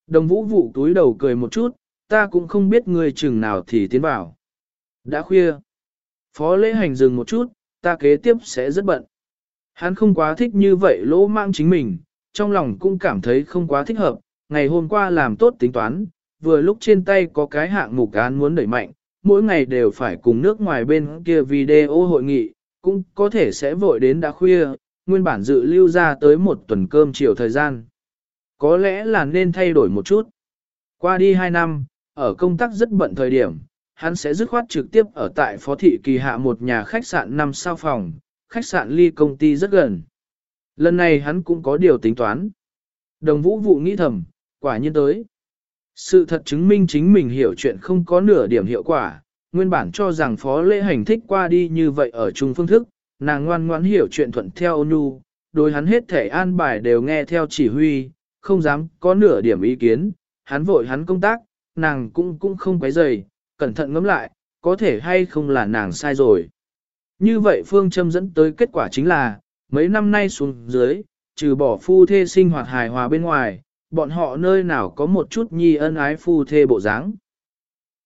Đồng vũ vụ túi đầu cười một chút, ta cũng không biết người chừng nào thì tiến vào. Đã khuya. Phó lễ hành dừng một chút, ta kế tiếp sẽ rất bận. Hắn không quá thích như vậy lỗ mang chính mình, trong lòng cũng cảm thấy không quá thích hợp. Ngày hôm qua làm tốt tính toán, vừa lúc trên tay có cái hạng mục án muốn đẩy mạnh, mỗi ngày đều phải cùng nước ngoài bên kia video hội nghị, cũng có thể sẽ vội đến đã khuya, nguyên bản dự lưu ra tới một tuần cơm chiều thời gian. Có lẽ là nên thay đổi một chút. Qua đi 2 năm, ở công tác rất bận thời điểm, hắn sẽ dứt khoát trực tiếp ở tại phó thị kỳ hạ một nhà khách sạn 5 sao phòng, khách sạn ly công ty rất gần. Lần này hắn cũng có điều tính toán. Đồng vũ vụ nghĩ thầm, quả nhiên tới. Sự thật chứng minh chính mình hiểu chuyện không có nửa điểm hiệu quả, nguyên bản cho rằng phó lễ hành thích qua đi như vậy ở chung phương thức, nàng ngoan ngoãn hiểu chuyện thuận theo ôn nhu, đối hắn hết thể an bài đều nghe theo chỉ huy, không dám có nửa điểm ý kiến, hắn vội hắn công tác, nàng cũng cũng không quấy rầy, cẩn thận ngẫm lại, có thể hay không là nàng sai rồi. Như vậy phương châm dẫn tới kết quả chính là, mấy năm nay xuống dưới, trừ bỏ phu thê sinh hoạt hài hòa bên ngoài, bọn họ nơi nào có một chút nhi ân ái phu thê bộ dáng.